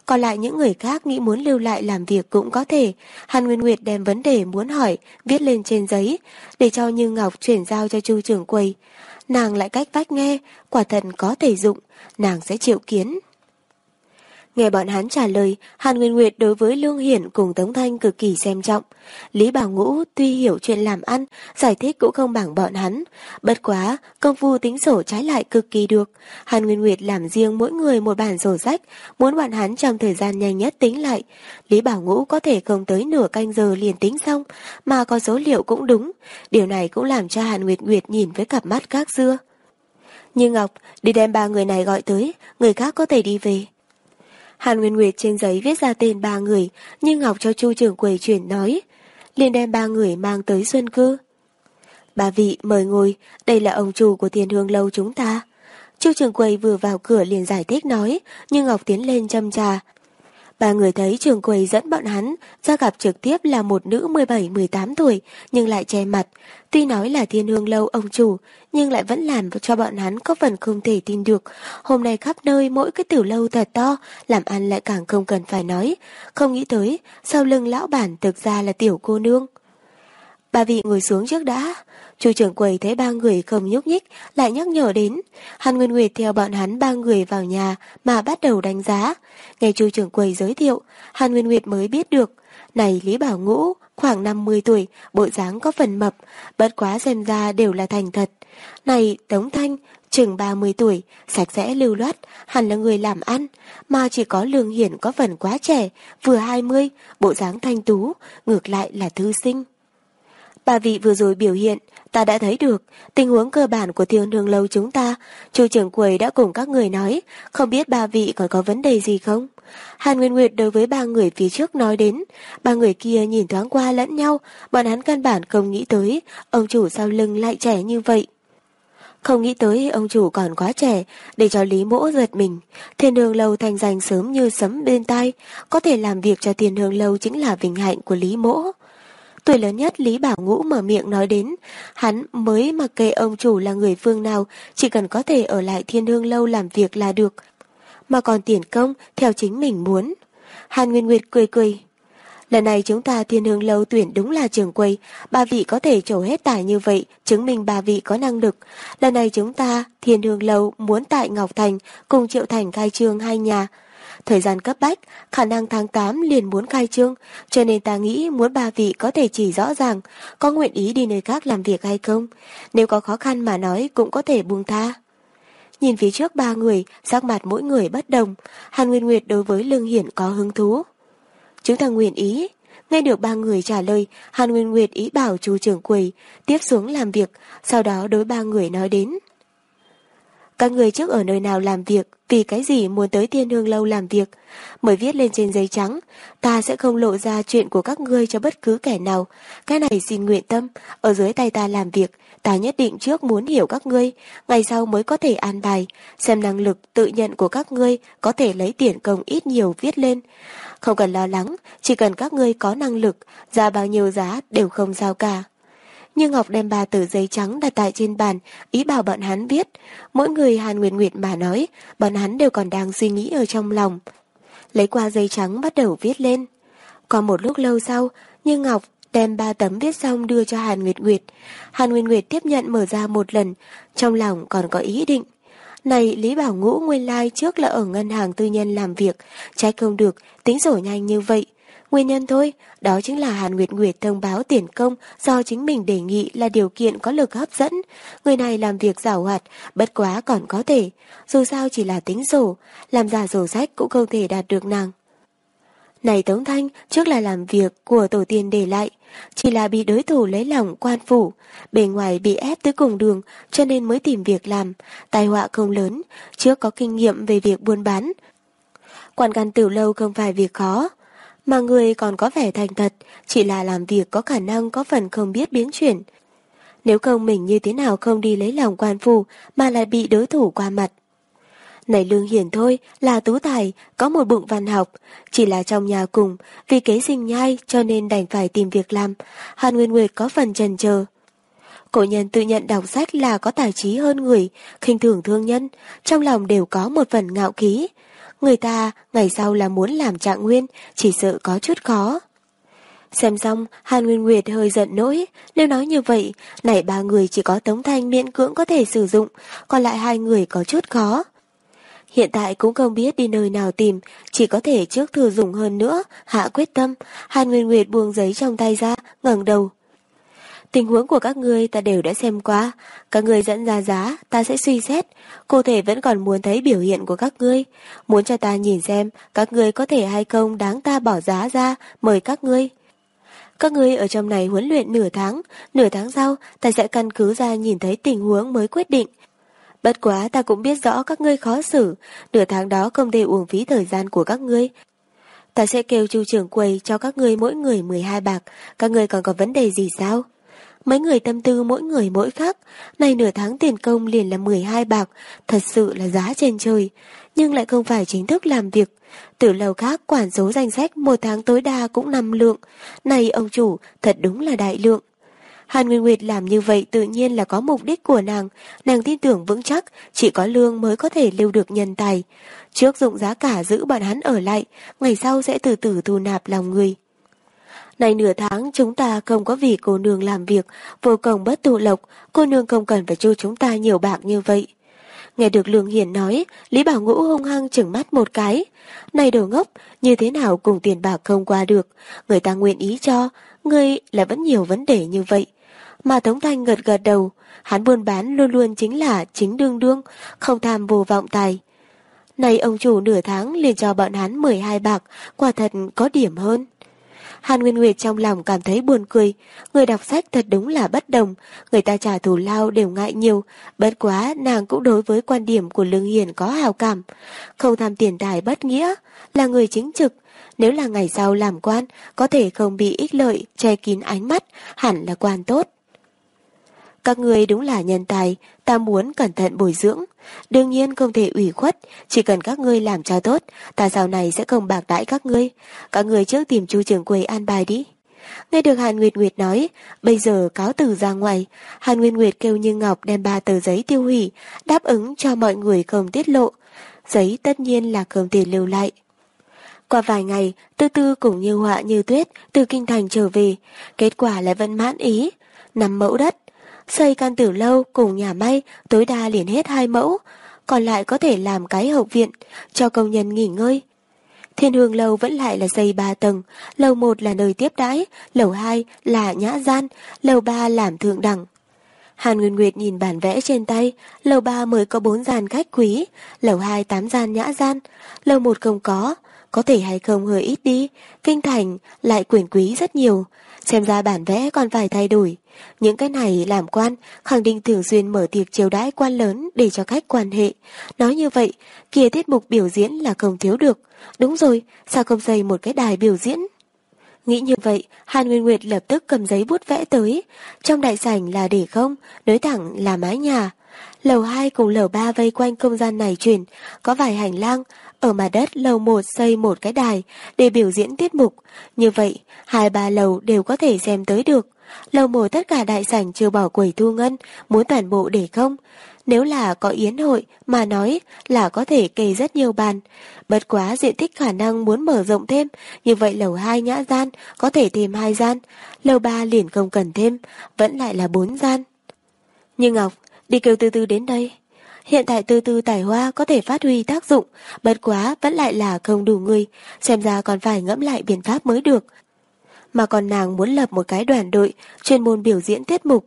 Còn lại những người khác nghĩ muốn lưu lại làm việc cũng có thể. Hàn Nguyên Nguyệt đem vấn đề muốn hỏi, viết lên trên giấy, để cho Như Ngọc chuyển giao cho chu trưởng quầy. Nàng lại cách vách nghe, quả thật có thể dụng, nàng sẽ chịu kiến. Nghe bọn hắn trả lời, Hàn Nguyên Nguyệt đối với Lương Hiển cùng Tống Thanh cực kỳ xem trọng. Lý Bảo Ngũ tuy hiểu chuyện làm ăn, giải thích cũng không bằng bọn hắn. Bất quá, công phu tính sổ trái lại cực kỳ được. Hàn Nguyên Nguyệt làm riêng mỗi người một bản sổ sách, muốn bọn hắn trong thời gian nhanh nhất tính lại. Lý Bảo Ngũ có thể không tới nửa canh giờ liền tính xong, mà có số liệu cũng đúng. Điều này cũng làm cho Hàn Nguyệt Nguyệt nhìn với cặp mắt các xưa. Như Ngọc, đi đem ba người này gọi tới, người khác có thể đi về. Hàn Nguyên Nguyệt trên giấy viết ra tên ba người, nhưng Ngọc cho Chu trưởng quầy chuyển nói, liền đem ba người mang tới Xuân Cư. Bà vị mời ngồi, đây là ông chủ của tiền hương lâu chúng ta. Chu trưởng quầy vừa vào cửa liền giải thích nói, nhưng Ngọc tiến lên châm trà, Ba người thấy trường quầy dẫn bọn hắn ra gặp trực tiếp là một nữ 17-18 tuổi, nhưng lại che mặt. Tuy nói là thiên hương lâu ông chủ, nhưng lại vẫn làm cho bọn hắn có phần không thể tin được. Hôm nay khắp nơi mỗi cái tiểu lâu thật to, làm ăn lại càng không cần phải nói. Không nghĩ tới, sau lưng lão bản thực ra là tiểu cô nương. Bà vị ngồi xuống trước đã. Chu trưởng quầy thấy ba người không nhúc nhích, lại nhắc nhở đến. Hàn Nguyên Nguyệt theo bọn hắn ba người vào nhà mà bắt đầu đánh giá. Nghe chu trưởng quầy giới thiệu, Hàn Nguyên Nguyệt mới biết được. Này Lý Bảo Ngũ, khoảng 50 tuổi, bộ dáng có phần mập, bất quá xem ra đều là thành thật. Này Tống Thanh, chừng 30 tuổi, sạch sẽ lưu loát, hẳn là người làm ăn, mà chỉ có Lương Hiển có phần quá trẻ, vừa 20, bộ dáng thanh tú, ngược lại là thư sinh. Bà vị vừa rồi biểu hiện, ta đã thấy được tình huống cơ bản của thiên đường lâu chúng ta. Chu trưởng quầy đã cùng các người nói, không biết ba vị còn có vấn đề gì không? Hàn Nguyên Nguyệt đối với ba người phía trước nói đến, ba người kia nhìn thoáng qua lẫn nhau, bọn hắn căn bản không nghĩ tới, ông chủ sau lưng lại trẻ như vậy. Không nghĩ tới ông chủ còn quá trẻ để cho Lý Mỗ giật mình. Thiên hương lâu thành danh sớm như sấm bên tai, có thể làm việc cho thiên hương lâu chính là vinh hạnh của Lý Mỗ. Tuổi lớn nhất Lý Bảo Ngũ mở miệng nói đến, hắn mới mặc kệ ông chủ là người phương nào, chỉ cần có thể ở lại thiên hương lâu làm việc là được. Mà còn tiền công theo chính mình muốn. Hàn Nguyên Nguyệt cười cười. Lần này chúng ta thiên hương lâu tuyển đúng là trường quầy, ba vị có thể trổ hết tài như vậy, chứng minh ba vị có năng lực. Lần này chúng ta thiên hương lâu muốn tại Ngọc Thành cùng Triệu Thành khai trương hai nhà, Thời gian cấp bách, khả năng tháng 8 liền muốn khai trương, cho nên ta nghĩ muốn ba vị có thể chỉ rõ ràng có nguyện ý đi nơi khác làm việc hay không. Nếu có khó khăn mà nói cũng có thể buông tha. Nhìn phía trước ba người, sắc mặt mỗi người bất đồng, Hàn Nguyên Nguyệt đối với Lương Hiển có hứng thú. Chúng ta nguyện ý. Nghe được ba người trả lời, Hàn Nguyên Nguyệt ý bảo chú trưởng quầy tiếp xuống làm việc, sau đó đối ba người nói đến. Các người trước ở nơi nào làm việc, vì cái gì muốn tới thiên hương lâu làm việc, mới viết lên trên giấy trắng, ta sẽ không lộ ra chuyện của các ngươi cho bất cứ kẻ nào. Cái này xin nguyện tâm, ở dưới tay ta làm việc, ta nhất định trước muốn hiểu các ngươi, ngày sau mới có thể an bài, xem năng lực tự nhận của các ngươi có thể lấy tiền công ít nhiều viết lên. Không cần lo lắng, chỉ cần các ngươi có năng lực, ra bao nhiêu giá đều không sao cả. Như Ngọc đem ba tờ giấy trắng đặt tại trên bàn, ý bảo bọn hắn viết. Mỗi người Hàn Nguyệt Nguyệt mà nói, bọn hắn đều còn đang suy nghĩ ở trong lòng. Lấy qua giấy trắng bắt đầu viết lên. còn một lúc lâu sau, Như Ngọc đem ba tấm viết xong đưa cho Hàn Nguyệt Nguyệt. Hàn Nguyệt Nguyệt tiếp nhận mở ra một lần, trong lòng còn có ý định. Này Lý Bảo Ngũ nguyên lai trước là ở ngân hàng tư nhân làm việc, trái không được, tính sổ nhanh như vậy. Nguyên nhân thôi, đó chính là Hàn Nguyệt Nguyệt thông báo tiền công do chính mình đề nghị là điều kiện có lực hấp dẫn. Người này làm việc giảo hoạt, bất quá còn có thể. Dù sao chỉ là tính sổ, làm giả sổ sách cũng không thể đạt được nàng. Này Tống Thanh, trước là làm việc của tổ tiên để lại, chỉ là bị đối thủ lấy lòng quan phủ, bề ngoài bị ép tới cùng đường cho nên mới tìm việc làm, tai họa không lớn, trước có kinh nghiệm về việc buôn bán. Quản căn tiểu lâu không phải việc khó, mà người còn có vẻ thành thật, chỉ là làm việc có khả năng có phần không biết biến chuyển. Nếu không mình như thế nào không đi lấy lòng quan phủ mà lại bị đối thủ qua mặt. Này Lương Hiển thôi là tú tài, có một bụng văn học, chỉ là trong nhà cùng, vì kế sinh nhai cho nên đành phải tìm việc làm. Hàn Nguyên Nguyệt có phần trần chờ. Cổ nhân tự nhận đọc sách là có tài trí hơn người, khinh thường thương nhân, trong lòng đều có một phần ngạo khí. Người ta ngày sau là muốn làm trạng nguyên, chỉ sợ có chút khó. Xem xong, Hàn Nguyên Nguyệt hơi giận nỗi, nếu nói như vậy, nảy ba người chỉ có Tống Thanh miễn cưỡng có thể sử dụng, còn lại hai người có chút khó. Hiện tại cũng không biết đi nơi nào tìm, chỉ có thể trước thử dùng hơn nữa, hạ quyết tâm. Hàn Nguyên Nguyệt buông giấy trong tay ra, ngẩng đầu. Tình huống của các ngươi ta đều đã xem qua, các ngươi dẫn ra giá, ta sẽ suy xét. Cụ thể vẫn còn muốn thấy biểu hiện của các ngươi, muốn cho ta nhìn xem các ngươi có thể hay không đáng ta bỏ giá ra, mời các ngươi. Các ngươi ở trong này huấn luyện nửa tháng, nửa tháng sau ta sẽ căn cứ ra nhìn thấy tình huống mới quyết định. Bất quá ta cũng biết rõ các ngươi khó xử, nửa tháng đó không thể uổng phí thời gian của các ngươi. Ta sẽ kêu chu trưởng quầy cho các ngươi mỗi người 12 bạc, các ngươi còn có vấn đề gì sao? Mấy người tâm tư mỗi người mỗi khác, này nửa tháng tiền công liền là 12 bạc, thật sự là giá trên trời, nhưng lại không phải chính thức làm việc. Từ lâu khác quản số danh sách một tháng tối đa cũng năm lượng, này ông chủ thật đúng là đại lượng. Hàn Nguyên Nguyệt làm như vậy tự nhiên là có mục đích của nàng, nàng tin tưởng vững chắc chỉ có lương mới có thể lưu được nhân tài. Trước dụng giá cả giữ bọn hắn ở lại, ngày sau sẽ từ từ thu nạp lòng người. Này nửa tháng chúng ta không có vì cô nương làm việc, vô cùng bất tụ lộc, cô nương không cần phải cho chúng ta nhiều bạc như vậy. Nghe được Lương Hiển nói, Lý Bảo Ngũ hung hăng chừng mắt một cái. Này đồ ngốc, như thế nào cùng tiền bạc không qua được, người ta nguyện ý cho, ngươi là vẫn nhiều vấn đề như vậy. Mà Tống Thanh gật gật đầu, hắn buôn bán luôn luôn chính là chính đương đương, không tham vô vọng tài. Này ông chủ nửa tháng liền cho bọn hắn 12 bạc, quả thật có điểm hơn. Hàn Nguyên Nguyệt trong lòng cảm thấy buồn cười, người đọc sách thật đúng là bất đồng, người ta trả thù lao đều ngại nhiều, bất quá nàng cũng đối với quan điểm của Lương Hiền có hào cảm, không tham tiền tài bất nghĩa, là người chính trực, nếu là ngày sau làm quan, có thể không bị ích lợi, che kín ánh mắt, hẳn là quan tốt. Các người đúng là nhân tài, ta muốn cẩn thận bồi dưỡng. Đương nhiên không thể ủy khuất, chỉ cần các ngươi làm cho tốt, ta sau này sẽ không bạc đãi các ngươi. Các người trước tìm chu trưởng quầy an bài đi. Nghe được Hàn Nguyệt Nguyệt nói, bây giờ cáo từ ra ngoài, Hàn Nguyệt Nguyệt kêu Như Ngọc đem ba tờ giấy tiêu hủy, đáp ứng cho mọi người không tiết lộ. Giấy tất nhiên là không thể lưu lại. Qua vài ngày, Tư Tư cùng Như Họa Như Tuyết từ Kinh Thành trở về, kết quả lại vẫn mãn ý. Nằm mẫu đất, Xây căn tử lâu cùng nhà may tối đa liền hết hai mẫu, còn lại có thể làm cái hậu viện, cho công nhân nghỉ ngơi. Thiên hương lâu vẫn lại là xây ba tầng, lầu một là nơi tiếp đãi, lầu hai là nhã gian, lầu ba làm thượng đẳng. Hàn Nguyên Nguyệt nhìn bản vẽ trên tay, lầu ba mới có bốn gian khách quý, lầu hai tám gian nhã gian, lầu một không có, có thể hay không hơi ít đi, kinh thành lại quyền quý rất nhiều, xem ra bản vẽ còn phải thay đổi. Những cái này làm quan, khẳng định thường xuyên mở tiệc chiều đãi quan lớn để cho khách quan hệ. Nói như vậy, kia tiết mục biểu diễn là không thiếu được. Đúng rồi, sao không xây một cái đài biểu diễn? Nghĩ như vậy, Hàn Nguyên Nguyệt lập tức cầm giấy bút vẽ tới. Trong đại sảnh là để không, nối thẳng là mái nhà. Lầu 2 cùng lầu 3 vây quanh không gian này chuyển, có vài hành lang, ở mặt đất lầu 1 xây một cái đài để biểu diễn tiết mục. Như vậy, hai ba lầu đều có thể xem tới được. Lầu mổ tất cả đại sảnh trừ bỏ quầy thu ngân, muốn toàn bộ để không. Nếu là có yến hội mà nói là có thể kề rất nhiều bàn. Bất quá diện tích khả năng muốn mở rộng thêm, như vậy lầu 2 nhã gian có thể thêm hai gian, lầu 3 liền không cần thêm, vẫn lại là bốn gian. Như Ngọc, đi kêu từ từ đến đây. Hiện tại từ từ tài hoa có thể phát huy tác dụng, bất quá vẫn lại là không đủ người, xem ra còn phải ngẫm lại biện pháp mới được. Mà còn nàng muốn lập một cái đoàn đội chuyên môn biểu diễn tiết mục.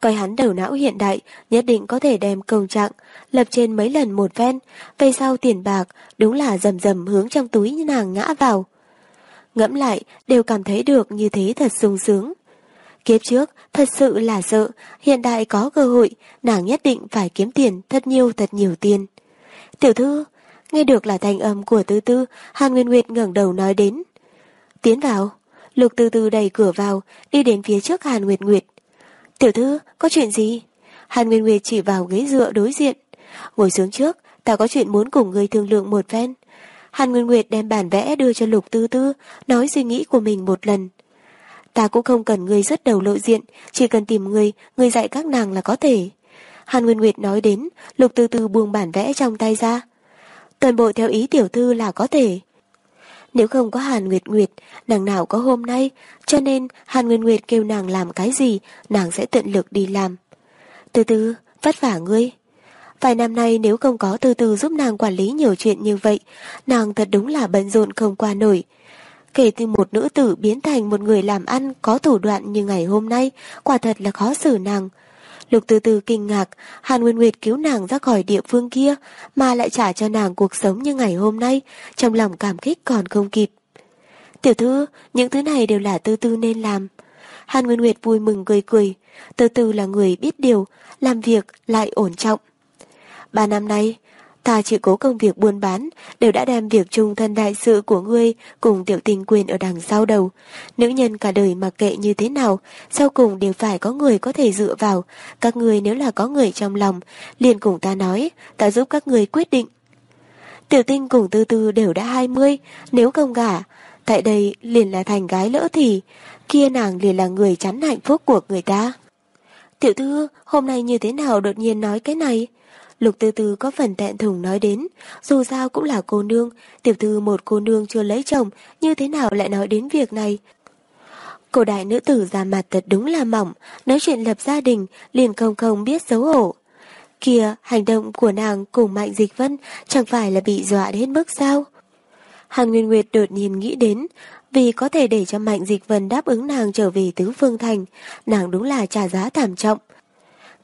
Coi hắn đầu não hiện đại, nhất định có thể đem công trạng, lập trên mấy lần một ven, về sau tiền bạc, đúng là rầm rầm hướng trong túi như nàng ngã vào. Ngẫm lại, đều cảm thấy được như thế thật sung sướng. Kiếp trước, thật sự là sợ, hiện đại có cơ hội, nàng nhất định phải kiếm tiền thật nhiều thật nhiều tiền. Tiểu thư, nghe được là thanh âm của tư tư, Hàn Nguyên Nguyệt ngẩng đầu nói đến. Tiến vào, Lục từ từ đẩy cửa vào, đi đến phía trước Hàn Nguyệt Nguyệt. Tiểu thư, có chuyện gì? Hàn Nguyệt Nguyệt chỉ vào ghế dựa đối diện. Ngồi xuống trước, ta có chuyện muốn cùng người thương lượng một phen. Hàn Nguyệt Nguyệt đem bản vẽ đưa cho Lục Tư Tư, nói suy nghĩ của mình một lần. Ta cũng không cần người rất đầu lộ diện, chỉ cần tìm người, người dạy các nàng là có thể. Hàn Nguyệt Nguyệt nói đến, Lục Tư Tư buông bản vẽ trong tay ra. Toàn bộ theo ý tiểu thư là có thể. Nếu không có Hàn Nguyệt Nguyệt, nàng nào có hôm nay, cho nên Hàn Nguyệt Nguyệt kêu nàng làm cái gì, nàng sẽ tận lực đi làm. Từ từ, vất vả ngươi. Vài năm nay nếu không có từ từ giúp nàng quản lý nhiều chuyện như vậy, nàng thật đúng là bận rộn không qua nổi. Kể từ một nữ tử biến thành một người làm ăn có thủ đoạn như ngày hôm nay, quả thật là khó xử nàng. Lục từ từ kinh ngạc, Hàn Nguyên Nguyệt cứu nàng ra khỏi địa phương kia, mà lại trả cho nàng cuộc sống như ngày hôm nay, trong lòng cảm kích còn không kịp. Tiểu thư, những thứ này đều là tư tư nên làm. Hàn Nguyên Nguyệt vui mừng cười cười, từ từ là người biết điều, làm việc lại ổn trọng. Ba năm nay, ta chỉ cố công việc buôn bán, đều đã đem việc trung thân đại sự của ngươi cùng tiểu tình quyền ở đằng sau đầu. Nữ nhân cả đời mặc kệ như thế nào, sau cùng đều phải có người có thể dựa vào. Các ngươi nếu là có người trong lòng, liền cùng ta nói, ta giúp các ngươi quyết định. Tiểu tinh cùng tư tư đều đã 20, nếu không gả, tại đây liền là thành gái lỡ thì, kia nàng liền là người chắn hạnh phúc của người ta. Tiểu thư, hôm nay như thế nào đột nhiên nói cái này? Lục Tư Tư có phần thẹn thùng nói đến, dù sao cũng là cô nương, tiểu thư một cô nương chưa lấy chồng, như thế nào lại nói đến việc này? Cổ đại nữ tử già mặt thật đúng là mỏng, nói chuyện lập gia đình, liền không không biết xấu hổ. Kìa, hành động của nàng cùng Mạnh Dịch Vân chẳng phải là bị dọa đến mức sao? Hàn Nguyên Nguyệt đột nhiên nghĩ đến, vì có thể để cho Mạnh Dịch Vân đáp ứng nàng trở về tứ phương thành, nàng đúng là trả giá thảm trọng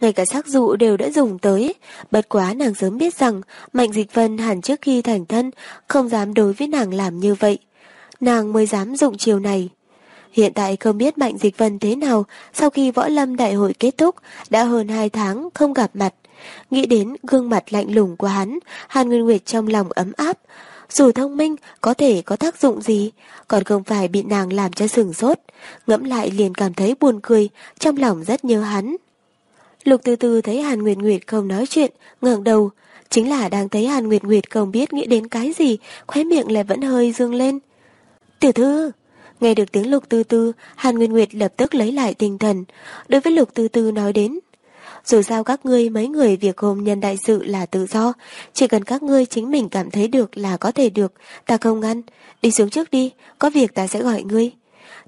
ngay cả sắc dụ đều đã dùng tới. Bất quá nàng sớm biết rằng Mạnh Dịch Vân hẳn trước khi thành thân không dám đối với nàng làm như vậy. Nàng mới dám dụng chiều này. Hiện tại không biết Mạnh Dịch Vân thế nào sau khi võ lâm đại hội kết thúc đã hơn hai tháng không gặp mặt. Nghĩ đến gương mặt lạnh lùng của hắn, Hàn Nguyên Nguyệt trong lòng ấm áp. Dù thông minh có thể có tác dụng gì, còn không phải bị nàng làm cho sừng sốt. Ngẫm lại liền cảm thấy buồn cười, trong lòng rất nhớ hắn. Lục từ từ thấy Hàn Nguyệt Nguyệt không nói chuyện, ngẩng đầu, chính là đang thấy Hàn Nguyệt Nguyệt không biết nghĩ đến cái gì, khóe miệng lại vẫn hơi dương lên. Tiểu thư, nghe được tiếng Lục Tư Tư, Hàn Nguyệt Nguyệt lập tức lấy lại tinh thần, đối với Lục Tư Tư nói đến. Dù sao các ngươi mấy người việc hôn nhân đại sự là tự do, chỉ cần các ngươi chính mình cảm thấy được là có thể được, ta không ngăn, đi xuống trước đi, có việc ta sẽ gọi ngươi.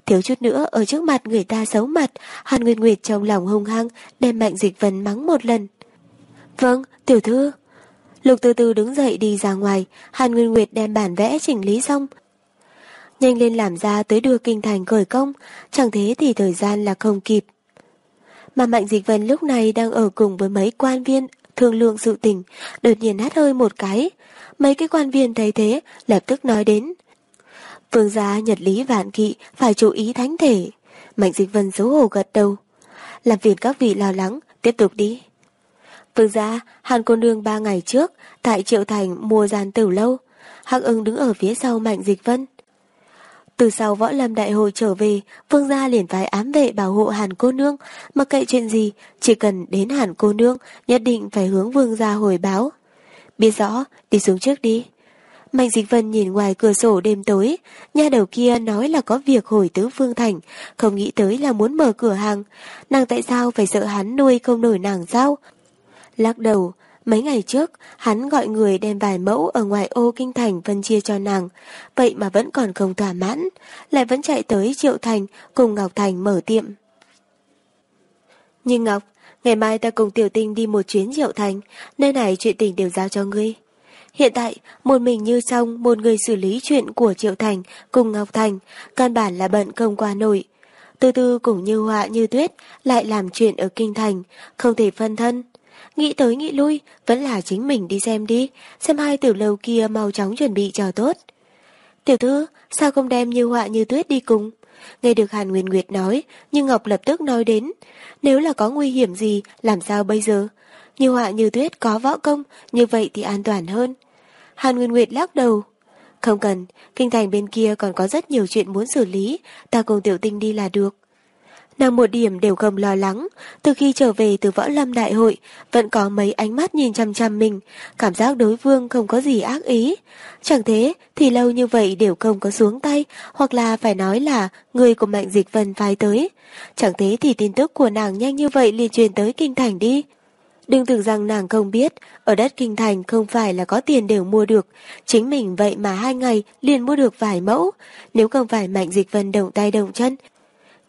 Thiếu chút nữa ở trước mặt người ta xấu mặt, Hàn Nguyệt Nguyệt trong lòng hung hăng, đem Mạnh Dịch Vân mắng một lần. Vâng, tiểu thư. Lục từ từ đứng dậy đi ra ngoài, Hàn Nguyên Nguyệt đem bản vẽ chỉnh lý xong. Nhanh lên làm ra tới đưa kinh thành khởi công, chẳng thế thì thời gian là không kịp. Mà Mạnh Dịch Vân lúc này đang ở cùng với mấy quan viên thương lượng sự tình, đột nhiên hát hơi một cái. Mấy cái quan viên thấy thế, lập tức nói đến. Vương gia nhật lý vạn kỵ phải chú ý thánh thể. Mạnh dịch vân xấu hổ gật đầu. Làm phiền các vị lo lắng, tiếp tục đi. Vương gia, Hàn cô nương ba ngày trước, tại Triệu Thành mua gian tử lâu. Hắc ưng đứng ở phía sau Mạnh Dịch Vân. Từ sau võ lâm đại hội trở về, vương gia liền phái ám vệ bảo hộ Hàn cô nương, mặc kệ chuyện gì, chỉ cần đến Hàn cô nương, nhất định phải hướng vương gia hồi báo. Biết rõ, đi xuống trước đi. Mạnh Dịch Vân nhìn ngoài cửa sổ đêm tối, nhà đầu kia nói là có việc hồi tứ phương thành, không nghĩ tới là muốn mở cửa hàng. Nàng tại sao phải sợ hắn nuôi không nổi nàng sao? Lắc đầu, mấy ngày trước, hắn gọi người đem vài mẫu ở ngoài ô kinh thành phân chia cho nàng, vậy mà vẫn còn không thỏa mãn, lại vẫn chạy tới Triệu Thành cùng Ngọc Thành mở tiệm. Nhưng Ngọc, ngày mai ta cùng Tiểu Tinh đi một chuyến Triệu Thành, nơi này chuyện tình đều giao cho ngươi. Hiện tại, một mình như xong một người xử lý chuyện của Triệu Thành cùng Ngọc Thành, căn bản là bận không qua nổi. Từ từ cũng như họa như tuyết, lại làm chuyện ở Kinh Thành, không thể phân thân. Nghĩ tới nghĩ lui, vẫn là chính mình đi xem đi, xem hai tiểu lâu kia mau chóng chuẩn bị cho tốt. Tiểu thư, sao không đem như họa như tuyết đi cùng? Nghe được Hàn Nguyên Nguyệt nói, nhưng Ngọc lập tức nói đến, nếu là có nguy hiểm gì, làm sao bây giờ? Như họa như tuyết có võ công, như vậy thì an toàn hơn. Hàn Nguyên Nguyệt lắc đầu. Không cần, kinh thành bên kia còn có rất nhiều chuyện muốn xử lý, ta cùng tiểu tinh đi là được. Nàng một điểm đều không lo lắng, từ khi trở về từ võ lâm đại hội, vẫn có mấy ánh mắt nhìn chăm chăm mình, cảm giác đối phương không có gì ác ý. Chẳng thế, thì lâu như vậy đều không có xuống tay, hoặc là phải nói là người của Mạnh Dịch Vân phái tới. Chẳng thế thì tin tức của nàng nhanh như vậy liền truyền tới kinh thành đi. Đừng tưởng rằng nàng không biết, ở đất kinh thành không phải là có tiền đều mua được, chính mình vậy mà hai ngày liền mua được vài mẫu, nếu không phải mạnh dịch vân động tay động chân.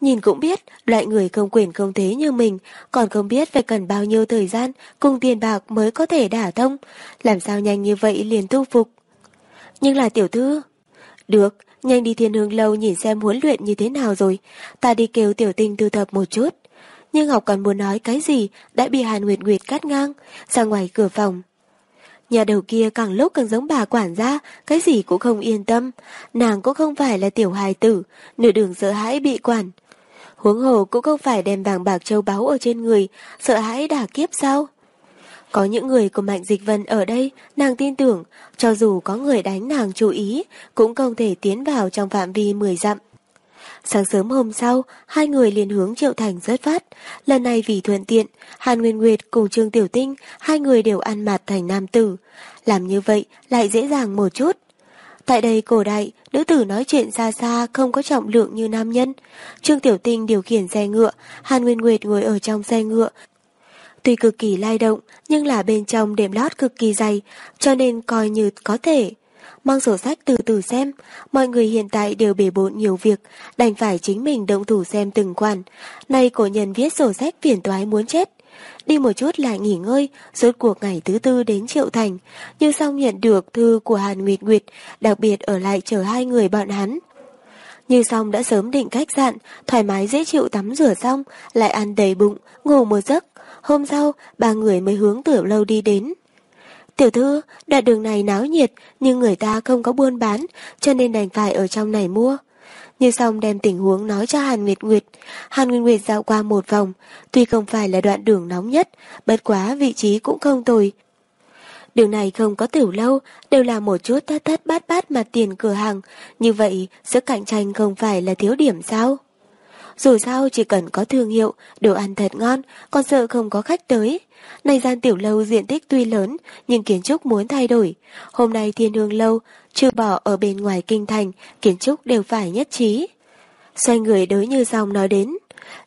Nhìn cũng biết, loại người không quyền không thế như mình, còn không biết phải cần bao nhiêu thời gian cùng tiền bạc mới có thể đả thông. Làm sao nhanh như vậy liền thu phục. Nhưng là tiểu thư. Được, nhanh đi thiên hương lâu nhìn xem huấn luyện như thế nào rồi. Ta đi kêu tiểu tinh thu thập một chút. Nhưng Ngọc còn muốn nói cái gì đã bị Hàn Nguyệt Nguyệt cắt ngang, ra ngoài cửa phòng. Nhà đầu kia càng lúc càng giống bà quản gia, cái gì cũng không yên tâm. Nàng cũng không phải là tiểu hài tử, nửa đường sợ hãi bị quản. Huống hồ cũng không phải đem vàng bạc châu báu ở trên người, sợ hãi đả kiếp sao? Có những người của Mạnh Dịch Vân ở đây, nàng tin tưởng, cho dù có người đánh nàng chú ý, cũng không thể tiến vào trong phạm vi 10 dặm. Sáng sớm hôm sau, hai người liền hướng Triệu Thành rớt phát. Lần này vì thuận tiện, Hàn Nguyên Nguyệt cùng Trương Tiểu Tinh, hai người đều ăn mặt thành nam tử. Làm như vậy lại dễ dàng một chút. Tại đây cổ đại, nữ tử nói chuyện xa xa không có trọng lượng như nam nhân. Trương Tiểu Tinh điều khiển xe ngựa, Hàn Nguyên Nguyệt ngồi ở trong xe ngựa. Tuy cực kỳ lai động, nhưng là bên trong đệm lót cực kỳ dày, cho nên coi như có thể mang sổ sách từ từ xem. Mọi người hiện tại đều bể bộn nhiều việc, đành phải chính mình động thủ xem từng khoản. Nay cổ nhân viết sổ sách phiền toái muốn chết. Đi một chút lại nghỉ ngơi, rốt cuộc ngày thứ tư đến Triệu Thành. Như xong nhận được thư của Hàn Nguyệt Nguyệt, đặc biệt ở lại chờ hai người bọn hắn. Như xong đã sớm định khách sạn, thoải mái dễ chịu tắm rửa xong, lại ăn đầy bụng, ngủ một giấc. Hôm sau, ba người mới hướng tiểu lâu đi đến. Tiểu thư, đoạn đường này náo nhiệt, nhưng người ta không có buôn bán, cho nên đành phải ở trong này mua. Như xong đem tình huống nói cho Hàn Nguyệt Nguyệt. Hàn Nguyệt Nguyệt dạo qua một vòng, tuy không phải là đoạn đường nóng nhất, bất quá vị trí cũng không tồi. Đường này không có tiểu lâu, đều là một chút thất thất bát bát mặt tiền cửa hàng, như vậy sức cạnh tranh không phải là thiếu điểm sao? Dù sao chỉ cần có thương hiệu, đồ ăn thật ngon, còn sợ không có khách tới. Này gian tiểu lâu diện tích tuy lớn, nhưng kiến trúc muốn thay đổi. Hôm nay thiên hương lâu, trừ bỏ ở bên ngoài kinh thành, kiến trúc đều phải nhất trí. Xoay người đối như dòng nói đến.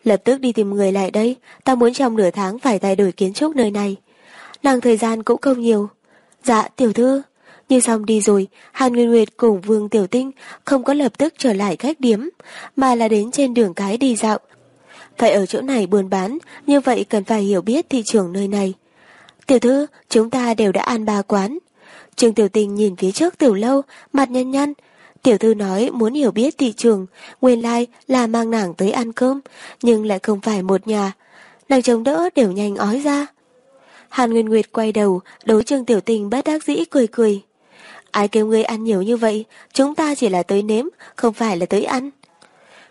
Lập tức đi tìm người lại đây, ta muốn trong nửa tháng phải thay đổi kiến trúc nơi này. Nàng thời gian cũng không nhiều. Dạ, tiểu thư. Như xong đi rồi, Hàn Nguyên Nguyệt cùng Vương Tiểu Tinh không có lập tức trở lại khách điếm, mà là đến trên đường cái đi dạo. Phải ở chỗ này buôn bán, như vậy cần phải hiểu biết thị trường nơi này. Tiểu thư, chúng ta đều đã ăn ba quán. Trương Tiểu tình nhìn phía trước tiểu lâu, mặt nhăn nhăn. Tiểu thư nói muốn hiểu biết thị trường, nguyên lai like là mang nàng tới ăn cơm, nhưng lại không phải một nhà. Nàng chống đỡ đều nhanh ói ra. Hàn Nguyên Nguyệt quay đầu, đối Trương Tiểu tình bất đắc dĩ cười cười. Ai kêu ngươi ăn nhiều như vậy, chúng ta chỉ là tới nếm, không phải là tới ăn.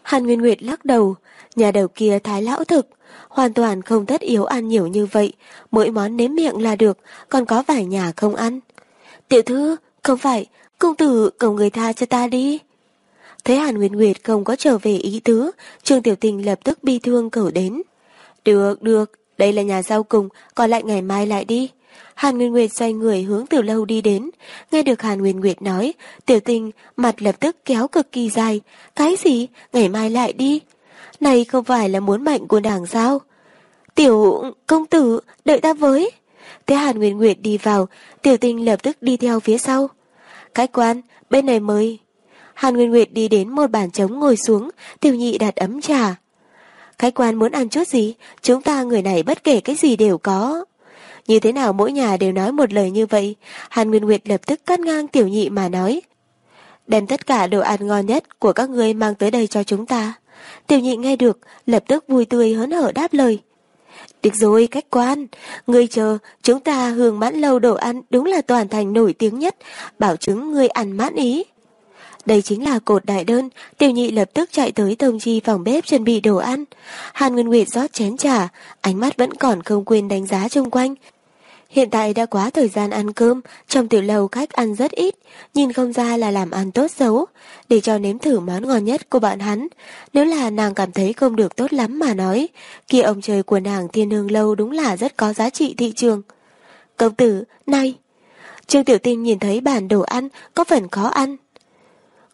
Hàn Nguyên Nguyệt lắc đầu, nhà đầu kia thái lão thực, hoàn toàn không tất yếu ăn nhiều như vậy, mỗi món nếm miệng là được, còn có vài nhà không ăn. Tiểu thư, không phải, công tử cầu người tha cho ta đi. Thấy Hàn Nguyên Nguyệt không có trở về ý tứ, Trương Tiểu Tình lập tức bi thương cầu đến. Được, được, đây là nhà sau cùng, còn lại ngày mai lại đi. Hàn Nguyên Nguyệt xoay người hướng tiểu lâu đi đến. Nghe được Hàn Nguyên Nguyệt nói, tiểu tình mặt lập tức kéo cực kỳ dài. Cái gì? Ngày mai lại đi. Này không phải là muốn mạnh của nàng sao? Tiểu công tử, đợi ta với. Thế Hàn Nguyên Nguyệt đi vào, tiểu tinh lập tức đi theo phía sau. Cái quan, bên này mời. Hàn Nguyên Nguyệt đi đến một bàn trống ngồi xuống, tiểu nhị đặt ấm trà. Cái quan muốn ăn chút gì, chúng ta người này bất kể cái gì đều có. Như thế nào mỗi nhà đều nói một lời như vậy? Hàn Nguyên Nguyệt lập tức cắt ngang tiểu nhị mà nói. Đem tất cả đồ ăn ngon nhất của các ngươi mang tới đây cho chúng ta. Tiểu nhị nghe được, lập tức vui tươi hớn hở đáp lời. Được rồi, cách quan. Ngươi chờ, chúng ta hưởng mãn lâu đồ ăn đúng là toàn thành nổi tiếng nhất, bảo chứng ngươi ăn mãn ý. Đây chính là cột đại đơn, tiểu nhị lập tức chạy tới thông chi phòng bếp chuẩn bị đồ ăn. Hàn Nguyên Nguyệt rót chén trà, ánh mắt vẫn còn không quên đánh giá xung quanh. Hiện tại đã quá thời gian ăn cơm, trong tiểu lầu khách ăn rất ít, nhìn không ra là làm ăn tốt xấu, để cho nếm thử món ngon nhất của bạn hắn. Nếu là nàng cảm thấy không được tốt lắm mà nói, kia ông trời của nàng thiên hương lâu đúng là rất có giá trị thị trường. Công tử, này! Trương Tiểu Tinh nhìn thấy bản đồ ăn có phần khó ăn,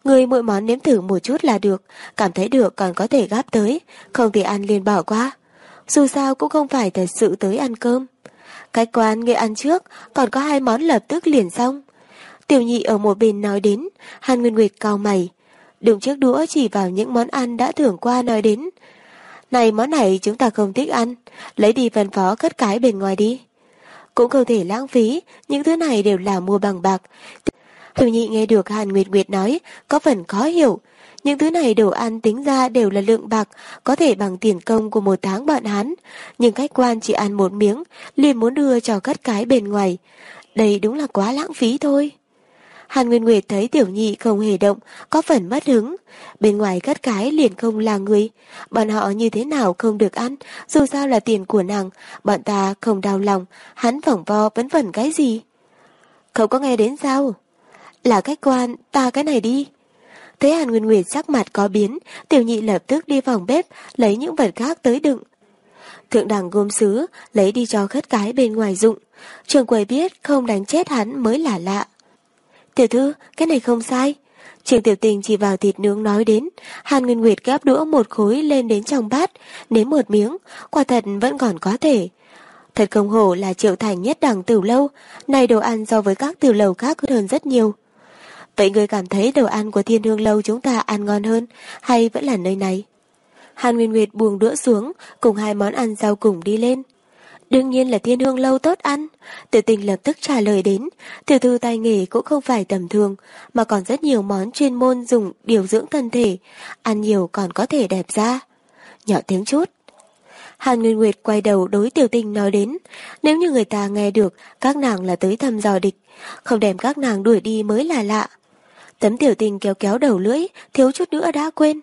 Người mỗi món nếm thử một chút là được, cảm thấy được còn có thể gáp tới, không thì ăn liền bỏ qua. Dù sao cũng không phải thật sự tới ăn cơm. Cái quán người ăn trước, còn có hai món lập tức liền xong. Tiểu nhị ở một bên nói đến, Hàn Nguyên Nguyệt cao mày. Đừng chiếc đũa chỉ vào những món ăn đã thưởng qua nói đến. Này món này chúng ta không thích ăn, lấy đi phân phó cất cái bên ngoài đi. Cũng không thể lãng phí, những thứ này đều là mua bằng bạc. Tiểu nhị nghe được Hàn Nguyệt Nguyệt nói, có phần khó hiểu. Những thứ này đồ ăn tính ra đều là lượng bạc, có thể bằng tiền công của một tháng bọn hắn. Nhưng khách quan chỉ ăn một miếng, liền muốn đưa cho cất cái bên ngoài. Đây đúng là quá lãng phí thôi. Hàn Nguyên Nguyệt thấy tiểu nhị không hề động, có phần mất hứng. Bên ngoài cất cái liền không là người. Bọn họ như thế nào không được ăn, dù sao là tiền của nàng, bọn ta không đau lòng, hắn phỏng vo vấn vẩn cái gì. Không có nghe đến sao? Là khách quan, ta cái này đi. Thấy Hàn Nguyên Nguyệt sắc mặt có biến, tiểu nhị lập tức đi vòng bếp, lấy những vật khác tới đựng. Thượng đẳng gôm sứ, lấy đi cho khất cái bên ngoài dụng. Trường quầy biết không đánh chết hắn mới là lạ. Tiểu thư, cái này không sai. Trường tiểu tình chỉ vào thịt nướng nói đến, Hàn Nguyên Nguyệt gắp đũa một khối lên đến trong bát, nếm một miếng, quả thật vẫn còn có thể. Thật không hổ là triệu thành nhất đẳng tiểu lâu, này đồ ăn so với các tiểu lầu khác hơn rất nhiều. Vậy người cảm thấy đồ ăn của thiên hương lâu chúng ta ăn ngon hơn, hay vẫn là nơi này? Hàn Nguyên Nguyệt buông đũa xuống, cùng hai món ăn rau cùng đi lên. Đương nhiên là thiên hương lâu tốt ăn. Tiểu tình lập tức trả lời đến, tiểu thư tay nghề cũng không phải tầm thường, mà còn rất nhiều món chuyên môn dùng điều dưỡng thân thể, ăn nhiều còn có thể đẹp da. Nhỏ tiếng chút. Hàn Nguyên Nguyệt quay đầu đối tiểu tình nói đến, nếu như người ta nghe được các nàng là tới thăm dò địch, không đem các nàng đuổi đi mới là lạ. Tấm tiểu tình kéo kéo đầu lưỡi, thiếu chút nữa đã quên.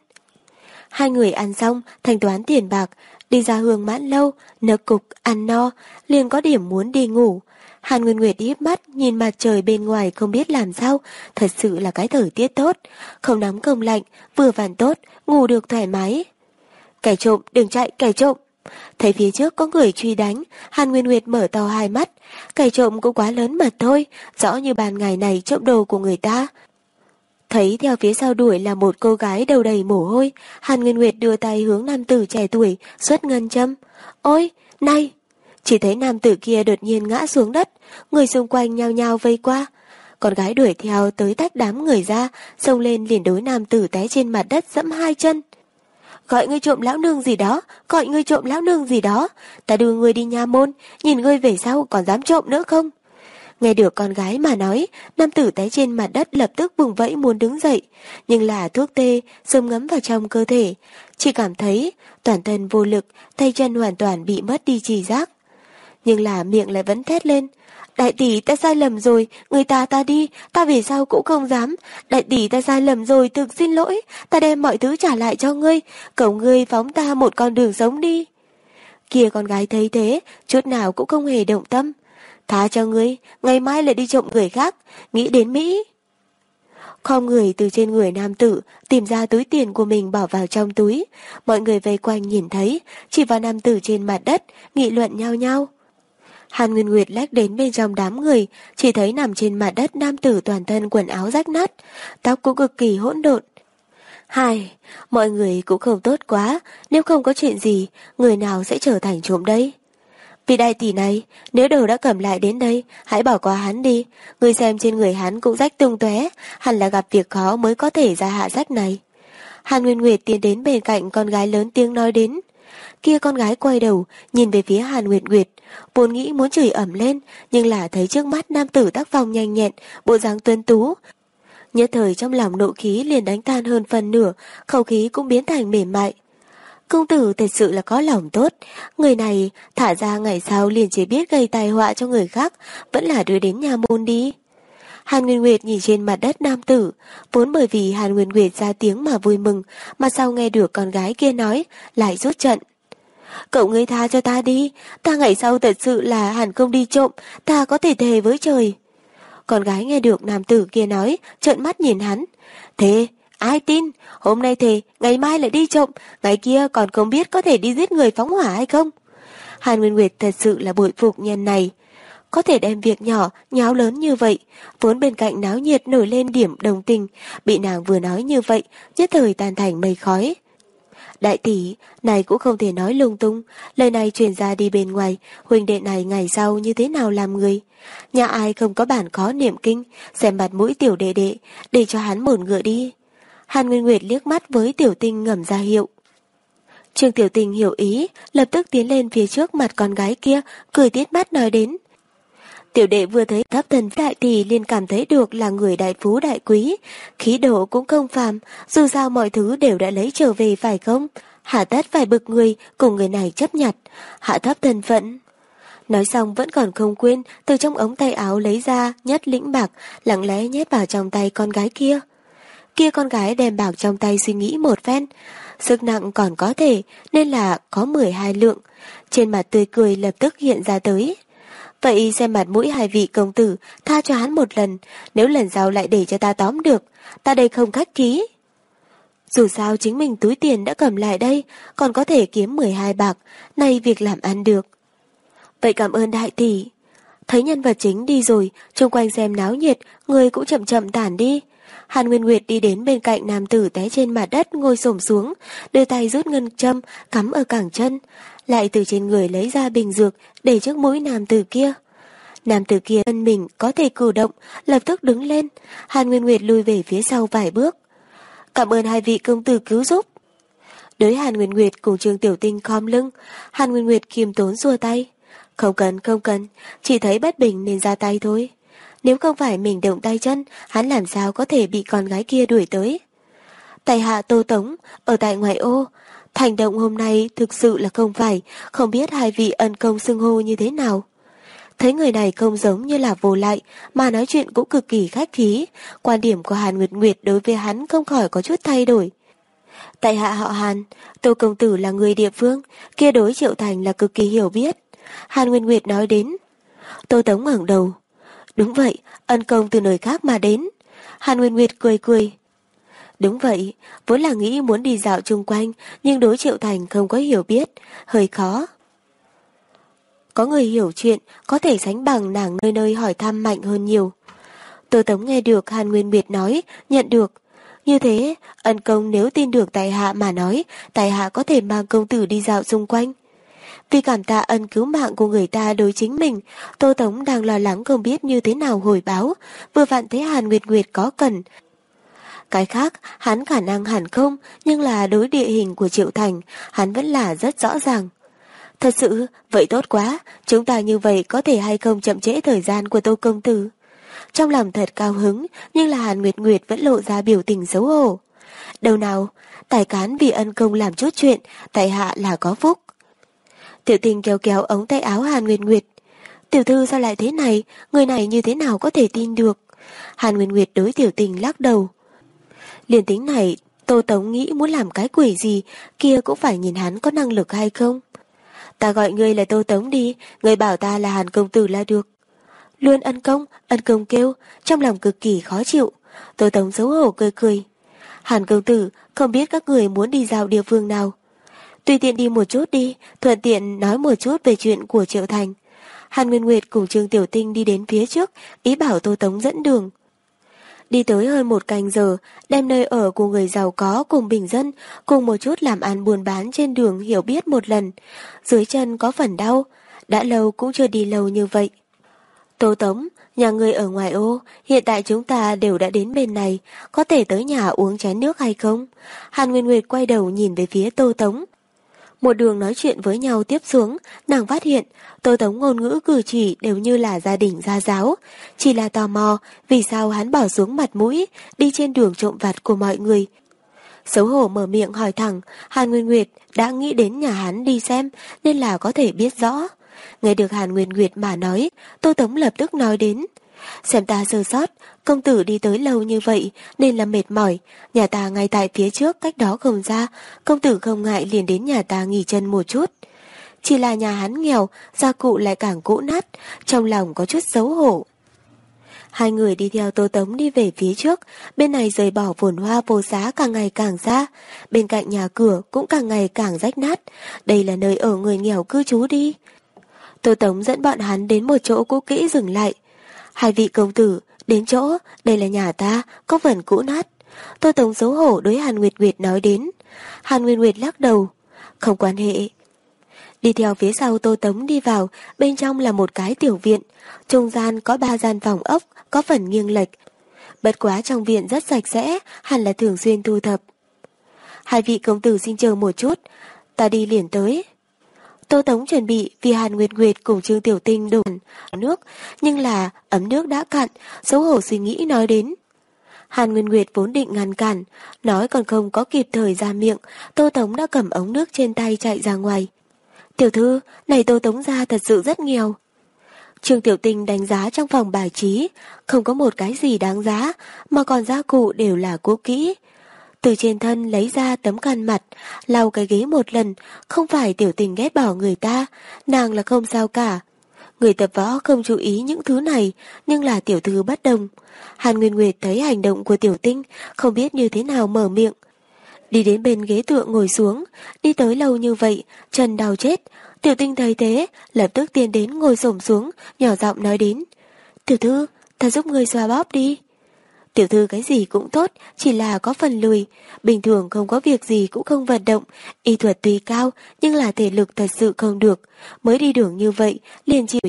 Hai người ăn xong, thanh toán tiền bạc, đi ra hương mãn lâu, nợ cục, ăn no, liền có điểm muốn đi ngủ. Hàn Nguyên Nguyệt híp mắt, nhìn mặt trời bên ngoài không biết làm sao, thật sự là cái thời tiết tốt, không nóng không lạnh, vừa vặn tốt, ngủ được thoải mái. Kẻ trộm, đừng chạy, kẻ trộm. Thấy phía trước có người truy đánh, Hàn Nguyên Nguyệt mở to hai mắt, kẻ trộm cũng quá lớn mật thôi, rõ như bàn ngày này trộm đồ của người ta, Thấy theo phía sau đuổi là một cô gái đầu đầy mồ hôi, Hàn Nguyên Nguyệt đưa tay hướng nam tử trẻ tuổi, xuất ngân châm. Ôi, này! Chỉ thấy nam tử kia đột nhiên ngã xuống đất, người xung quanh nhao nhao vây qua. Con gái đuổi theo tới tách đám người ra, xông lên liền đối nam tử té trên mặt đất dẫm hai chân. Gọi ngươi trộm lão nương gì đó, gọi ngươi trộm lão nương gì đó, ta đưa ngươi đi nha môn, nhìn ngươi về sau còn dám trộm nữa không? Nghe được con gái mà nói, nam tử té trên mặt đất lập tức vùng vẫy muốn đứng dậy, nhưng là thuốc tê sớm ngấm vào trong cơ thể, chỉ cảm thấy toàn thân vô lực, tay chân hoàn toàn bị mất đi trì giác. Nhưng là miệng lại vẫn thét lên, Đại tỷ ta sai lầm rồi, người ta ta đi, ta về sau cũng không dám. Đại tỷ ta sai lầm rồi, thực xin lỗi, ta đem mọi thứ trả lại cho ngươi, cầu ngươi phóng ta một con đường sống đi. Kia con gái thấy thế, chút nào cũng không hề động tâm. Tha cho ngươi, ngày mai lại đi trộm người khác, nghĩ đến Mỹ. Không người từ trên người nam tử, tìm ra túi tiền của mình bỏ vào trong túi. Mọi người vây quanh nhìn thấy, chỉ vào nam tử trên mặt đất, nghị luận nhau nhau. Hàn Nguyên Nguyệt lách đến bên trong đám người, chỉ thấy nằm trên mặt đất nam tử toàn thân quần áo rách nát, tóc cũng cực kỳ hỗn độn. Hai, mọi người cũng không tốt quá, nếu không có chuyện gì, người nào sẽ trở thành trộm đây? Vì đại tỷ này, nếu đồ đã cầm lại đến đây, hãy bỏ qua hắn đi. Người xem trên người hắn cũng rách tung tóe, hẳn là gặp việc khó mới có thể ra hạ rách này. Hàn Nguyên Nguyệt tiến đến bên cạnh con gái lớn tiếng nói đến. Kia con gái quay đầu, nhìn về phía Hàn Nguyệt Nguyệt, vốn nghĩ muốn chửi ẩm lên, nhưng là thấy trước mắt nam tử tác phong nhanh nhẹn, bộ dáng tuấn tú. Nhất thời trong lòng nộ khí liền đánh tan hơn phần nửa, khẩu khí cũng biến thành mềm mại. Công tử thật sự là có lòng tốt, người này thả ra ngày sau liền chỉ biết gây tai họa cho người khác, vẫn là đưa đến nhà môn đi. Hàn Nguyên Nguyệt nhìn trên mặt đất nam tử, vốn bởi vì Hàn Nguyên Nguyệt ra tiếng mà vui mừng, mà sau nghe được con gái kia nói, lại rút trận. Cậu ngươi tha cho ta đi, ta ngày sau thật sự là hẳn không đi trộm, ta có thể thề với trời. Con gái nghe được nam tử kia nói, trợn mắt nhìn hắn. Thế, Ai tin, hôm nay thề, ngày mai lại đi trộm, ngày kia còn không biết có thể đi giết người phóng hỏa hay không. Hàn Nguyên Nguyệt thật sự là bội phục nhân này. Có thể đem việc nhỏ, nháo lớn như vậy, vốn bên cạnh náo nhiệt nổi lên điểm đồng tình, bị nàng vừa nói như vậy, nhất thời tan thành mây khói. Đại tỷ, này cũng không thể nói lung tung, lời này truyền ra đi bên ngoài, huynh đệ này ngày sau như thế nào làm người. Nhà ai không có bản khó niệm kinh, xem mặt mũi tiểu đệ đệ, để cho hắn mổn ngựa đi. Hàn Nguyên Nguyệt liếc mắt với tiểu tinh ngầm ra hiệu. Trương Tiểu Tình hiểu ý, lập tức tiến lên phía trước mặt con gái kia, cười tiết mắt nói đến. Tiểu đệ vừa thấy thấp thần đại thì liền cảm thấy được là người đại phú đại quý, khí độ cũng không phàm, dù sao mọi thứ đều đã lấy trở về phải không? Hạ tất phải bực người, cùng người này chấp nhặt, hạ thấp thân phận. Nói xong vẫn còn không quên, từ trong ống tay áo lấy ra nhất lĩnh bạc, lặng lẽ nhét vào trong tay con gái kia. Kia con gái đem bạc trong tay suy nghĩ một phen, sức nặng còn có thể nên là có 12 lượng, trên mặt tươi cười lập tức hiện ra tới. Vậy xem mặt mũi hai vị công tử, tha cho hắn một lần, nếu lần sau lại để cho ta tóm được, ta đây không khách khí. Dù sao chính mình túi tiền đã cầm lại đây, còn có thể kiếm 12 bạc, nay việc làm ăn được. Vậy cảm ơn đại tỷ. Thấy nhân vật chính đi rồi, xung quanh xem náo nhiệt, người cũng chậm chậm tản đi. Hàn Nguyên Nguyệt đi đến bên cạnh nam tử té trên mặt đất ngồi xổm xuống, đưa tay rút ngân châm, cắm ở cẳng chân, lại từ trên người lấy ra bình dược để trước mũi nam tử kia. Nam tử kia thân mình có thể cử động, lập tức đứng lên, Hàn Nguyên Nguyệt lùi về phía sau vài bước. Cảm ơn hai vị công tử cứu giúp. Đối Hàn Nguyên Nguyệt cùng Trương Tiểu Tinh khom lưng, Hàn Nguyên Nguyệt kiềm tốn xua tay. Không cần, không cần, chỉ thấy bất bình nên ra tay thôi. Nếu không phải mình động tay chân, hắn làm sao có thể bị con gái kia đuổi tới. Tài hạ Tô Tống, ở tại ngoại ô, thành động hôm nay thực sự là không phải, không biết hai vị ân công xưng hô như thế nào. Thấy người này không giống như là vô lại, mà nói chuyện cũng cực kỳ khách khí, quan điểm của Hàn Nguyệt Nguyệt đối với hắn không khỏi có chút thay đổi. Tại hạ họ Hàn, Tô Công Tử là người địa phương, kia đối Triệu Thành là cực kỳ hiểu biết. Hàn Nguyên Nguyệt nói đến. Tô Tống ngẩng đầu. Đúng vậy, ân công từ nơi khác mà đến. Hàn Nguyên Nguyệt cười cười. Đúng vậy, vốn là nghĩ muốn đi dạo chung quanh, nhưng đối Triệu Thành không có hiểu biết, hơi khó. Có người hiểu chuyện, có thể sánh bằng nàng nơi nơi hỏi thăm mạnh hơn nhiều. Tô Tống nghe được Hàn Nguyên Nguyệt nói, nhận được. Như thế, ân công nếu tin được tài hạ mà nói, tài hạ có thể mang công tử đi dạo xung quanh. Vì cảm tạ ân cứu mạng của người ta đối chính mình, Tô Tống đang lo lắng không biết như thế nào hồi báo, vừa vặn thấy Hàn Nguyệt Nguyệt có cần. Cái khác, hắn khả năng hẳn không, nhưng là đối địa hình của Triệu Thành, hắn vẫn là rất rõ ràng. Thật sự, vậy tốt quá, chúng ta như vậy có thể hay không chậm trễ thời gian của Tô Công Tử. Trong lòng thật cao hứng, nhưng là Hàn Nguyệt Nguyệt vẫn lộ ra biểu tình xấu hổ. Đầu nào, tài cán vì ân công làm chút chuyện, tại hạ là có phúc. Tiểu tình kéo kéo ống tay áo Hàn Nguyệt Nguyệt. Tiểu thư sao lại thế này, người này như thế nào có thể tin được? Hàn Nguyệt Nguyệt đối tiểu tình lắc đầu. Liền tính này, Tô Tống nghĩ muốn làm cái quỷ gì, kia cũng phải nhìn hắn có năng lực hay không. Ta gọi ngươi là Tô Tống đi, ngươi bảo ta là Hàn Công Tử là được. Luôn ân công, ân công kêu, trong lòng cực kỳ khó chịu. Tô Tống xấu hổ cười cười. Hàn Công Tử, không biết các người muốn đi dạo địa phương nào. Tùy tiện đi một chút đi, thuận tiện nói một chút về chuyện của Triệu Thành. Hàn Nguyên Nguyệt cùng Trương Tiểu Tinh đi đến phía trước, ý bảo Tô Tống dẫn đường. Đi tới hơn một canh giờ, đem nơi ở của người giàu có cùng bình dân, cùng một chút làm ăn buôn bán trên đường hiểu biết một lần. Dưới chân có phần đau, đã lâu cũng chưa đi lâu như vậy. Tô Tống, nhà người ở ngoài ô, hiện tại chúng ta đều đã đến bên này, có thể tới nhà uống chén nước hay không? Hàn Nguyên Nguyệt quay đầu nhìn về phía Tô Tống. Một đường nói chuyện với nhau tiếp xuống, nàng phát hiện Tô Tống ngôn ngữ cử chỉ đều như là gia đình gia giáo. Chỉ là tò mò vì sao hắn bỏ xuống mặt mũi, đi trên đường trộm vặt của mọi người. Xấu hổ mở miệng hỏi thẳng, Hàn Nguyên Nguyệt đã nghĩ đến nhà hắn đi xem nên là có thể biết rõ. Nghe được Hàn Nguyên Nguyệt mà nói, Tô Tống lập tức nói đến. Xem ta sơ sót, công tử đi tới lâu như vậy nên là mệt mỏi, nhà ta ngay tại phía trước cách đó không ra, công tử không ngại liền đến nhà ta nghỉ chân một chút. Chỉ là nhà hắn nghèo, gia cụ lại càng cũ nát, trong lòng có chút xấu hổ. Hai người đi theo Tô Tống đi về phía trước, bên này rời bỏ vườn hoa vô giá càng ngày càng xa, bên cạnh nhà cửa cũng càng ngày càng rách nát. Đây là nơi ở người nghèo cư trú đi. Tô Tống dẫn bọn hắn đến một chỗ cũ kỹ dừng lại, Hai vị công tử, đến chỗ, đây là nhà ta, có phần cũ nát. tôi Tống xấu hổ đối Hàn Nguyệt Nguyệt nói đến. Hàn Nguyệt Nguyệt lắc đầu. Không quan hệ. Đi theo phía sau Tô Tống đi vào, bên trong là một cái tiểu viện. Trung gian có ba gian phòng ốc, có phần nghiêng lệch. bất quá trong viện rất sạch sẽ, hẳn là thường xuyên thu thập. Hai vị công tử xin chờ một chút, ta đi liền tới. Tô Tống chuẩn bị vì Hàn Nguyệt Nguyệt cùng Trương Tiểu Tinh đổ nước, nhưng là ấm nước đã cạn, xấu hổ suy nghĩ nói đến. Hàn Nguyên Nguyệt vốn định ngăn cản, nói còn không có kịp thời ra miệng, Tô Tống đã cầm ống nước trên tay chạy ra ngoài. Tiểu thư, này Tô Tống ra thật sự rất nghèo. Trương Tiểu Tinh đánh giá trong phòng bài trí, không có một cái gì đáng giá, mà còn gia cụ đều là cũ kỹ. Từ trên thân lấy ra tấm khăn mặt, lau cái ghế một lần, không phải Tiểu Tình ghét bỏ người ta, nàng là không sao cả. Người tập võ không chú ý những thứ này, nhưng là tiểu thư bất đồng. Hàn Nguyên Nguyệt thấy hành động của tiểu tinh, không biết như thế nào mở miệng. Đi đến bên ghế tựa ngồi xuống, đi tới lâu như vậy, chân đau chết. Tiểu tinh thấy thế, lập tức tiến đến ngồi xổm xuống, nhỏ giọng nói đến. Tiểu thư, ta giúp người xoa bóp đi. Tiểu thư cái gì cũng tốt, chỉ là có phần lùi. Bình thường không có việc gì cũng không vận động. Y thuật tuy cao, nhưng là thể lực thật sự không được. Mới đi đường như vậy, liền chịu.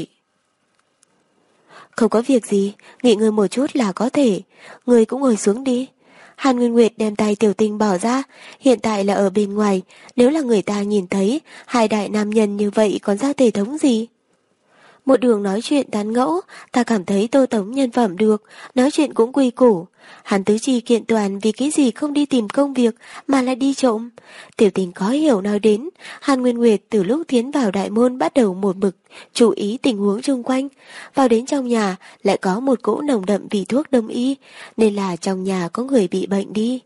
Không có việc gì, nghỉ ngơi một chút là có thể. Người cũng ngồi xuống đi. Hàn Nguyên Nguyệt đem tay tiểu tinh bỏ ra, hiện tại là ở bên ngoài, nếu là người ta nhìn thấy, hai đại nam nhân như vậy còn ra thể thống gì? Một đường nói chuyện tán ngẫu, ta cảm thấy tô tống nhân phẩm được, nói chuyện cũng quy củ. Hắn tứ chi kiện toàn vì cái gì không đi tìm công việc mà lại đi trộm. Tiểu tình có hiểu nói đến, Hàn Nguyên Nguyệt từ lúc tiến vào đại môn bắt đầu một mực, chú ý tình huống xung quanh. Vào đến trong nhà lại có một cỗ nồng đậm vị thuốc đông y, nên là trong nhà có người bị bệnh đi.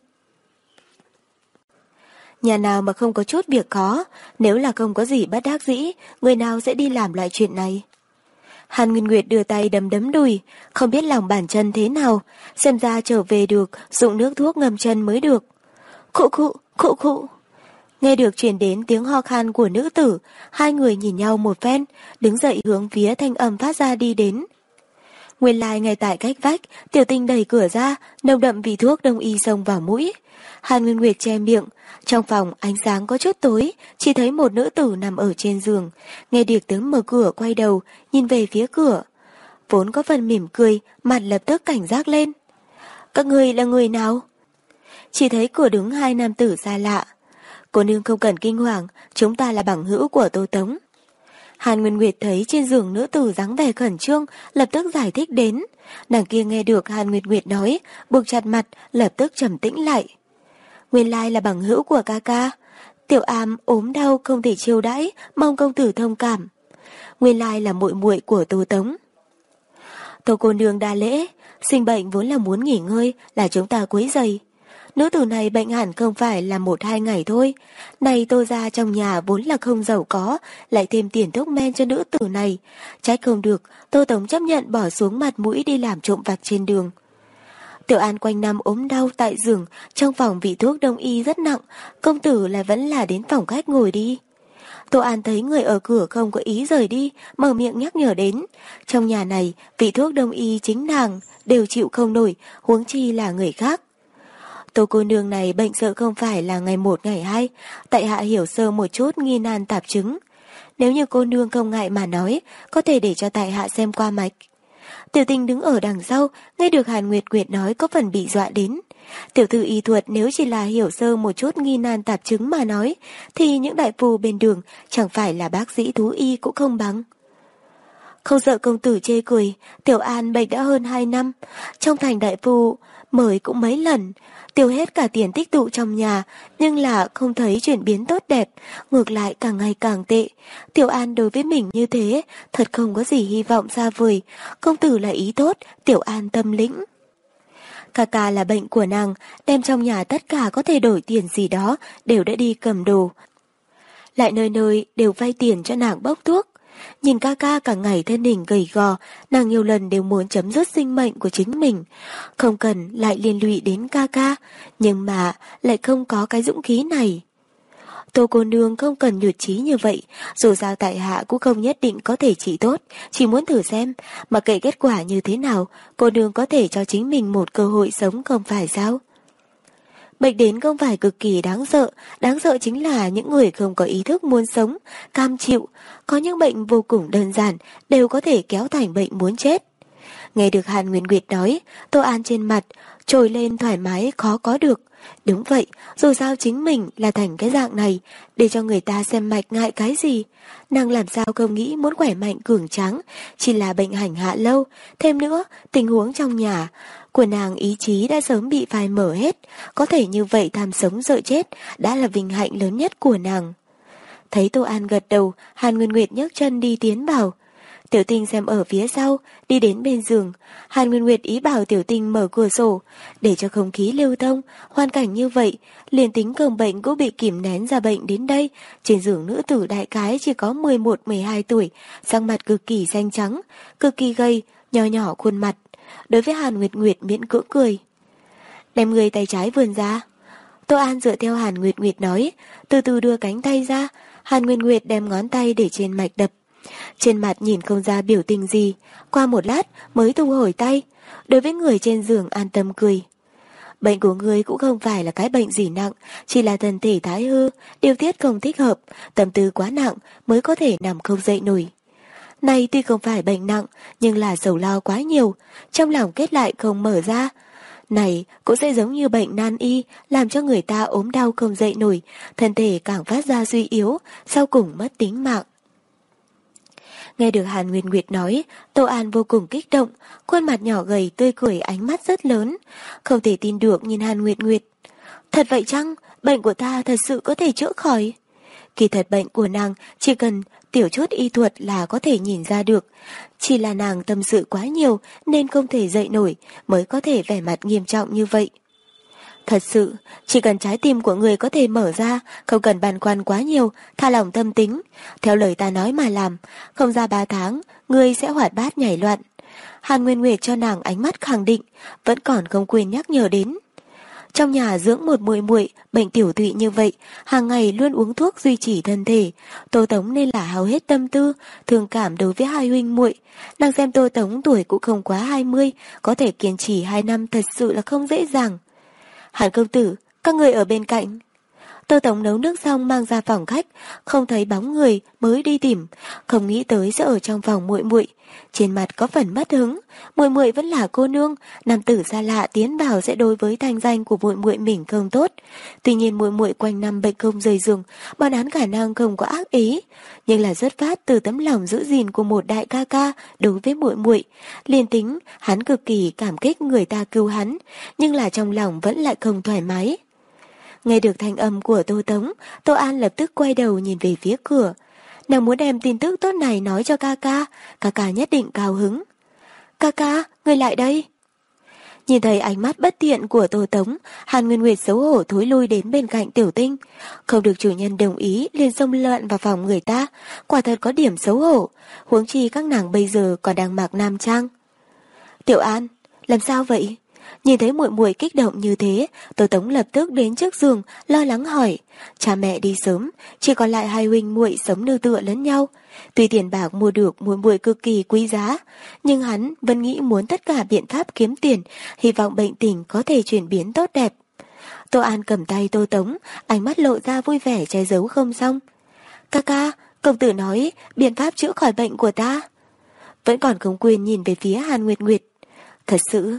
Nhà nào mà không có chút việc khó, nếu là không có gì bất đắc dĩ, người nào sẽ đi làm loại chuyện này. Hàn Nguyên Nguyệt đưa tay đấm đấm đùi, không biết lòng bản chân thế nào, xem ra trở về được, dụng nước thuốc ngầm chân mới được. Khụ khụ, khụ khụ. Nghe được truyền đến tiếng ho khan của nữ tử, hai người nhìn nhau một phen, đứng dậy hướng phía thanh âm phát ra đi đến. Nguyên lai like ngay tại cách vách, tiểu tinh đẩy cửa ra, nồng đậm vị thuốc đông y xông vào mũi. Hàn Nguyên Nguyệt che miệng, trong phòng ánh sáng có chút tối, chỉ thấy một nữ tử nằm ở trên giường. Nghe điệp tiếng mở cửa quay đầu, nhìn về phía cửa. Vốn có phần mỉm cười, mặt lập tức cảnh giác lên. Các người là người nào? Chỉ thấy cửa đứng hai nam tử xa lạ. Cô nương không cần kinh hoàng, chúng ta là bằng hữu của Tô Tống. Hàn Nguyên Nguyệt thấy trên giường nữ tử dáng vẻ khẩn trương, lập tức giải thích đến. Nàng kia nghe được Hàn Nguyệt Nguyệt nói, buộc chặt mặt, lập tức trầm tĩnh lại. Nguyên lai là bằng hữu của ca ca. Tiểu am ốm đau không thể chiêu đãi, mong công tử thông cảm. Nguyên lai là muội muội của Tô Tống. Tô cô nương đa lễ, sinh bệnh vốn là muốn nghỉ ngơi, là chúng ta quấy giày. Nữ tử này bệnh hẳn không phải là một hai ngày thôi. Này tô ra trong nhà vốn là không giàu có, lại thêm tiền thuốc men cho nữ tử này. Trách không được, tô tống chấp nhận bỏ xuống mặt mũi đi làm trộm vặt trên đường. Tiểu An quanh năm ốm đau tại giường, trong phòng vị thuốc đông y rất nặng, công tử lại vẫn là đến phòng khách ngồi đi. Tô An thấy người ở cửa không có ý rời đi, mở miệng nhắc nhở đến. Trong nhà này, vị thuốc đông y chính nàng, đều chịu không nổi, huống chi là người khác. Tô cô nương này bệnh sợ không phải là ngày một ngày hai, tại hạ hiểu sơ một chút nghi nan tạp chứng. Nếu như cô nương không ngại mà nói, có thể để cho tại hạ xem qua mạch. Tiểu tình đứng ở đằng sau, nghe được Hàn Nguyệt Nguyệt nói có phần bị dọa đến. Tiểu thư y thuật nếu chỉ là hiểu sơ một chút nghi nan tạp chứng mà nói, thì những đại phu bên đường chẳng phải là bác sĩ thú y cũng không bằng. Không sợ công tử chê cười, Tiểu An bệnh đã hơn 2 năm, trong thành đại phu mời cũng mấy lần, tiêu hết cả tiền tích tụ trong nhà, nhưng là không thấy chuyển biến tốt đẹp, ngược lại càng ngày càng tệ. Tiểu An đối với mình như thế, thật không có gì hy vọng xa vời, công tử là ý tốt, Tiểu An tâm lĩnh. Cà cà là bệnh của nàng, đem trong nhà tất cả có thể đổi tiền gì đó, đều đã đi cầm đồ. Lại nơi nơi đều vay tiền cho nàng bốc thuốc. Nhìn ca ca cả ngày thân hình gầy gò, nàng nhiều lần đều muốn chấm dứt sinh mệnh của chính mình. Không cần lại liên lụy đến ca ca, nhưng mà lại không có cái dũng khí này. Tô cô nương không cần nhụt chí như vậy, dù sao tại hạ cũng không nhất định có thể chỉ tốt, chỉ muốn thử xem, mà kệ kết quả như thế nào, cô nương có thể cho chính mình một cơ hội sống không phải sao? Bệnh đến không phải cực kỳ đáng sợ, đáng sợ chính là những người không có ý thức muốn sống, cam chịu. Có những bệnh vô cùng đơn giản, đều có thể kéo thành bệnh muốn chết. Nghe được Hàn Nguyên Nguyệt nói, Tô An trên mặt, trồi lên thoải mái khó có được. Đúng vậy, dù sao chính mình là thành cái dạng này, để cho người ta xem mạch ngại cái gì. Nàng làm sao không nghĩ muốn khỏe mạnh cường tráng, chỉ là bệnh hành hạ lâu. Thêm nữa, tình huống trong nhà của nàng ý chí đã sớm bị phai mở hết. Có thể như vậy tham sống sợ chết đã là vinh hạnh lớn nhất của nàng. Thấy Tô An gật đầu, Hàn Nguyên Nguyệt nhấc chân đi tiến vào. Tiểu tinh xem ở phía sau, đi đến bên giường. Hàn Nguyên Nguyệt ý bảo tiểu tinh mở cửa sổ, để cho không khí lưu thông. Hoàn cảnh như vậy, liền tính cường bệnh cũng bị kìm nén ra bệnh đến đây. Trên giường nữ tử đại cái chỉ có 11-12 tuổi, sang mặt cực kỳ xanh trắng, cực kỳ gầy, nhỏ nhỏ khuôn mặt. Đối với Hàn Nguyệt Nguyệt miễn cưỡng cười. Đem người tay trái vườn ra. Tô An dựa theo Hàn Nguyệt Nguyệt nói, từ từ đưa cánh tay ra. Hàn Nguyệt Nguyệt đem ngón tay để trên mạch đập. Trên mặt nhìn không ra biểu tình gì, qua một lát mới thu hồi tay, đối với người trên giường an tâm cười. Bệnh của người cũng không phải là cái bệnh gì nặng, chỉ là thân thể thái hư, điều tiết không thích hợp, tâm tư quá nặng mới có thể nằm không dậy nổi. Này tuy không phải bệnh nặng, nhưng là sầu lo quá nhiều, trong lòng kết lại không mở ra. Này cũng sẽ giống như bệnh nan y, làm cho người ta ốm đau không dậy nổi, thân thể càng phát ra suy yếu, sau cùng mất tính mạng. Nghe được Hàn Nguyệt Nguyệt nói, Tô An vô cùng kích động, khuôn mặt nhỏ gầy tươi cười ánh mắt rất lớn. Không thể tin được nhìn Hàn Nguyệt Nguyệt. Thật vậy chăng? Bệnh của ta thật sự có thể chữa khỏi? Kỳ thật bệnh của nàng chỉ cần tiểu chốt y thuật là có thể nhìn ra được. Chỉ là nàng tâm sự quá nhiều nên không thể dậy nổi mới có thể vẻ mặt nghiêm trọng như vậy. Thật sự, chỉ cần trái tim của người có thể mở ra, không cần băn khoăn quá nhiều, tha lòng tâm tính. Theo lời ta nói mà làm, không ra ba tháng, người sẽ hoạt bát nhảy loạn. Hàn Nguyên Nguyệt cho nàng ánh mắt khẳng định, vẫn còn không quên nhắc nhở đến. Trong nhà dưỡng một muội muội bệnh tiểu tụy như vậy, hàng ngày luôn uống thuốc duy trì thân thể. Tô Tống nên là hào hết tâm tư, thương cảm đối với hai huynh muội. Nàng xem Tô Tống tuổi cũng không quá 20, có thể kiên trì 2 năm thật sự là không dễ dàng. Hàn công tử, các người ở bên cạnh. Tô Tổng nấu nước xong mang ra phòng khách, không thấy bóng người mới đi tìm, không nghĩ tới sẽ ở trong phòng muội muội. Trên mặt có phần mất hứng, muội muội vẫn là cô nương, nam tử xa lạ tiến vào sẽ đối với thanh danh của muội muội mình không tốt. Tuy nhiên muội muội quanh năm bệnh không rời giường, bọn án khả năng không có ác ý, nhưng là xuất phát từ tấm lòng giữ gìn của một đại ca ca đối với muội muội. Liên tính, hắn cực kỳ cảm kích người ta cứu hắn, nhưng là trong lòng vẫn lại không thoải mái. Nghe được thanh âm của Tô Tống, Tô An lập tức quay đầu nhìn về phía cửa. Nàng muốn đem tin tức tốt này nói cho ca ca, ca ca nhất định cao hứng. Ca ca, người lại đây. Nhìn thấy ánh mắt bất tiện của Tô Tống, Hàn Nguyên Nguyệt xấu hổ thối lui đến bên cạnh tiểu tinh. Không được chủ nhân đồng ý liền xông lợn vào phòng người ta, quả thật có điểm xấu hổ, huống chi các nàng bây giờ còn đang mặc nam trang. Tiểu An, làm sao vậy? Nhìn thấy muội muội kích động như thế, Tô Tống lập tức đến trước giường, lo lắng hỏi. Cha mẹ đi sớm, chỉ còn lại hai huynh muội sống nương tựa lẫn nhau. Tuy tiền bạc mua được muội muội cực kỳ quý giá, nhưng hắn vẫn nghĩ muốn tất cả biện pháp kiếm tiền, hy vọng bệnh tình có thể chuyển biến tốt đẹp. Tô An cầm tay Tô Tống, ánh mắt lộ ra vui vẻ che giấu không xong. Ca ca, công tử nói biện pháp chữa khỏi bệnh của ta. Vẫn còn không quên nhìn về phía Hàn Nguyệt Nguyệt. Thật sự,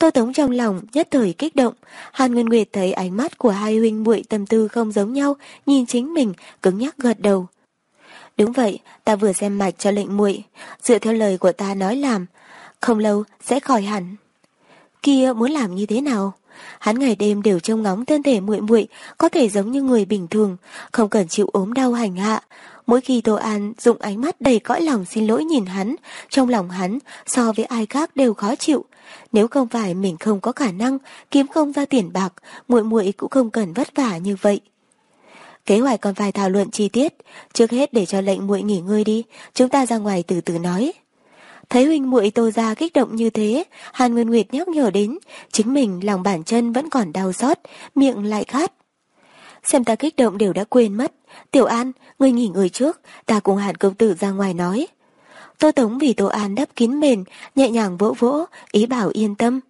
Tô Tống trong lòng nhất thời kích động, Hàn Nguyên Nguyệt thấy ánh mắt của hai huynh muội tâm tư không giống nhau, nhìn chính mình, cứng nhắc gật đầu. Đúng vậy, ta vừa xem mạch cho lệnh muội, dựa theo lời của ta nói làm, không lâu sẽ khỏi hẳn. Kia muốn làm như thế nào? Hắn ngày đêm đều trông ngóng thân thể muội muội, có thể giống như người bình thường, không cần chịu ốm đau hành hạ. Mỗi khi Tô An dùng ánh mắt đầy cõi lòng xin lỗi nhìn hắn, trong lòng hắn so với ai khác đều khó chịu, nếu không phải mình không có khả năng kiếm không ra tiền bạc, muội muội cũng không cần vất vả như vậy. Kế hoạch còn phải thảo luận chi tiết, trước hết để cho lệnh muội nghỉ ngơi đi, chúng ta ra ngoài từ từ nói. Thấy huynh muội Tô gia kích động như thế, Hàn Nguyên Nguyệt nhắc nhở đến, chính mình lòng bản chân vẫn còn đau xót, miệng lại khát. Xem ta kích động đều đã quên mất, Tiểu An, ngươi nghỉ ngơi trước, ta cùng Hàn công tử ra ngoài nói. Tô Tống vì Tô An đắp kín mền, nhẹ nhàng vỗ vỗ, ý bảo yên tâm.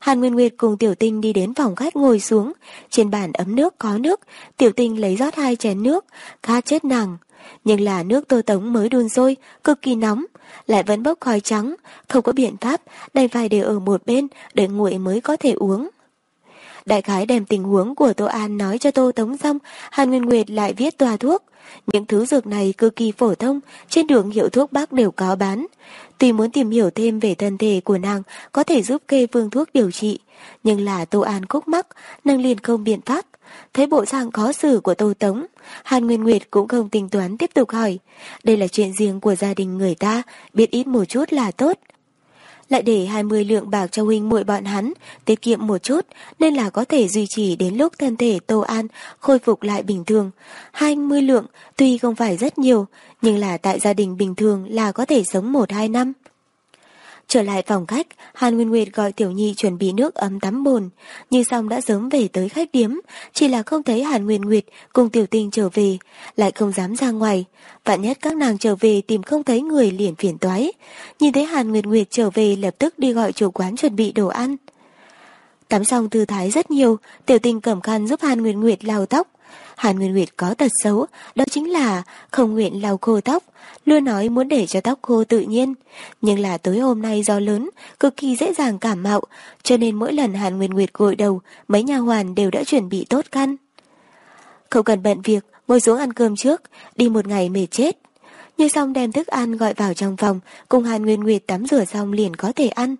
Hàn Nguyên Nguyệt cùng Tiểu Tinh đi đến phòng khách ngồi xuống. Trên bàn ấm nước có nước, Tiểu Tinh lấy rót hai chén nước, ca chết nàng. Nhưng là nước tô tống mới đun sôi, cực kỳ nóng, lại vẫn bốc khói trắng, không có biện pháp, đành phải để ở một bên để nguội mới có thể uống. Đại khái đem tình huống của Tô An nói cho Tô Tống xong, Hàn Nguyên Nguyệt lại viết tòa thuốc. Những thứ dược này cực kỳ phổ thông, trên đường hiệu thuốc bắc đều có bán. Tuy muốn tìm hiểu thêm về thân thể của nàng, có thể giúp kê phương thuốc điều trị. Nhưng là Tô An khúc mắc, nàng liền không biện pháp. Thấy bộ dạng khó xử của Tô Tống, Hàn Nguyên Nguyệt cũng không tính toán tiếp tục hỏi. Đây là chuyện riêng của gia đình người ta, biết ít một chút là tốt lại để 20 lượng bạc cho huynh muội bọn hắn, tiết kiệm một chút, nên là có thể duy trì đến lúc thân thể Tô An khôi phục lại bình thường. 20 lượng tuy không phải rất nhiều, nhưng là tại gia đình bình thường là có thể sống 1-2 năm. Trở lại phòng khách, Hàn Nguyên Nguyệt gọi Tiểu Nhi chuẩn bị nước ấm tắm bồn. Như xong đã sớm về tới khách điếm, chỉ là không thấy Hàn Nguyên Nguyệt cùng Tiểu Tinh trở về, lại không dám ra ngoài. Vạn nhất các nàng trở về tìm không thấy người liền phiền toái. Nhìn thấy Hàn Nguyên Nguyệt trở về lập tức đi gọi chủ quán chuẩn bị đồ ăn. Tắm xong tư thái rất nhiều, Tiểu Tinh cầm khăn giúp Hàn Nguyên Nguyệt lau tóc. Hàn Nguyên Nguyệt có tật xấu, đó chính là không nguyện lau khô tóc, luôn nói muốn để cho tóc khô tự nhiên. Nhưng là tối hôm nay gió lớn, cực kỳ dễ dàng cảm mạo, cho nên mỗi lần Hàn Nguyên Nguyệt gội đầu, mấy nhà hoàn đều đã chuẩn bị tốt khăn. Không cần bận việc, ngồi xuống ăn cơm trước, đi một ngày mệt chết. Như xong đem thức ăn gọi vào trong phòng, cùng Hàn Nguyên Nguyệt tắm rửa xong liền có thể ăn.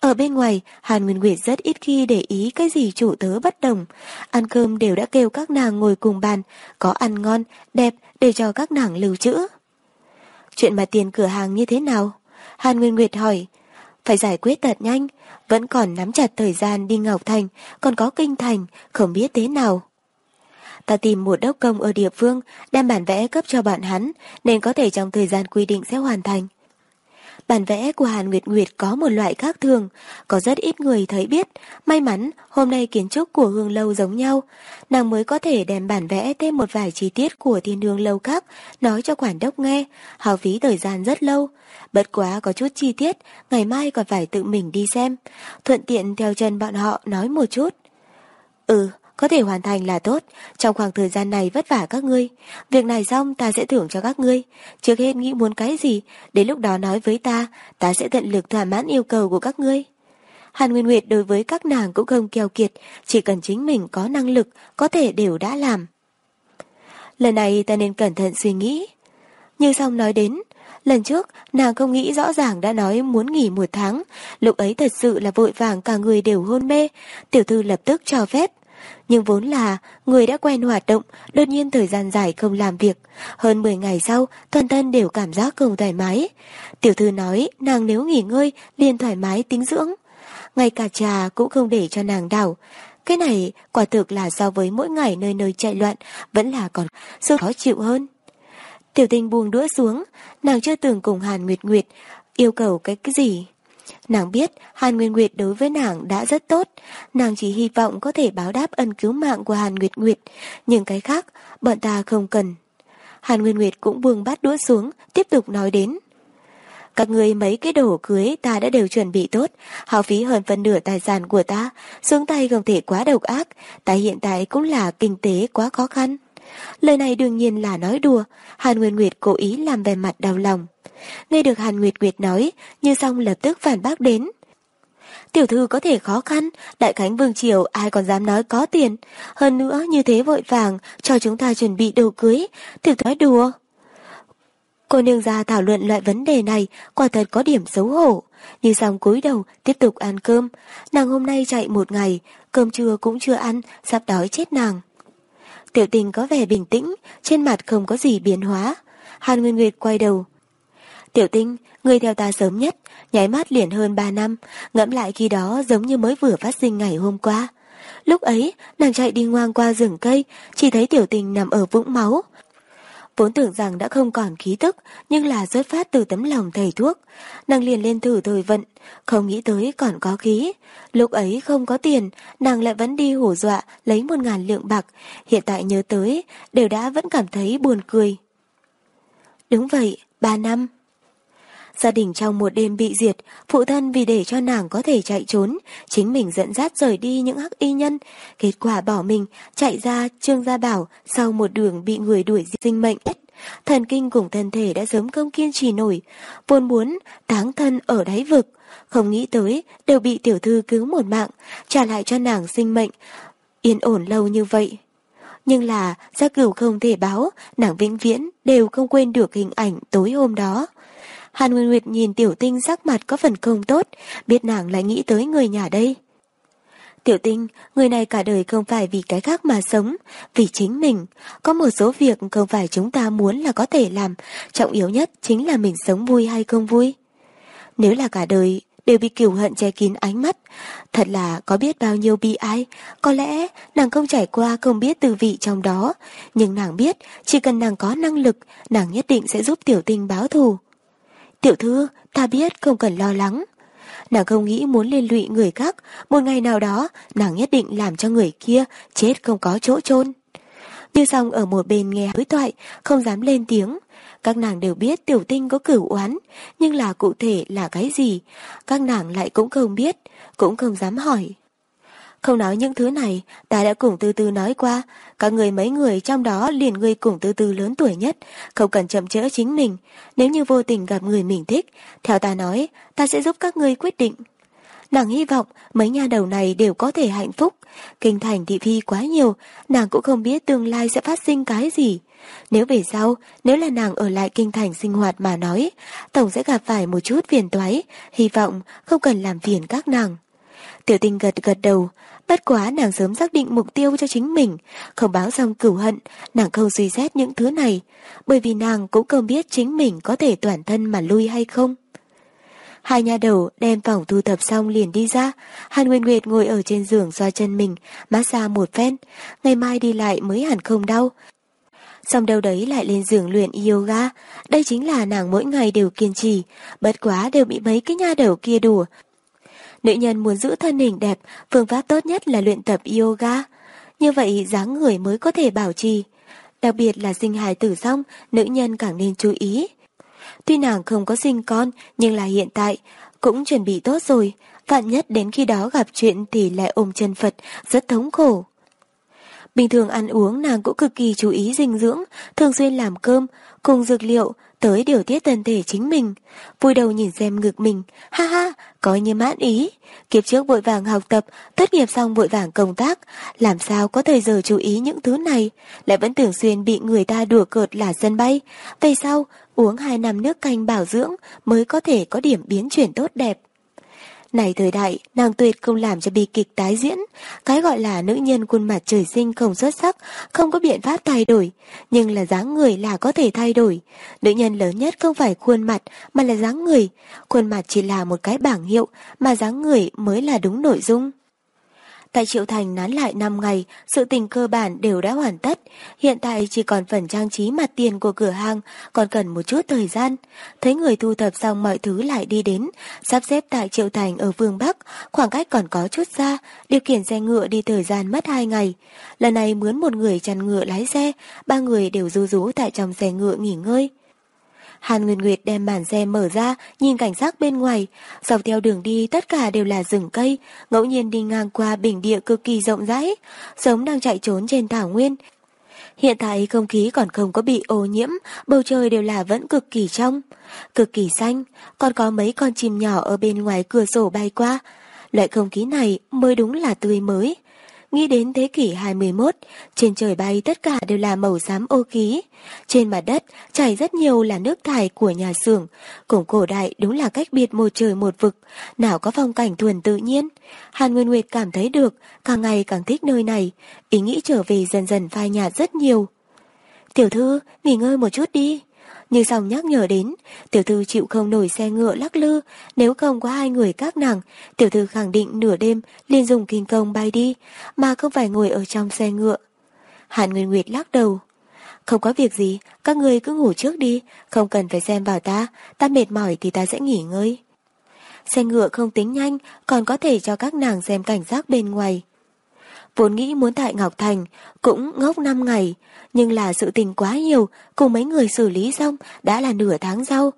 Ở bên ngoài, Hàn Nguyên Nguyệt rất ít khi để ý cái gì chủ tớ bất đồng. Ăn cơm đều đã kêu các nàng ngồi cùng bàn, có ăn ngon, đẹp để cho các nàng lưu trữ. Chuyện mà tiền cửa hàng như thế nào? Hàn Nguyên Nguyệt hỏi. Phải giải quyết thật nhanh, vẫn còn nắm chặt thời gian đi Ngọc Thành, còn có Kinh Thành, không biết thế nào. Ta tìm một đốc công ở địa phương, đem bản vẽ cấp cho bạn hắn, nên có thể trong thời gian quy định sẽ hoàn thành. Bản vẽ của Hàn Nguyệt Nguyệt có một loại khác thường, có rất ít người thấy biết. May mắn, hôm nay kiến trúc của hương lâu giống nhau, nàng mới có thể đem bản vẽ thêm một vài chi tiết của thiên hương lâu khác, nói cho quản đốc nghe, hào phí thời gian rất lâu. Bất quá có chút chi tiết, ngày mai còn phải tự mình đi xem, thuận tiện theo chân bọn họ nói một chút. Ừ, có thể hoàn thành là tốt, trong khoảng thời gian này vất vả các ngươi. Việc này xong ta sẽ thưởng cho các ngươi. Trước hết nghĩ muốn cái gì, đến lúc đó nói với ta, ta sẽ tận lực thỏa mãn yêu cầu của các ngươi. Hàn Nguyên Nguyệt đối với các nàng cũng không keo kiệt, chỉ cần chính mình có năng lực, có thể đều đã làm. Lần này ta nên cẩn thận suy nghĩ. Như xong nói đến, lần trước nàng không nghĩ rõ ràng đã nói muốn nghỉ một tháng, lúc ấy thật sự là vội vàng cả người đều hôn mê, tiểu thư lập tức cho phép, nhưng vốn là người đã quen hoạt động, đột nhiên thời gian dài không làm việc. Hơn 10 ngày sau, toàn thân đều cảm giác không thoải mái. Tiểu thư nói nàng nếu nghỉ ngơi, liền thoải mái tính dưỡng. Ngay cả trà cũng không để cho nàng đảo. Cái này quả thực là so với mỗi ngày nơi nơi chạy loạn, vẫn là còn sự khó chịu hơn. Tiểu tình buông đũa xuống, nàng chưa từng cùng Hàn Nguyệt Nguyệt yêu cầu cái cái gì. Nàng biết Hàn Nguyệt Nguyệt đối với nàng đã rất tốt, nàng chỉ hy vọng có thể báo đáp ân cứu mạng của Hàn Nguyệt Nguyệt, nhưng cái khác, bọn ta không cần. Hàn Nguyên Nguyệt cũng buông bát đũa xuống, tiếp tục nói đến. Các người mấy cái đồ cưới ta đã đều chuẩn bị tốt, hao phí hơn phần nửa tài sản của ta, xuống tay không thể quá độc ác, ta hiện tại cũng là kinh tế quá khó khăn. Lời này đương nhiên là nói đùa, Hàn Nguyên Nguyệt cố ý làm vẻ mặt đau lòng. Nghe được Hàn Nguyệt Nguyệt nói, như xong lập tức phản bác đến. Tiểu thư có thể khó khăn, đại khánh vương triều ai còn dám nói có tiền. Hơn nữa như thế vội vàng cho chúng ta chuẩn bị đồ cưới, tiểu nói đùa. Cô nương ra thảo luận loại vấn đề này quả thật có điểm xấu hổ. Như xong cúi đầu tiếp tục ăn cơm. Nàng hôm nay chạy một ngày, cơm trưa cũng chưa ăn, sắp đói chết nàng. Tiểu tình có vẻ bình tĩnh, trên mặt không có gì biến hóa. Hàn Nguyên Nguyệt quay đầu, Tiểu tinh, người theo ta sớm nhất, nháy mắt liền hơn 3 năm, ngẫm lại khi đó giống như mới vừa phát sinh ngày hôm qua. Lúc ấy, nàng chạy đi ngoan qua rừng cây, chỉ thấy tiểu tình nằm ở vũng máu. Vốn tưởng rằng đã không còn khí tức, nhưng là xuất phát từ tấm lòng thầy thuốc. Nàng liền lên thử thời vận, không nghĩ tới còn có khí. Lúc ấy không có tiền, nàng lại vẫn đi hổ dọa lấy một ngàn lượng bạc. Hiện tại nhớ tới, đều đã vẫn cảm thấy buồn cười. Đúng vậy, ba năm. Gia đình trong một đêm bị diệt, phụ thân vì để cho nàng có thể chạy trốn, chính mình dẫn dắt rời đi những hắc y nhân. Kết quả bỏ mình, chạy ra Trương Gia Bảo sau một đường bị người đuổi sinh mệnh. thần kinh cùng thân thể đã sớm không kiên trì nổi, vốn muốn táng thân ở đáy vực, không nghĩ tới đều bị tiểu thư cứu một mạng, trả lại cho nàng sinh mệnh, yên ổn lâu như vậy. Nhưng là gia cửu không thể báo, nàng vĩnh viễn đều không quên được hình ảnh tối hôm đó. Hàn Nguyên Nguyệt nhìn tiểu tinh sắc mặt có phần không tốt, biết nàng lại nghĩ tới người nhà đây. Tiểu tinh, người này cả đời không phải vì cái khác mà sống, vì chính mình. Có một số việc không phải chúng ta muốn là có thể làm, trọng yếu nhất chính là mình sống vui hay không vui. Nếu là cả đời đều bị kiều hận che kín ánh mắt, thật là có biết bao nhiêu bi ai, có lẽ nàng không trải qua không biết từ vị trong đó, nhưng nàng biết chỉ cần nàng có năng lực, nàng nhất định sẽ giúp tiểu tinh báo thù. Tiểu thư, ta biết không cần lo lắng. Nàng không nghĩ muốn liên lụy người khác, một ngày nào đó nàng nhất định làm cho người kia chết không có chỗ chôn. Như xong ở một bên nghe đối thoại, không dám lên tiếng. Các nàng đều biết tiểu tinh có cửu oán, nhưng là cụ thể là cái gì, các nàng lại cũng không biết, cũng không dám hỏi. Không nói những thứ này, ta đã cùng từ từ nói qua, các người mấy người trong đó liền người cùng từ từ lớn tuổi nhất, không cần chậm trễ chính mình. Nếu như vô tình gặp người mình thích, theo ta nói, ta sẽ giúp các ngươi quyết định. Nàng hy vọng mấy nhà đầu này đều có thể hạnh phúc. Kinh thành thị phi quá nhiều, nàng cũng không biết tương lai sẽ phát sinh cái gì. Nếu về sau, nếu là nàng ở lại kinh thành sinh hoạt mà nói, tổng sẽ gặp phải một chút phiền toái, hy vọng không cần làm phiền các nàng. Tiểu tinh gật gật đầu, bất quá nàng sớm xác định mục tiêu cho chính mình, không báo xong cửu hận, nàng không suy xét những thứ này, bởi vì nàng cũng không biết chính mình có thể toàn thân mà lui hay không. Hai nhà đầu đem phòng thu thập xong liền đi ra, Hàn Nguyên Nguyệt ngồi ở trên giường xoa chân mình, massage một phen, ngày mai đi lại mới hẳn không đau. Xong đâu đấy lại lên giường luyện yoga, đây chính là nàng mỗi ngày đều kiên trì, bất quá đều bị mấy cái nha đầu kia đùa, Nữ nhân muốn giữ thân hình đẹp, phương pháp tốt nhất là luyện tập yoga. Như vậy dáng người mới có thể bảo trì. Đặc biệt là sinh hài tử xong, nữ nhân càng nên chú ý. Tuy nàng không có sinh con, nhưng là hiện tại, cũng chuẩn bị tốt rồi. Vạn nhất đến khi đó gặp chuyện thì lại ôm chân Phật, rất thống khổ. Bình thường ăn uống nàng cũng cực kỳ chú ý dinh dưỡng, thường xuyên làm cơm, cùng dược liệu, tới điều tiết thân thể chính mình. Vui đầu nhìn xem ngực mình, ha ha, coi như mãn ý. Kiếp trước vội vàng học tập, tốt nghiệp xong vội vàng công tác, làm sao có thời giờ chú ý những thứ này, lại vẫn thường xuyên bị người ta đùa cợt là sân bay. Về sau, uống hai năm nước canh bảo dưỡng mới có thể có điểm biến chuyển tốt đẹp. Này thời đại, nàng tuyệt không làm cho bi kịch tái diễn. Cái gọi là nữ nhân khuôn mặt trời sinh không xuất sắc, không có biện pháp thay đổi. Nhưng là dáng người là có thể thay đổi. Nữ nhân lớn nhất không phải khuôn mặt, mà là dáng người. Khuôn mặt chỉ là một cái bảng hiệu, mà dáng người mới là đúng nội dung. Tại Triệu Thành nán lại 5 ngày, sự tình cơ bản đều đã hoàn tất. Hiện tại chỉ còn phần trang trí mặt tiền của cửa hàng, còn cần một chút thời gian. Thấy người thu thập xong mọi thứ lại đi đến, sắp xếp tại Triệu Thành ở phương Bắc, khoảng cách còn có chút xa, điều khiển xe ngựa đi thời gian mất 2 ngày. Lần này mướn một người chăn ngựa lái xe, ba người đều rú rú tại trong xe ngựa nghỉ ngơi. Hàn Nguyên Nguyệt đem màn xe mở ra, nhìn cảnh sát bên ngoài. Dọc theo đường đi tất cả đều là rừng cây, ngẫu nhiên đi ngang qua bình địa cực kỳ rộng rãi, giống đang chạy trốn trên thảo nguyên. Hiện tại không khí còn không có bị ô nhiễm, bầu trời đều là vẫn cực kỳ trong, cực kỳ xanh, còn có mấy con chim nhỏ ở bên ngoài cửa sổ bay qua. Loại không khí này mới đúng là tươi mới. Nghĩ đến thế kỷ 21, trên trời bay tất cả đều là màu xám ô khí. Trên mặt đất chảy rất nhiều là nước thải của nhà xưởng. cổng cổ đại đúng là cách biệt một trời một vực, nào có phong cảnh thuần tự nhiên. Hàn Nguyên Nguyệt cảm thấy được, càng ngày càng thích nơi này, ý nghĩ trở về dần dần phai nhạt rất nhiều. Tiểu thư, nghỉ ngơi một chút đi. Như dòng nhắc nhở đến, tiểu thư chịu không nổi xe ngựa lắc lư, nếu không có hai người các nàng, tiểu thư khẳng định nửa đêm liền dùng kinh công bay đi, mà không phải ngồi ở trong xe ngựa. Hàn Nguyên Nguyệt lắc đầu. Không có việc gì, các người cứ ngủ trước đi, không cần phải xem vào ta, ta mệt mỏi thì ta sẽ nghỉ ngơi. Xe ngựa không tính nhanh, còn có thể cho các nàng xem cảnh giác bên ngoài. Vốn nghĩ muốn tại Ngọc Thành, cũng ngốc 5 ngày, nhưng là sự tình quá nhiều, cùng mấy người xử lý xong, đã là nửa tháng sau.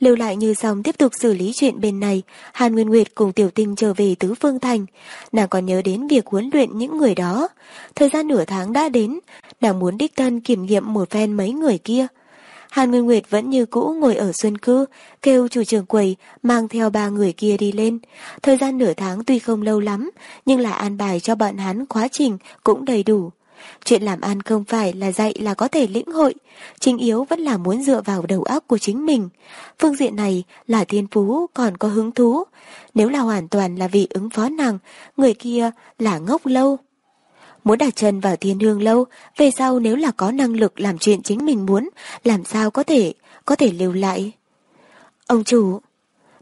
Lưu lại như xong tiếp tục xử lý chuyện bên này, Hàn Nguyên Nguyệt cùng Tiểu Tinh trở về Tứ Phương Thành. Nàng còn nhớ đến việc huấn luyện những người đó. Thời gian nửa tháng đã đến, nàng muốn đích thân kiểm nghiệm một phen mấy người kia. Hàn Nguyên Nguyệt vẫn như cũ ngồi ở xuân cư, kêu chủ trưởng quầy mang theo ba người kia đi lên. Thời gian nửa tháng tuy không lâu lắm, nhưng là an bài cho bọn hắn quá trình cũng đầy đủ. Chuyện làm ăn không phải là dạy là có thể lĩnh hội, chính yếu vẫn là muốn dựa vào đầu óc của chính mình. Phương diện này là thiên phú còn có hứng thú. Nếu là hoàn toàn là vì ứng phó nàng, người kia là ngốc lâu. Muốn đặt chân vào thiên hương lâu, về sau nếu là có năng lực làm chuyện chính mình muốn, làm sao có thể, có thể lưu lại. Ông chủ,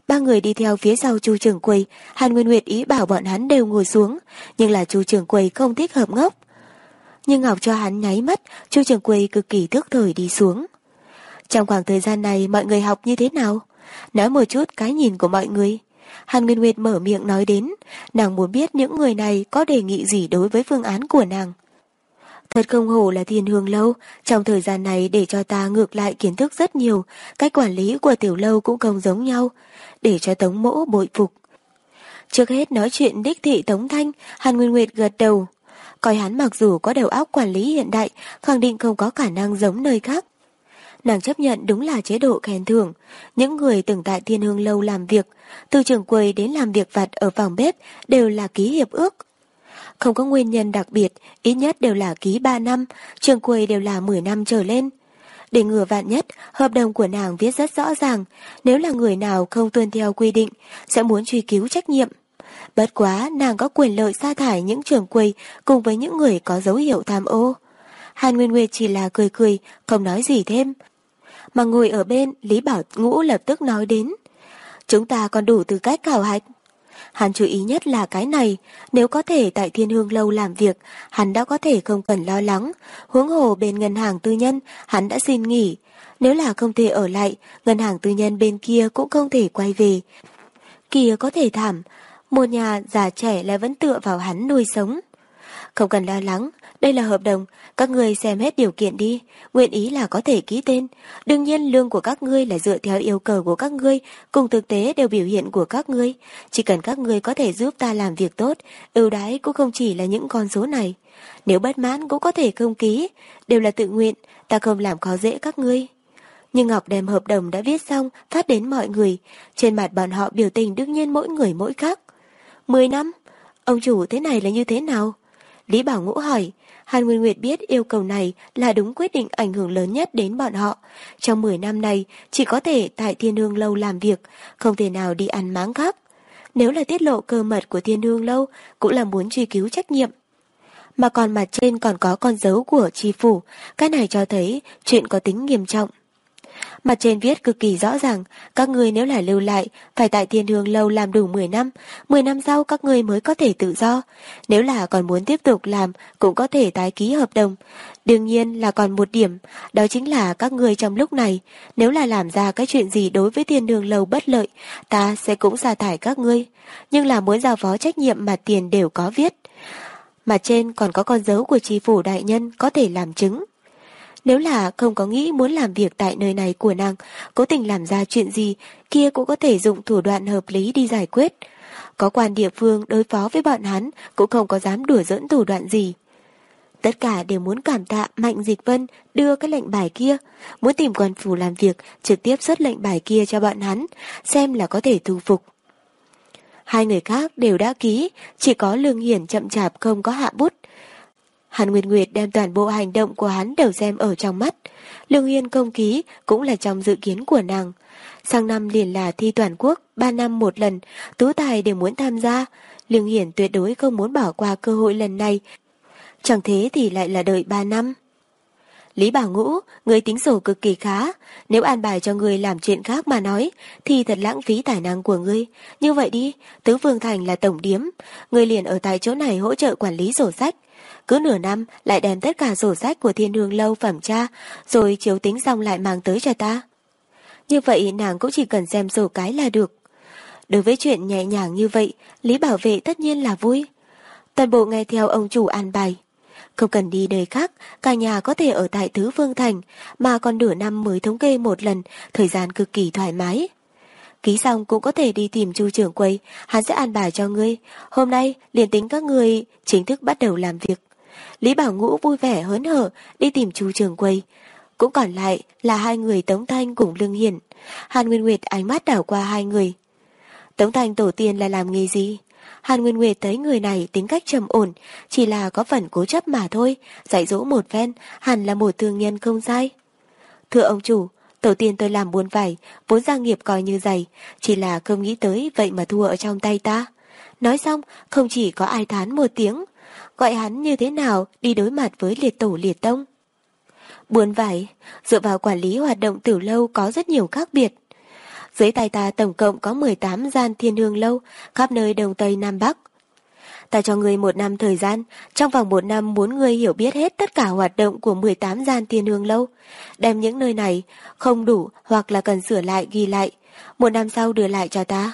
ba người đi theo phía sau chu trưởng quầy, Hàn Nguyên Nguyệt ý bảo bọn hắn đều ngồi xuống, nhưng là chu trưởng quầy không thích hợp ngốc. Nhưng Ngọc cho hắn nháy mắt, chu trưởng quầy cực kỳ thức thời đi xuống. Trong khoảng thời gian này mọi người học như thế nào? Nói một chút cái nhìn của mọi người. Hàn Nguyên Nguyệt mở miệng nói đến, nàng muốn biết những người này có đề nghị gì đối với phương án của nàng. Thật không hổ là thiên hương lâu, trong thời gian này để cho ta ngược lại kiến thức rất nhiều, cách quản lý của tiểu lâu cũng không giống nhau, để cho tống mỗ bội phục. Trước hết nói chuyện đích thị Tống Thanh, Hàn Nguyên Nguyệt gật đầu. Coi hắn mặc dù có đầu óc quản lý hiện đại, khẳng định không có khả năng giống nơi khác. Nàng chấp nhận đúng là chế độ khen thưởng. Những người từng tại thiên hương lâu làm việc, từ trường quầy đến làm việc vặt ở phòng bếp đều là ký hiệp ước. Không có nguyên nhân đặc biệt, ít nhất đều là ký 3 năm, trường quầy đều là 10 năm trở lên. Để ngừa vạn nhất, hợp đồng của nàng viết rất rõ ràng, nếu là người nào không tuân theo quy định, sẽ muốn truy cứu trách nhiệm. Bất quá, nàng có quyền lợi sa thải những trưởng quầy cùng với những người có dấu hiệu tham ô. Hàn Nguyên Nguyệt chỉ là cười cười, không nói gì thêm. Mà ngồi ở bên, Lý Bảo Ngũ lập tức nói đến. Chúng ta còn đủ tư cách khảo hạch. Hắn chú ý nhất là cái này, nếu có thể tại Thiên Hương Lâu làm việc, hắn đã có thể không cần lo lắng. Huống hồ bên ngân hàng tư nhân, hắn đã xin nghỉ. Nếu là không thể ở lại, ngân hàng tư nhân bên kia cũng không thể quay về. Kia có thể thảm, một nhà già trẻ lại vẫn tựa vào hắn nuôi sống. Không cần lo lắng, đây là hợp đồng, các ngươi xem hết điều kiện đi, nguyện ý là có thể ký tên. Đương nhiên lương của các ngươi là dựa theo yêu cầu của các ngươi, cùng thực tế đều biểu hiện của các ngươi. Chỉ cần các ngươi có thể giúp ta làm việc tốt, ưu đãi cũng không chỉ là những con số này. Nếu bất mãn cũng có thể không ký, đều là tự nguyện, ta không làm khó dễ các ngươi. Nhưng Ngọc đem hợp đồng đã viết xong, phát đến mọi người. Trên mặt bọn họ biểu tình đương nhiên mỗi người mỗi khác. Mười năm? Ông chủ thế này là như thế nào? Lý Bảo Ngũ hỏi, Hàn Nguyên Nguyệt biết yêu cầu này là đúng quyết định ảnh hưởng lớn nhất đến bọn họ. Trong 10 năm này, chỉ có thể tại Thiên Hương Lâu làm việc, không thể nào đi ăn máng khác. Nếu là tiết lộ cơ mật của Thiên Hương Lâu, cũng là muốn truy cứu trách nhiệm. Mà còn mặt trên còn có con dấu của tri phủ, cái này cho thấy chuyện có tính nghiêm trọng. Mặt trên viết cực kỳ rõ ràng, các người nếu là lưu lại, phải tại thiên hương lâu làm đủ 10 năm, 10 năm sau các người mới có thể tự do. Nếu là còn muốn tiếp tục làm, cũng có thể tái ký hợp đồng. Đương nhiên là còn một điểm, đó chính là các người trong lúc này, nếu là làm ra cái chuyện gì đối với thiên hương lâu bất lợi, ta sẽ cũng sa thải các ngươi. Nhưng là muốn giao phó trách nhiệm mà tiền đều có viết. Mặt trên còn có con dấu của tri phủ đại nhân có thể làm chứng. Nếu là không có nghĩ muốn làm việc tại nơi này của nàng, cố tình làm ra chuyện gì, kia cũng có thể dùng thủ đoạn hợp lý đi giải quyết. Có quan địa phương đối phó với bọn hắn, cũng không có dám đùa dẫn thủ đoạn gì. Tất cả đều muốn cảm tạ Mạnh Dịch Vân đưa cái lệnh bài kia, muốn tìm quan phủ làm việc, trực tiếp xuất lệnh bài kia cho bọn hắn, xem là có thể thu phục. Hai người khác đều đã ký, chỉ có Lương Hiển chậm chạp không có hạ bút, Hàn Nguyệt Nguyệt đem toàn bộ hành động của hắn đều xem ở trong mắt. Lương Hiên công ký cũng là trong dự kiến của nàng. Sang năm liền là thi toàn quốc, ba năm một lần, tú tài đều muốn tham gia. Lương Hiển tuyệt đối không muốn bỏ qua cơ hội lần này. Chẳng thế thì lại là đợi ba năm. Lý Bảo Ngũ, người tính sổ cực kỳ khá. Nếu an bài cho người làm chuyện khác mà nói, thì thật lãng phí tài năng của ngươi. Như vậy đi, Tứ Vương Thành là tổng điếm. Người liền ở tại chỗ này hỗ trợ quản lý sổ sách. Cứ nửa năm lại đem tất cả sổ sách của thiên hương lâu phẩm tra, rồi chiếu tính xong lại mang tới cho ta. Như vậy nàng cũng chỉ cần xem sổ cái là được. Đối với chuyện nhẹ nhàng như vậy, Lý Bảo Vệ tất nhiên là vui. Toàn bộ nghe theo ông chủ an bài. Không cần đi nơi khác, cả nhà có thể ở tại Thứ Phương Thành, mà còn nửa năm mới thống kê một lần, thời gian cực kỳ thoải mái. Ký xong cũng có thể đi tìm chu trưởng quầy, hắn sẽ an bài cho ngươi. Hôm nay, liền tính các ngươi chính thức bắt đầu làm việc. Lý Bảo Ngũ vui vẻ hớn hở đi tìm chú Trường quầy. cũng còn lại là hai người Tống Thanh cùng Lương Hiển. Hàn Nguyên Nguyệt ánh mắt đảo qua hai người. Tống Thanh tổ tiên là làm nghề gì? Hàn Nguyên Nguyệt thấy người này tính cách trầm ổn, chỉ là có phần cố chấp mà thôi, dạy dỗ một phen, hẳn là một thương nhân không sai. Thưa ông chủ, tổ tiên tôi làm buôn vải, vốn gia nghiệp coi như dày, chỉ là không nghĩ tới vậy mà thua ở trong tay ta. Nói xong, không chỉ có ai thán một tiếng, gọi hắn như thế nào đi đối mặt với liệt tổ liệt tông. buồn vải, dựa vào quản lý hoạt động tiểu lâu có rất nhiều khác biệt. Dưới tay ta tổng cộng có 18 gian thiên hương lâu, khắp nơi Đông Tây Nam Bắc. Ta cho người một năm thời gian, trong vòng một năm muốn người hiểu biết hết tất cả hoạt động của 18 gian thiên hương lâu. Đem những nơi này không đủ hoặc là cần sửa lại ghi lại, một năm sau đưa lại cho ta.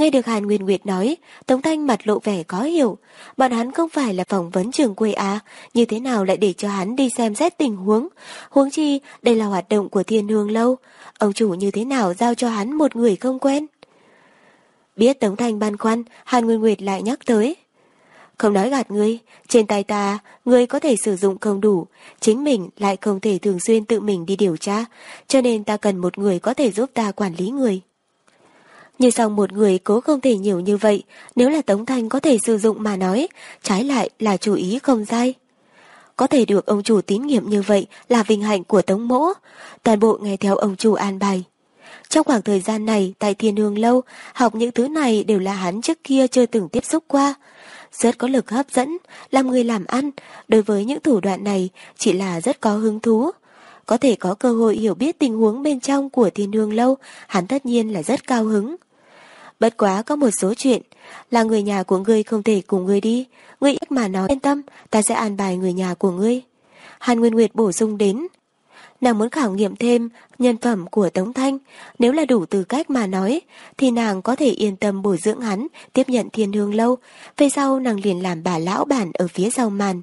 Nghe được Hàn Nguyên Nguyệt nói, Tống Thanh mặt lộ vẻ có hiểu. Bọn hắn không phải là phỏng vấn trường quê á, như thế nào lại để cho hắn đi xem xét tình huống. Huống chi, đây là hoạt động của thiên hương lâu. Ông chủ như thế nào giao cho hắn một người không quen? Biết Tống Thanh băn khoăn, Hàn Nguyên Nguyệt lại nhắc tới. Không nói gạt ngươi, trên tay ta, ngươi có thể sử dụng không đủ, chính mình lại không thể thường xuyên tự mình đi điều tra, cho nên ta cần một người có thể giúp ta quản lý người. Như sau một người cố không thể nhiều như vậy, nếu là Tống Thanh có thể sử dụng mà nói, trái lại là chủ ý không dai. Có thể được ông chủ tín nhiệm như vậy là vinh hạnh của Tống Mỗ, toàn bộ nghe theo ông chủ an bài. Trong khoảng thời gian này tại thiên hương lâu, học những thứ này đều là hắn trước kia chưa từng tiếp xúc qua. Rất có lực hấp dẫn, làm người làm ăn, đối với những thủ đoạn này chỉ là rất có hứng thú. Có thể có cơ hội hiểu biết tình huống bên trong của thiên hương lâu, hắn tất nhiên là rất cao hứng. Bất quá có một số chuyện là người nhà của ngươi không thể cùng ngươi đi. Ngươi ít mà nói yên tâm, ta sẽ an bài người nhà của ngươi. Hàn Nguyên Nguyệt bổ sung đến. Nàng muốn khảo nghiệm thêm nhân phẩm của Tống Thanh. Nếu là đủ tư cách mà nói, thì nàng có thể yên tâm bồi dưỡng hắn, tiếp nhận thiên hương lâu. Về sau nàng liền làm bà lão bản ở phía sau màn.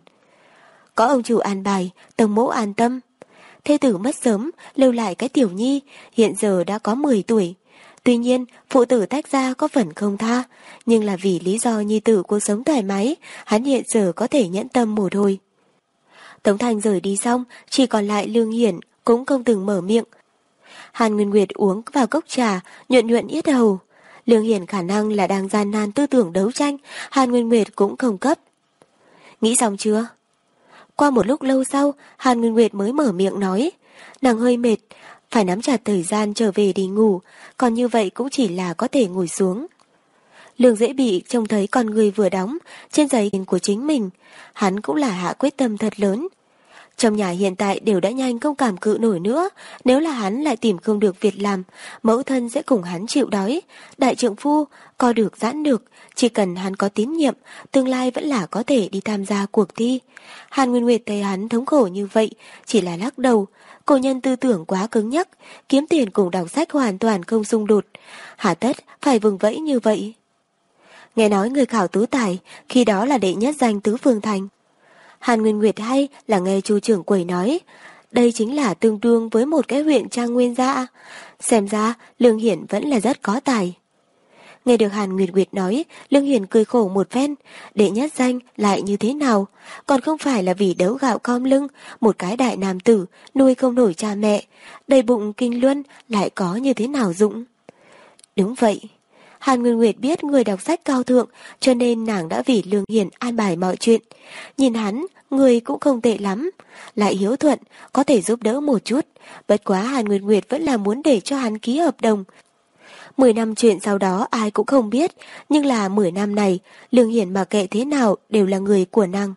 Có ông chủ an bài, tông mẫu an tâm. Thê tử mất sớm, lưu lại cái tiểu nhi, hiện giờ đã có 10 tuổi. Tuy nhiên, phụ tử tách ra có phần không tha, nhưng là vì lý do nhi tử cuộc sống thoải mái, hắn hiện giờ có thể nhẫn tâm một hồi. Tống Thành rời đi xong, chỉ còn lại Lương Hiển, cũng không từng mở miệng. Hàn Nguyên Nguyệt uống vào cốc trà, nhuận nhuận yết hầu. Lương Hiển khả năng là đang gian nan tư tưởng đấu tranh, Hàn Nguyên Nguyệt cũng không cấp. Nghĩ xong chưa? Qua một lúc lâu sau, Hàn Nguyên Nguyệt mới mở miệng nói. Nàng hơi mệt, phải nắm chặt thời gian trở về đi ngủ, còn như vậy cũng chỉ là có thể ngồi xuống. Lương dễ bị trông thấy con người vừa đóng trên giày của chính mình, hắn cũng là hạ quyết tâm thật lớn. Trong nhà hiện tại đều đã nhanh không cảm cự nổi nữa, nếu là hắn lại tìm không được việc làm, mẫu thân sẽ cùng hắn chịu đói. Đại trượng phu, co được giãn được, chỉ cần hắn có tín nhiệm, tương lai vẫn là có thể đi tham gia cuộc thi. Hàn Nguyên Nguyệt thấy hắn thống khổ như vậy, chỉ là lắc đầu, Cô nhân tư tưởng quá cứng nhắc, kiếm tiền cùng đọc sách hoàn toàn không xung đột. Hà tất phải vùng vẫy như vậy. Nghe nói người khảo tú tài, khi đó là đệ nhất danh tứ phương thành. Hàn Nguyên Nguyệt hay là nghe chu trưởng quầy nói, đây chính là tương đương với một cái huyện trang nguyên gia. Xem ra, Lương Hiển vẫn là rất có tài. Nghe được Hàn Nguyệt Nguyệt nói, Lương Hiền cười khổ một phen, đệ nhất danh lại như thế nào? Còn không phải là vì đấu gạo com lưng, một cái đại nam tử, nuôi không nổi cha mẹ, đầy bụng kinh luân lại có như thế nào dụng? Đúng vậy. Hàn Nguyên Nguyệt biết người đọc sách cao thượng, cho nên nàng đã vì Lương Hiền an bài mọi chuyện. Nhìn hắn, người cũng không tệ lắm. Lại hiếu thuận, có thể giúp đỡ một chút. Bất quá Hàn Nguyên Nguyệt vẫn là muốn để cho hắn ký hợp đồng, Mười năm chuyện sau đó ai cũng không biết, nhưng là mười năm này, Lương Hiển mà kệ thế nào đều là người của năng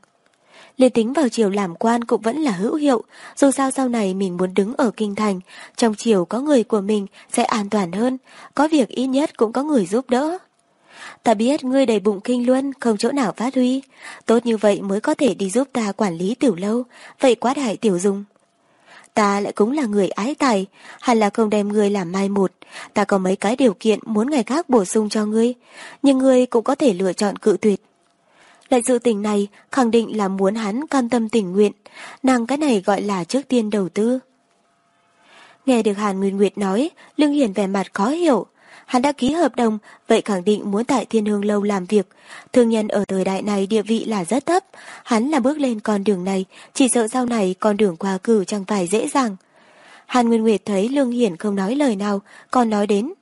Liên tính vào chiều làm quan cũng vẫn là hữu hiệu, dù sao sau này mình muốn đứng ở kinh thành, trong chiều có người của mình sẽ an toàn hơn, có việc ít nhất cũng có người giúp đỡ. Ta biết ngươi đầy bụng kinh luân, không chỗ nào phát huy, tốt như vậy mới có thể đi giúp ta quản lý tiểu lâu, vậy quá đại tiểu dung ta lại cũng là người ái tài, hẳn là không đem ngươi làm mai một. Ta có mấy cái điều kiện muốn ngày khác bổ sung cho ngươi, nhưng ngươi cũng có thể lựa chọn cự tuyệt. Lại dự tình này khẳng định là muốn hắn cam tâm tình nguyện, nàng cái này gọi là trước tiên đầu tư. Nghe được Hàn Nguyên Nguyệt nói, Lương Hiền vẻ mặt khó hiểu hắn đã ký hợp đồng, vậy khẳng định muốn tại Thiên Hương Lâu làm việc. Thương nhân ở thời đại này địa vị là rất thấp, hắn là bước lên con đường này, chỉ sợ sau này con đường qua cử chẳng phải dễ dàng. Hàn Nguyên Nguyệt thấy Lương Hiển không nói lời nào, còn nói đến.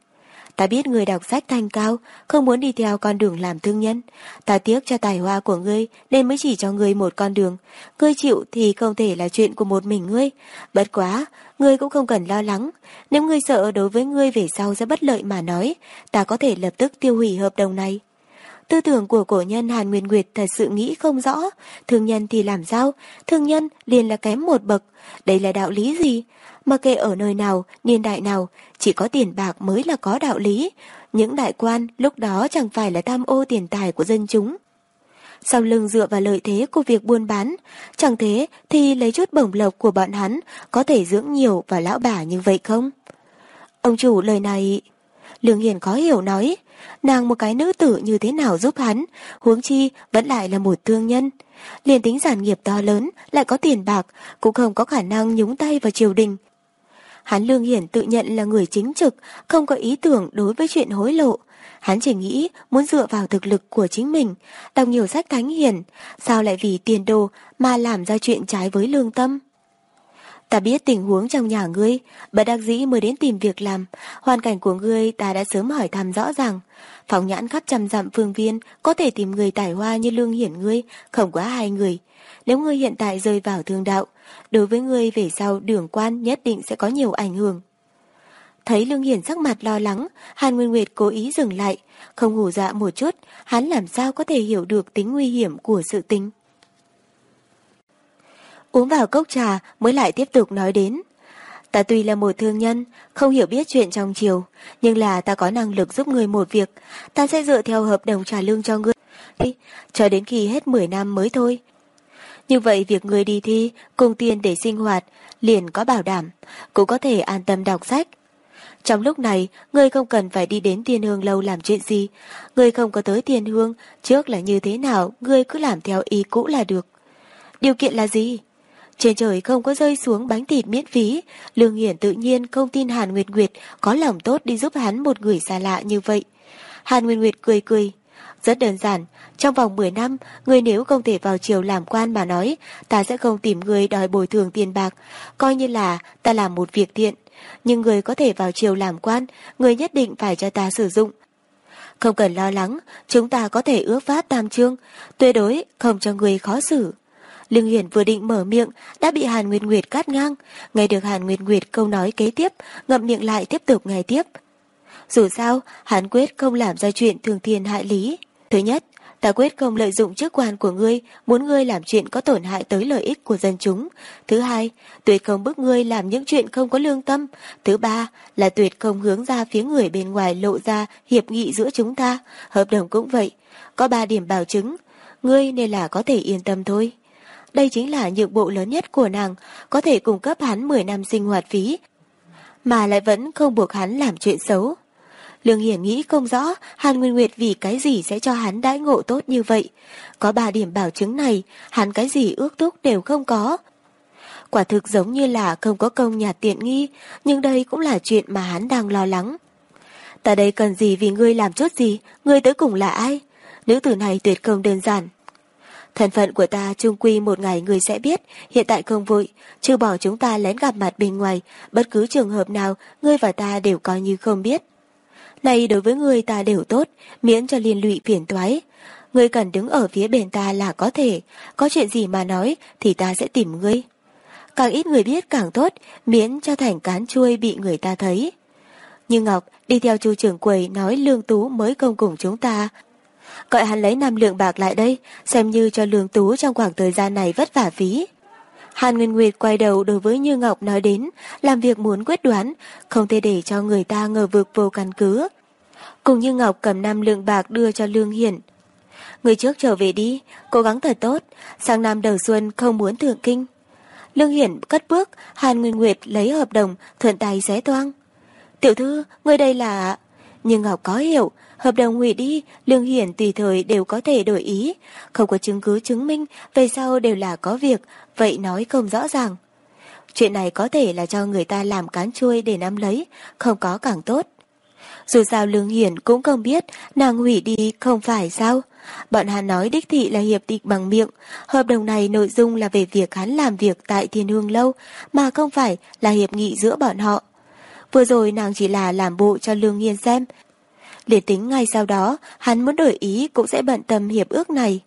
Ta biết người đọc sách thành cao, không muốn đi theo con đường làm thương nhân. Ta tiếc cho tài hoa của ngươi nên mới chỉ cho ngươi một con đường. Ngươi chịu thì không thể là chuyện của một mình ngươi. Bất quá, ngươi cũng không cần lo lắng. Nếu ngươi sợ đối với ngươi về sau sẽ bất lợi mà nói, ta có thể lập tức tiêu hủy hợp đồng này. Tư tưởng của cổ nhân Hàn Nguyên Nguyệt thật sự nghĩ không rõ. Thương nhân thì làm sao? Thương nhân liền là kém một bậc. Đây là đạo lý gì? Mà kệ ở nơi nào, niên đại nào, chỉ có tiền bạc mới là có đạo lý. Những đại quan lúc đó chẳng phải là tham ô tiền tài của dân chúng. Sau lưng dựa vào lợi thế của việc buôn bán, chẳng thế thì lấy chút bổng lộc của bọn hắn có thể dưỡng nhiều và lão bà như vậy không? Ông chủ lời này... Lương Hiền khó hiểu nói, nàng một cái nữ tử như thế nào giúp hắn, huống chi vẫn lại là một thương nhân. Liền tính giản nghiệp to lớn, lại có tiền bạc, cũng không có khả năng nhúng tay vào triều đình. Hắn Lương Hiển tự nhận là người chính trực, không có ý tưởng đối với chuyện hối lộ. Hắn chỉ nghĩ muốn dựa vào thực lực của chính mình, đọc nhiều sách thánh hiền sao lại vì tiền đồ mà làm ra chuyện trái với lương tâm. Ta biết tình huống trong nhà ngươi, bà đặc dĩ mới đến tìm việc làm, hoàn cảnh của ngươi ta đã sớm hỏi thăm rõ ràng. Phóng nhãn khắp trăm dặm phương viên, có thể tìm người tài hoa như lương hiển ngươi, không quá hai người. Nếu ngươi hiện tại rơi vào thương đạo, đối với ngươi về sau đường quan nhất định sẽ có nhiều ảnh hưởng. Thấy Lương Hiển sắc mặt lo lắng, Hàn Nguyên Nguyệt cố ý dừng lại, không hù dạ một chút, hắn làm sao có thể hiểu được tính nguy hiểm của sự tình. Uống vào cốc trà mới lại tiếp tục nói đến. Ta tuy là một thương nhân, không hiểu biết chuyện trong chiều, nhưng là ta có năng lực giúp người một việc, ta sẽ dựa theo hợp đồng trả lương cho ngươi. Cho đến khi hết 10 năm mới thôi. Như vậy việc người đi thi, cùng tiền để sinh hoạt, liền có bảo đảm, cũng có thể an tâm đọc sách. Trong lúc này, người không cần phải đi đến tiền hương lâu làm chuyện gì. Người không có tới tiền hương, trước là như thế nào, người cứ làm theo ý cũ là được. Điều kiện là gì? Trên trời không có rơi xuống bánh thịt miễn phí, Lương Hiển tự nhiên không tin Hàn Nguyệt Nguyệt có lòng tốt đi giúp hắn một người xa lạ như vậy. Hàn Nguyệt Nguyệt cười cười. Rất đơn giản, trong vòng 10 năm, người nếu không thể vào triều làm quan mà nói, ta sẽ không tìm người đòi bồi thường tiền bạc, coi như là ta làm một việc thiện. Nhưng người có thể vào triều làm quan, người nhất định phải cho ta sử dụng. Không cần lo lắng, chúng ta có thể ước phát tam trương, tuyệt đối không cho người khó xử. Lương Hiển vừa định mở miệng, đã bị Hàn Nguyệt Nguyệt cắt ngang. Nghe được Hàn Nguyệt Nguyệt câu nói kế tiếp, ngậm miệng lại tiếp tục nghe tiếp. Dù sao, hắn quyết không làm ra chuyện thường thiên hại lý. Thứ nhất, ta quyết không lợi dụng chức quan của ngươi, muốn ngươi làm chuyện có tổn hại tới lợi ích của dân chúng. Thứ hai, tuyệt không bức ngươi làm những chuyện không có lương tâm. Thứ ba, là tuyệt không hướng ra phía người bên ngoài lộ ra hiệp nghị giữa chúng ta. Hợp đồng cũng vậy. Có ba điểm bảo chứng, ngươi nên là có thể yên tâm thôi. Đây chính là nhượng bộ lớn nhất của nàng, có thể cung cấp hắn 10 năm sinh hoạt phí, mà lại vẫn không buộc hắn làm chuyện xấu. Lương Hiển nghĩ không rõ Hàn Nguyên Nguyệt vì cái gì sẽ cho hắn đãi ngộ tốt như vậy. Có ba điểm bảo chứng này, hắn cái gì ước thúc đều không có. Quả thực giống như là không có công nhà tiện nghi, nhưng đây cũng là chuyện mà hắn đang lo lắng. Ta đây cần gì vì ngươi làm chút gì, ngươi tới cùng là ai? Nữ tử này tuyệt không đơn giản, Thân phận của ta trung quy một ngày người sẽ biết, hiện tại không vội, trừ bỏ chúng ta lén gặp mặt bên ngoài, bất cứ trường hợp nào, ngươi và ta đều coi như không biết. Này đối với người ta đều tốt, miễn cho liên lụy phiền toái. Ngươi cần đứng ở phía bên ta là có thể, có chuyện gì mà nói thì ta sẽ tìm ngươi. Càng ít người biết càng tốt, miễn cho thành cán chuôi bị người ta thấy. Nhưng Ngọc đi theo chu trưởng quầy nói lương tú mới công cùng chúng ta, gọi hắn lấy năm lượng bạc lại đây, xem như cho lương tú trong khoảng thời gian này vất vả phí. Hàn Nguyên Nguyệt quay đầu đối với Như Ngọc nói đến, làm việc muốn quyết đoán, không thể để cho người ta ngờ vực vô căn cứ. Cùng Như Ngọc cầm năm lượng bạc đưa cho Lương Hiển. Người trước trở về đi, cố gắng thật tốt, sang năm đầu xuân không muốn thượng kinh. Lương Hiển cất bước, Hàn Nguyên Nguyệt lấy hợp đồng, thuận tay xé toang. Tiểu thư, người đây là... Như Ngọc có hiểu, hợp đồng hủy đi, Lương Hiển tùy thời đều có thể đổi ý, không có chứng cứ chứng minh, về sau đều là có việc, vậy nói không rõ ràng. Chuyện này có thể là cho người ta làm cán chuôi để nắm lấy, không có càng tốt. Dù sao Lương Hiển cũng không biết nàng hủy đi không phải sao. Bọn hắn nói đích thị là hiệp định bằng miệng. Hợp đồng này nội dung là về việc hắn làm việc tại Thiên Hương Lâu mà không phải là hiệp nghị giữa bọn họ. Vừa rồi nàng chỉ là làm bộ cho Lương Hiên xem. Để tính ngay sau đó, hắn muốn đổi ý cũng sẽ bận tâm hiệp ước này.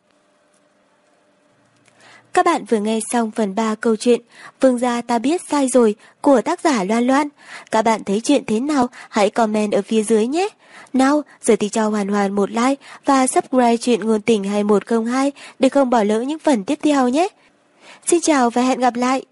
Các bạn vừa nghe xong phần 3 câu chuyện Vương gia ta biết sai rồi của tác giả Loan Loan. Các bạn thấy chuyện thế nào? Hãy comment ở phía dưới nhé. Nào, giờ thì cho Hoàn Hoàn một like và subscribe chuyện ngôn tình 2102 để không bỏ lỡ những phần tiếp theo nhé. Xin chào và hẹn gặp lại.